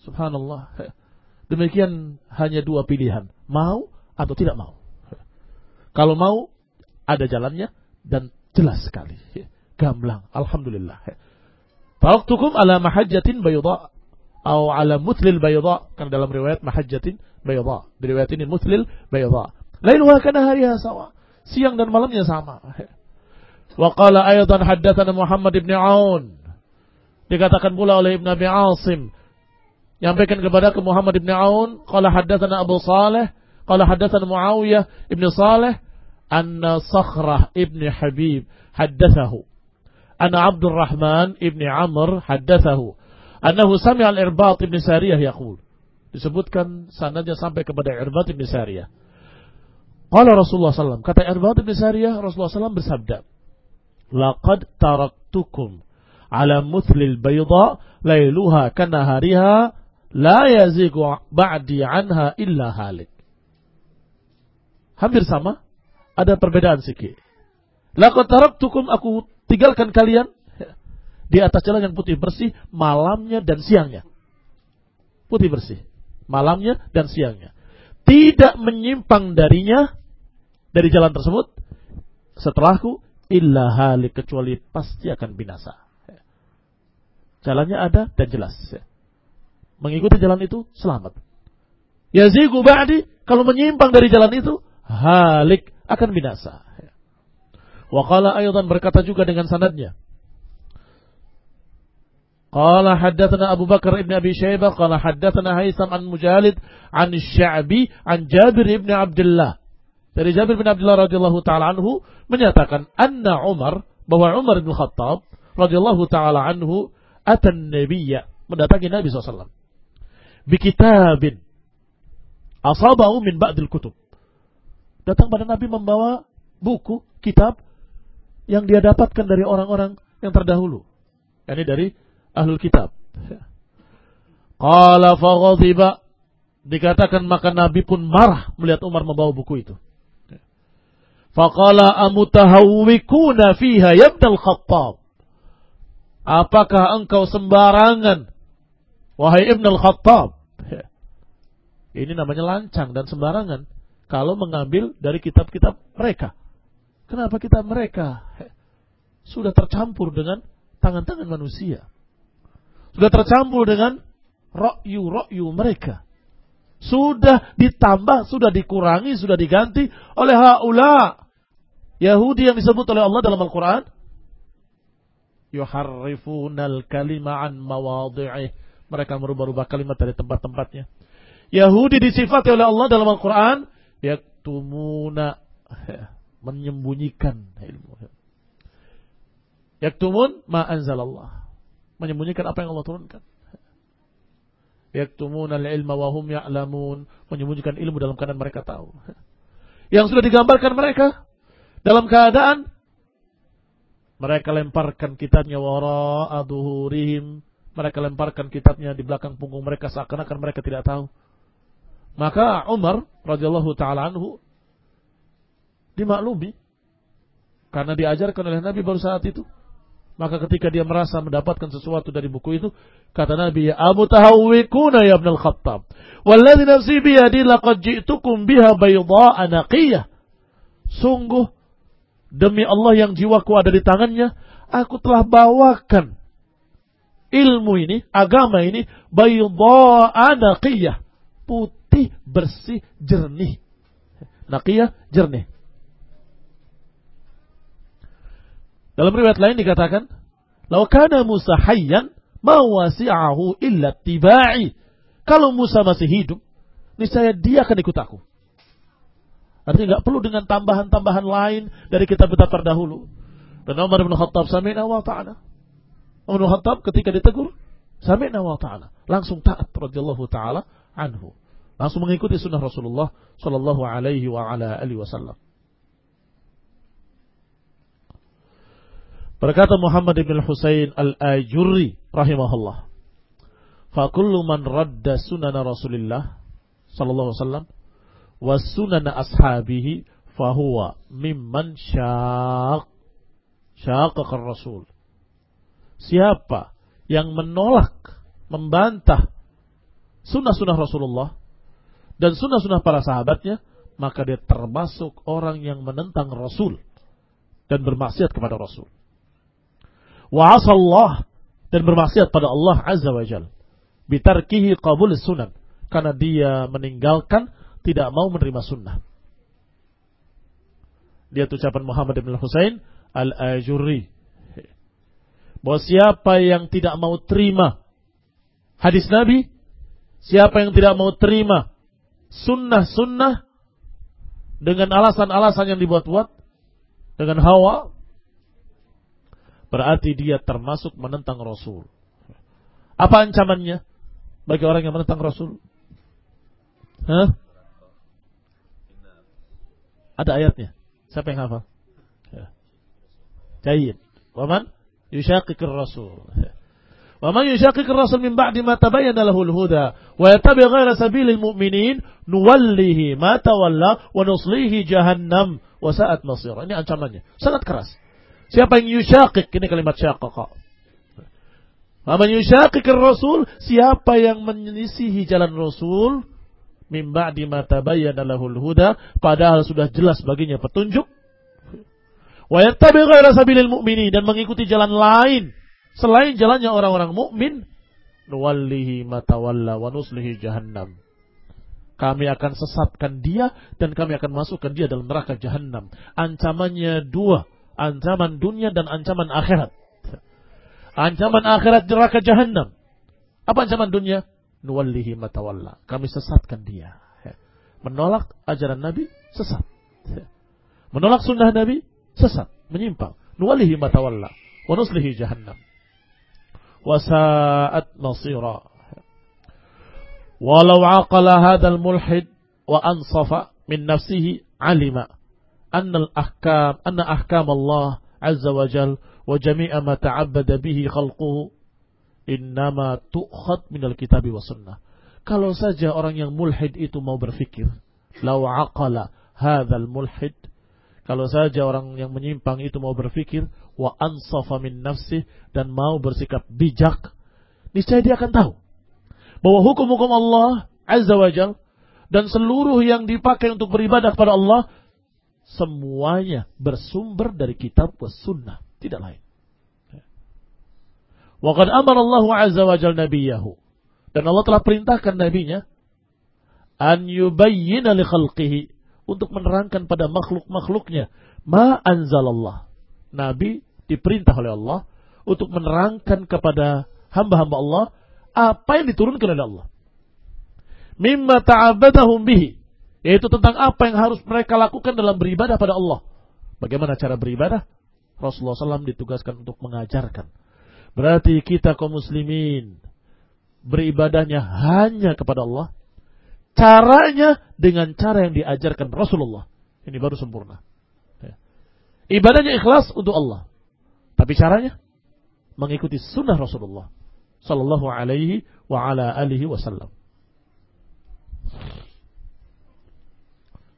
Speaker 1: Subhanallah. Demikian hanya dua pilihan, mau atau tidak mau. Kalau mau ada jalannya dan jelas sekali. Gamblang, alhamdulillah. Taraktukum ala mahajjatin bayda atau ala mutlil bayda kan dalam riwayat mahajjatin bayda. Di riwayat ini mutlil bayda. Lailuha kana hariha sawa. Siang dan malamnya sama. Wa qala ayatan haddatsana Muhammad ibn Aun. Dikatakan pula oleh Ibn Abi Asim. Nyampaikan kepada ke Muhammad ibn Aun. Qala haddatsana Abu Saleh. Qala haddatsana Muawiyah ibn Saleh. Anna Sakhrah ibn Habib haddathahu. Anna Abdul Rahman ibn Amr haddathahu. Annahu sami'a al-Irbat ibn Sariyah yaqul. Disebutkan sanadnya sampai kepada Irbat ibn Sariyah. Qala Rasulullah SAW. Kata Irbad bin Sariyah, Rasulullah SAW bersabda. Laqad taraktukum ala muthlil bayda layluha kanahariha la yazigu ba'di anha illa halik. Hampir sama. Ada perbedaan sedikit. Laqad taraktukum aku tinggalkan kalian di atas jalan yang putih bersih malamnya dan siangnya. Putih bersih. Malamnya dan siangnya tidak menyimpang darinya dari jalan tersebut setelahku illa halik kecuali pasti akan binasa. Jalannya ada dan jelas. Mengikuti jalan itu selamat. Yazigu ba'di kalau menyimpang dari jalan itu halik akan binasa. Waqala ayatan berkata juga dengan sanadnya. Qala haddathana Abu Bakar ibn Abi Shaybah, qala haddathana Haisam an Mujalid an Sha'bi. an Jabir ibn Abdullah. Dari Jabir bin Abdullah radhiyallahu taala anhu menyatakan anna Umar bahwa Umar bin Khattab radhiyallahu taala anhu atan Nabiya, mendatangi Nabi SAW. Bikitabin asabahu min ba'dil kutub. Datang pada Nabi membawa buku, kitab yang dia dapatkan dari orang-orang yang terdahulu yakni dari ahlul kitab. Qala faghadiba dikatakan maka Nabi pun marah melihat Umar membawa buku itu. Faqala amutahawwikuna fiha ya al-Khattab. Apakah engkau sembarangan wahai Ibn al-Khattab? Ini namanya lancang dan sembarangan kalau mengambil dari kitab-kitab mereka. Kenapa kitab mereka sudah tercampur dengan tangan-tangan manusia? Sudah tercampur dengan rokyu-rokyu mereka. Sudah ditambah, sudah dikurangi, sudah diganti oleh haula. Yahudi yang disebut oleh Allah dalam Al-Quran. Yuharrifunal kalima'an mawadhi'ih. Mereka merubah-rubah kalimat dari tempat-tempatnya. Yahudi disifati oleh Allah dalam Al-Quran. Yaktumuna. Menyembunyikan ilmu. Yaktumun ma'anzalallah menyembunyikan apa yang Allah turunkan. Yaktumunal ilma wa hum ya'lamun, menyembunyikan ilmu dalam keadaan mereka tahu. Yang sudah digambarkan mereka dalam keadaan mereka lemparkan kitabnya wara'a duhurihim, mereka lemparkan kitabnya di belakang punggung mereka seakan-akan mereka tidak tahu. Maka Umar radhiyallahu taala anhu dimaklumi karena diajarkan oleh Nabi baru saat itu maka ketika dia merasa mendapatkan sesuatu dari buku itu, kata Nabi, "Abu tahawwikuna ya Ibn al-Khattab. Walladhi nafsi biyadi laqad ji'tukum biha bayda'a naqiyah." Sungguh demi Allah yang jiwaku ada di tangannya, aku telah bawakan ilmu ini, agama ini baydha'a naqiyah, putih, bersih, jernih. Naqiyah, jernih. Dalam riwayat lain dikatakan, "Lau kana Musa hayyan ma wasi'ahu illa tiba'i." Kalau Musa masih hidup, niscaya dia akan ikut aku. Artinya nggak perlu dengan tambahan-tambahan lain dari kitab-kitab terdahulu. Dan Umar bin Khattab sami'na wa ta'ala. Umar bin Khattab ketika ditegur, sami'na wa ta'ala. Langsung taat radhiyallahu taala anhu. Langsung mengikuti sunnah Rasulullah sallallahu alaihi wa ala alihi wasallam. Berkata Muhammad bin Husain al-Ajurri rahimahullah. Fakullu man radda sunana Rasulullah sallallahu alaihi wasallam wa sunana ashabihi fahuwa mimman syaq syaqaqar rasul. Siapa yang menolak, membantah sunnah-sunnah Rasulullah dan sunnah-sunnah para sahabatnya, maka dia termasuk orang yang menentang Rasul dan bermaksiat kepada Rasul. Wa asallah dan bermaksiat pada Allah Azza wa Jal. Bitarkihi qabul sunan. Karena dia meninggalkan tidak mau menerima sunnah. Dia ucapan Muhammad bin Husain al-Ajurri. Bahwa siapa yang tidak mau terima hadis Nabi, siapa yang tidak mau terima sunnah-sunnah dengan alasan-alasan yang dibuat-buat, dengan hawa, berarti dia termasuk menentang Rasul. Apa ancamannya bagi orang yang menentang Rasul? Hah? Ada ayatnya. Siapa yang hafal? Ya. Jayid. Waman yushaqikir rasul. Waman yushaqikir rasul min ba'di ma tabayyana lahul huda wa yattabi ghaira sabilil mu'minin nuwallihi ma tawalla wa nuslihi jahannam wa sa'at masira. Ini ancamannya. Sangat keras. Siapa yang yushaqik? Ini kalimat syaqaqa. Waman yushaqikir rasul? Siapa yang menyelisihi jalan Rasul? Min ba'di ma tabayyana lahul huda. Padahal sudah jelas baginya petunjuk. Wa yattabi ghaira sabilil mu'minin. Dan mengikuti jalan lain. Selain jalannya orang-orang mukmin, nuwallihi matawalla wa nuslihi jahannam. Kami akan sesatkan dia dan kami akan masukkan dia dalam neraka jahannam. Ancamannya dua ancaman dunia dan ancaman akhirat. Ancaman akhirat neraka jahanam. Apa ancaman dunia? Nuwallihi matawalla. Kami sesatkan dia. Menolak ajaran Nabi, sesat. Menolak sunnah Nabi, sesat. Menyimpang. Nuwallihi matawalla. Wa nuslihi jahannam. Wasa'at nasira. Walau aqala hadal mulhid wa ansafa min nafsihi alima annal ahkam anna ahkam Allah azza wa jal wa jami'a ma خلقه bihi تؤخذ innama الكتاب minal kitabi wa sunnah. Kalau saja orang yang mulhid itu mau berfikir, lau aqala hadzal mulhid kalau saja orang yang menyimpang itu mau berfikir wa ansafa min nafsih dan mau bersikap bijak, niscaya dia akan tahu bahwa hukum-hukum Allah Azza wa Jal dan seluruh yang dipakai untuk beribadah kepada Allah semuanya bersumber dari kitab was sunnah, tidak lain. Wa qad amara Allah azza wa jalla nabiyahu. Dan Allah telah perintahkan nabinya an yubayyina li khalqihi untuk menerangkan pada makhluk-makhluknya ma anzalallah. Nabi diperintah oleh Allah untuk menerangkan kepada hamba-hamba Allah apa yang diturunkan oleh Allah. Mimma ta'abbadahum bihi yaitu tentang apa yang harus mereka lakukan dalam beribadah pada Allah. Bagaimana cara beribadah? Rasulullah SAW ditugaskan untuk mengajarkan. Berarti kita kaum muslimin beribadahnya hanya kepada Allah. Caranya dengan cara yang diajarkan Rasulullah. Ini baru sempurna. Ya. Ibadahnya ikhlas untuk Allah. Tapi caranya mengikuti sunnah Rasulullah sallallahu alaihi wa ala alihi wasallam.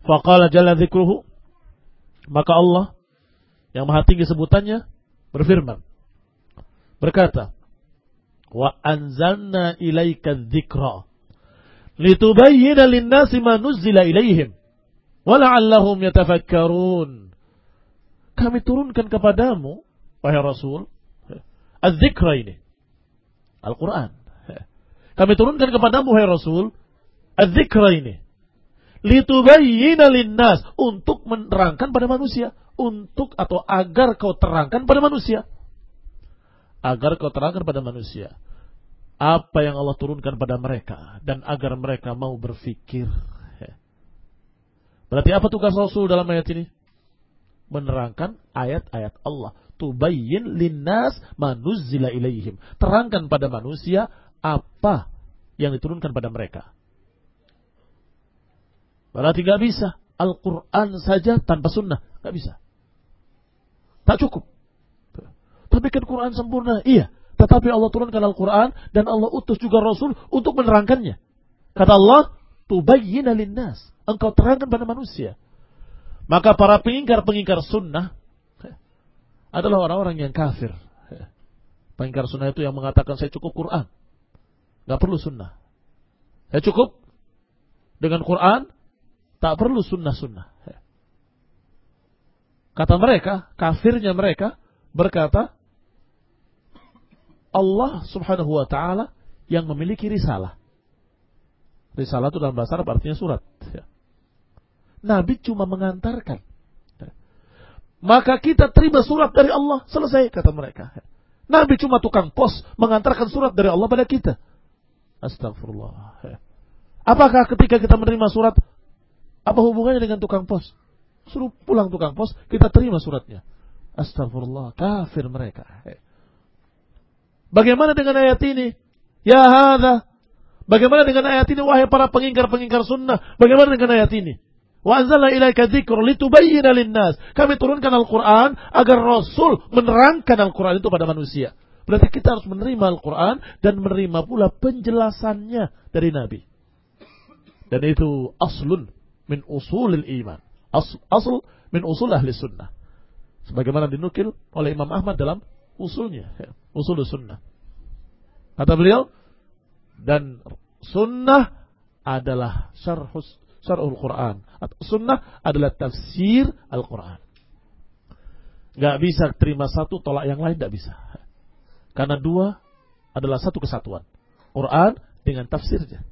Speaker 1: Faqala jalla dzikruhu. Maka Allah yang maha tinggi sebutannya berfirman. Berkata, Wa anzalna ilaika dzikra litubayyana lin-nasi ma nuzzila ilaihim wa la'allahum yatafakkarun. Kami turunkan kepadamu wahai Rasul az-dzikra ini Al-Quran. Kami turunkan kepada Muhammad Rasul adzikra ini. Litubayyina linnas untuk menerangkan pada manusia, untuk atau agar kau terangkan pada manusia. Agar kau terangkan pada manusia apa yang Allah turunkan pada mereka dan agar mereka mau berfikir. Berarti apa tugas Rasul dalam ayat ini? Menerangkan ayat-ayat Allah. Tubayyin linnas manuzzila ilaihim. Terangkan pada manusia apa yang diturunkan pada mereka. Berarti gak bisa. Al-Quran saja tanpa sunnah. Gak bisa. Tak cukup. Tapi kan Quran sempurna. Iya. Tetapi Allah turunkan Al-Quran dan Allah utus juga Rasul untuk menerangkannya. Kata Allah, tubayyina linnas. Engkau terangkan pada manusia. Maka para pengingkar-pengingkar sunnah adalah orang-orang yang kafir. Pengingkar sunnah itu yang mengatakan saya cukup Quran. Gak perlu sunnah. Saya cukup dengan Quran, tak perlu sunnah-sunnah. Kata mereka, kafirnya mereka berkata, Allah subhanahu wa ta'ala yang memiliki risalah. Risalah itu dalam bahasa Arab artinya surat. Nabi cuma mengantarkan. Maka kita terima surat dari Allah. Selesai kata mereka. Nabi cuma tukang pos mengantarkan surat dari Allah pada kita. Astagfirullah. Apakah ketika kita menerima surat, apa hubungannya dengan tukang pos? Suruh pulang tukang pos, kita terima suratnya. Astagfirullah, kafir mereka. Bagaimana dengan ayat ini? Ya hadha. Bagaimana dengan ayat ini wahai para pengingkar-pengingkar sunnah? Bagaimana dengan ayat ini? Wa anzalna ilaika dzikra litubayyana linnas. Kami turunkan Al-Qur'an agar Rasul menerangkan Al-Qur'an itu pada manusia. Berarti kita harus menerima Al-Quran dan menerima pula penjelasannya dari Nabi. Dan itu aslun min usulil iman. Asl, asl min usul ahli sunnah. Sebagaimana dinukil oleh Imam Ahmad dalam usulnya. Ya, usul sunnah. Kata beliau, dan sunnah adalah syarhus, syarhul Quran. Sunnah adalah tafsir Al-Quran. Gak bisa terima satu, tolak yang lain, gak bisa. Karena dua adalah satu kesatuan. Quran dengan tafsirnya.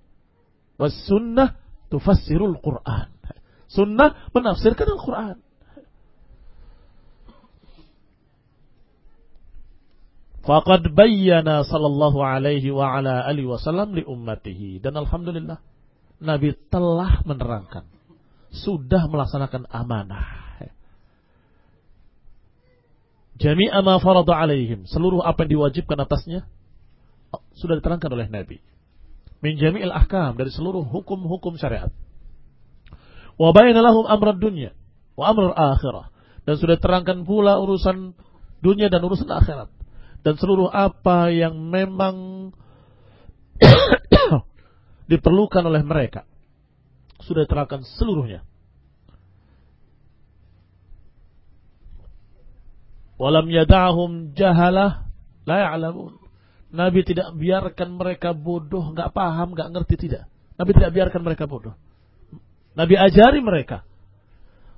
Speaker 1: Was sunnah tufassirul Quran. Sunnah menafsirkan Al-Quran. Faqad bayyana sallallahu alaihi wa ala alihi wasallam li ummatihi. Dan Alhamdulillah, Nabi telah menerangkan. Sudah melaksanakan amanah Jami'a ma farada alaihim. Seluruh apa yang diwajibkan atasnya sudah diterangkan oleh Nabi. Min jami'il ahkam dari seluruh hukum-hukum syariat. Wa bayna lahum amrad dunya wa amrul akhirah. Dan sudah terangkan pula urusan dunia dan urusan akhirat. Dan seluruh apa yang memang diperlukan oleh mereka. Sudah terangkan seluruhnya. Walam yada'hum jahalah la ya'lamun. Nabi tidak biarkan mereka bodoh, nggak paham, nggak ngerti tidak. Nabi tidak biarkan mereka bodoh. Nabi ajari mereka.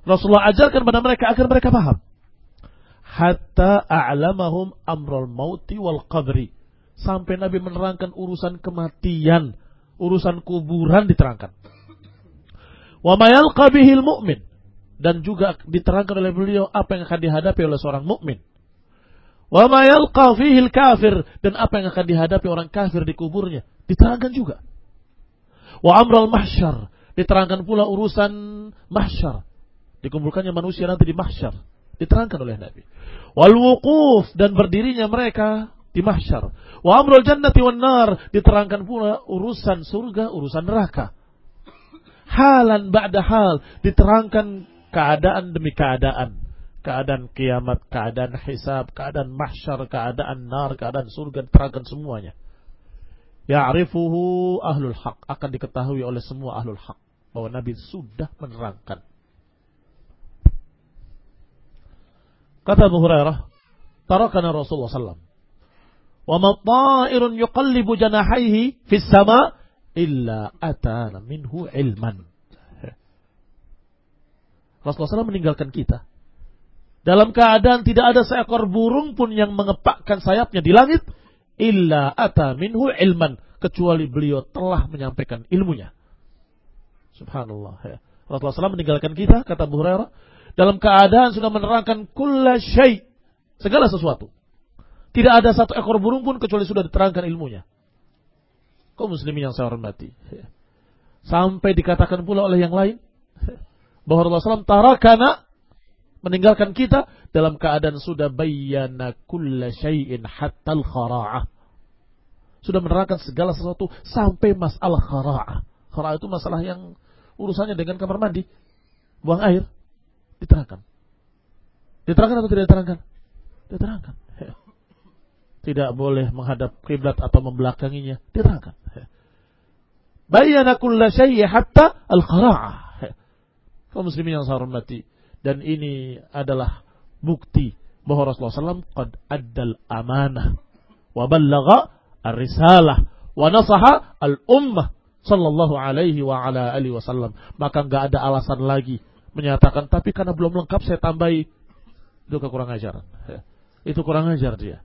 Speaker 1: Rasulullah ajarkan pada mereka agar mereka paham. Hatta a'lamahum amrul mauti wal qabri. Sampai Nabi menerangkan urusan kematian, urusan kuburan diterangkan. Wa mayalqa bihil mu'min dan juga diterangkan oleh beliau apa yang akan dihadapi oleh seorang mukmin. Wa ma yalqa kafir dan apa yang akan dihadapi orang kafir di kuburnya diterangkan juga. Wa amral mahsyar diterangkan pula urusan mahsyar. Dikumpulkannya manusia nanti di mahsyar diterangkan oleh Nabi. Wal wuquf dan berdirinya mereka di mahsyar. Wa amrul jannati wan diterangkan pula urusan surga, urusan neraka. Halan ba'da hal diterangkan keadaan demi keadaan. Keadaan kiamat, keadaan hisab, keadaan mahsyar, keadaan nar, keadaan surga, terangkan semuanya. Ya'rifuhu ahlul haq. Akan diketahui oleh semua ahlul haq. Bahwa Nabi sudah menerangkan. Kata Abu Hurairah, tarakana Rasulullah SAW. Wa ma ta'irun yuqallibu janahaihi fis sama illa atana minhu ilman. Rasulullah SAW meninggalkan kita. Dalam keadaan tidak ada seekor burung pun yang mengepakkan sayapnya di langit. illa ata minhu ilman kecuali beliau telah menyampaikan ilmunya. Subhanallah ya. Rasulullah SAW meninggalkan kita kata Abu Hurairah dalam keadaan sudah menerangkan kulla syai segala sesuatu. Tidak ada satu ekor burung pun kecuali sudah diterangkan ilmunya. Kau muslimin yang saya hormati. Ya. Sampai dikatakan pula oleh yang lain bahwa Rasulullah SAW tarakana meninggalkan kita dalam keadaan sudah bayyana kulla syai'in hatta al-khara'ah. Sudah menerangkan segala sesuatu sampai masalah khara'ah. Khara'ah itu masalah yang urusannya dengan kamar mandi. Buang air. Diterangkan. Diterangkan atau tidak diterangkan? Diterangkan. Tidak boleh menghadap kiblat atau membelakanginya. Diterangkan. Bayyana kulla syai'in hatta al-khara'ah. Kaum muslimin yang saya hormati dan ini adalah bukti bahwa Rasulullah SAW qad addal amanah wa ballagha ar-risalah wa nasaha al-ummah sallallahu alaihi wa ala alihi wasallam. Maka enggak ada alasan lagi menyatakan tapi karena belum lengkap saya tambahi itu kekurang ajaran. Itu kurang ajar dia.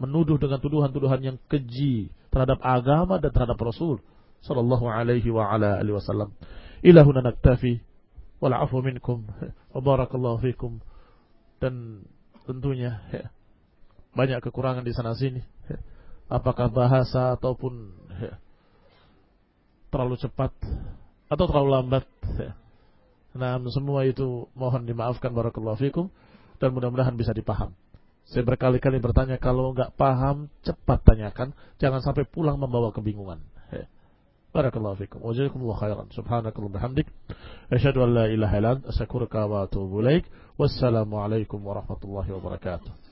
Speaker 1: Menuduh dengan tuduhan-tuduhan yang keji terhadap agama dan terhadap Rasul sallallahu alaihi wa ala alihi wasallam. Ilahuna naktafi walafu minkum. Wa barakallahu fikum. Dan tentunya ya, banyak kekurangan di sana sini. Apakah bahasa ataupun ya, terlalu cepat atau terlalu lambat ya. nah semua itu mohon dimaafkan barakallahu fikum dan mudah-mudahan bisa dipaham. Saya berkali-kali bertanya kalau nggak paham cepat tanyakan. Jangan sampai pulang membawa kebingungan بارك الله فيكم. وجزاكم الله خيرا. سبحانك اللهم وبحمدك. أشهد أن لا إله إلا أنت. أشكرك وأتوب إليك. والسلام عليكم ورحمة الله وبركاته.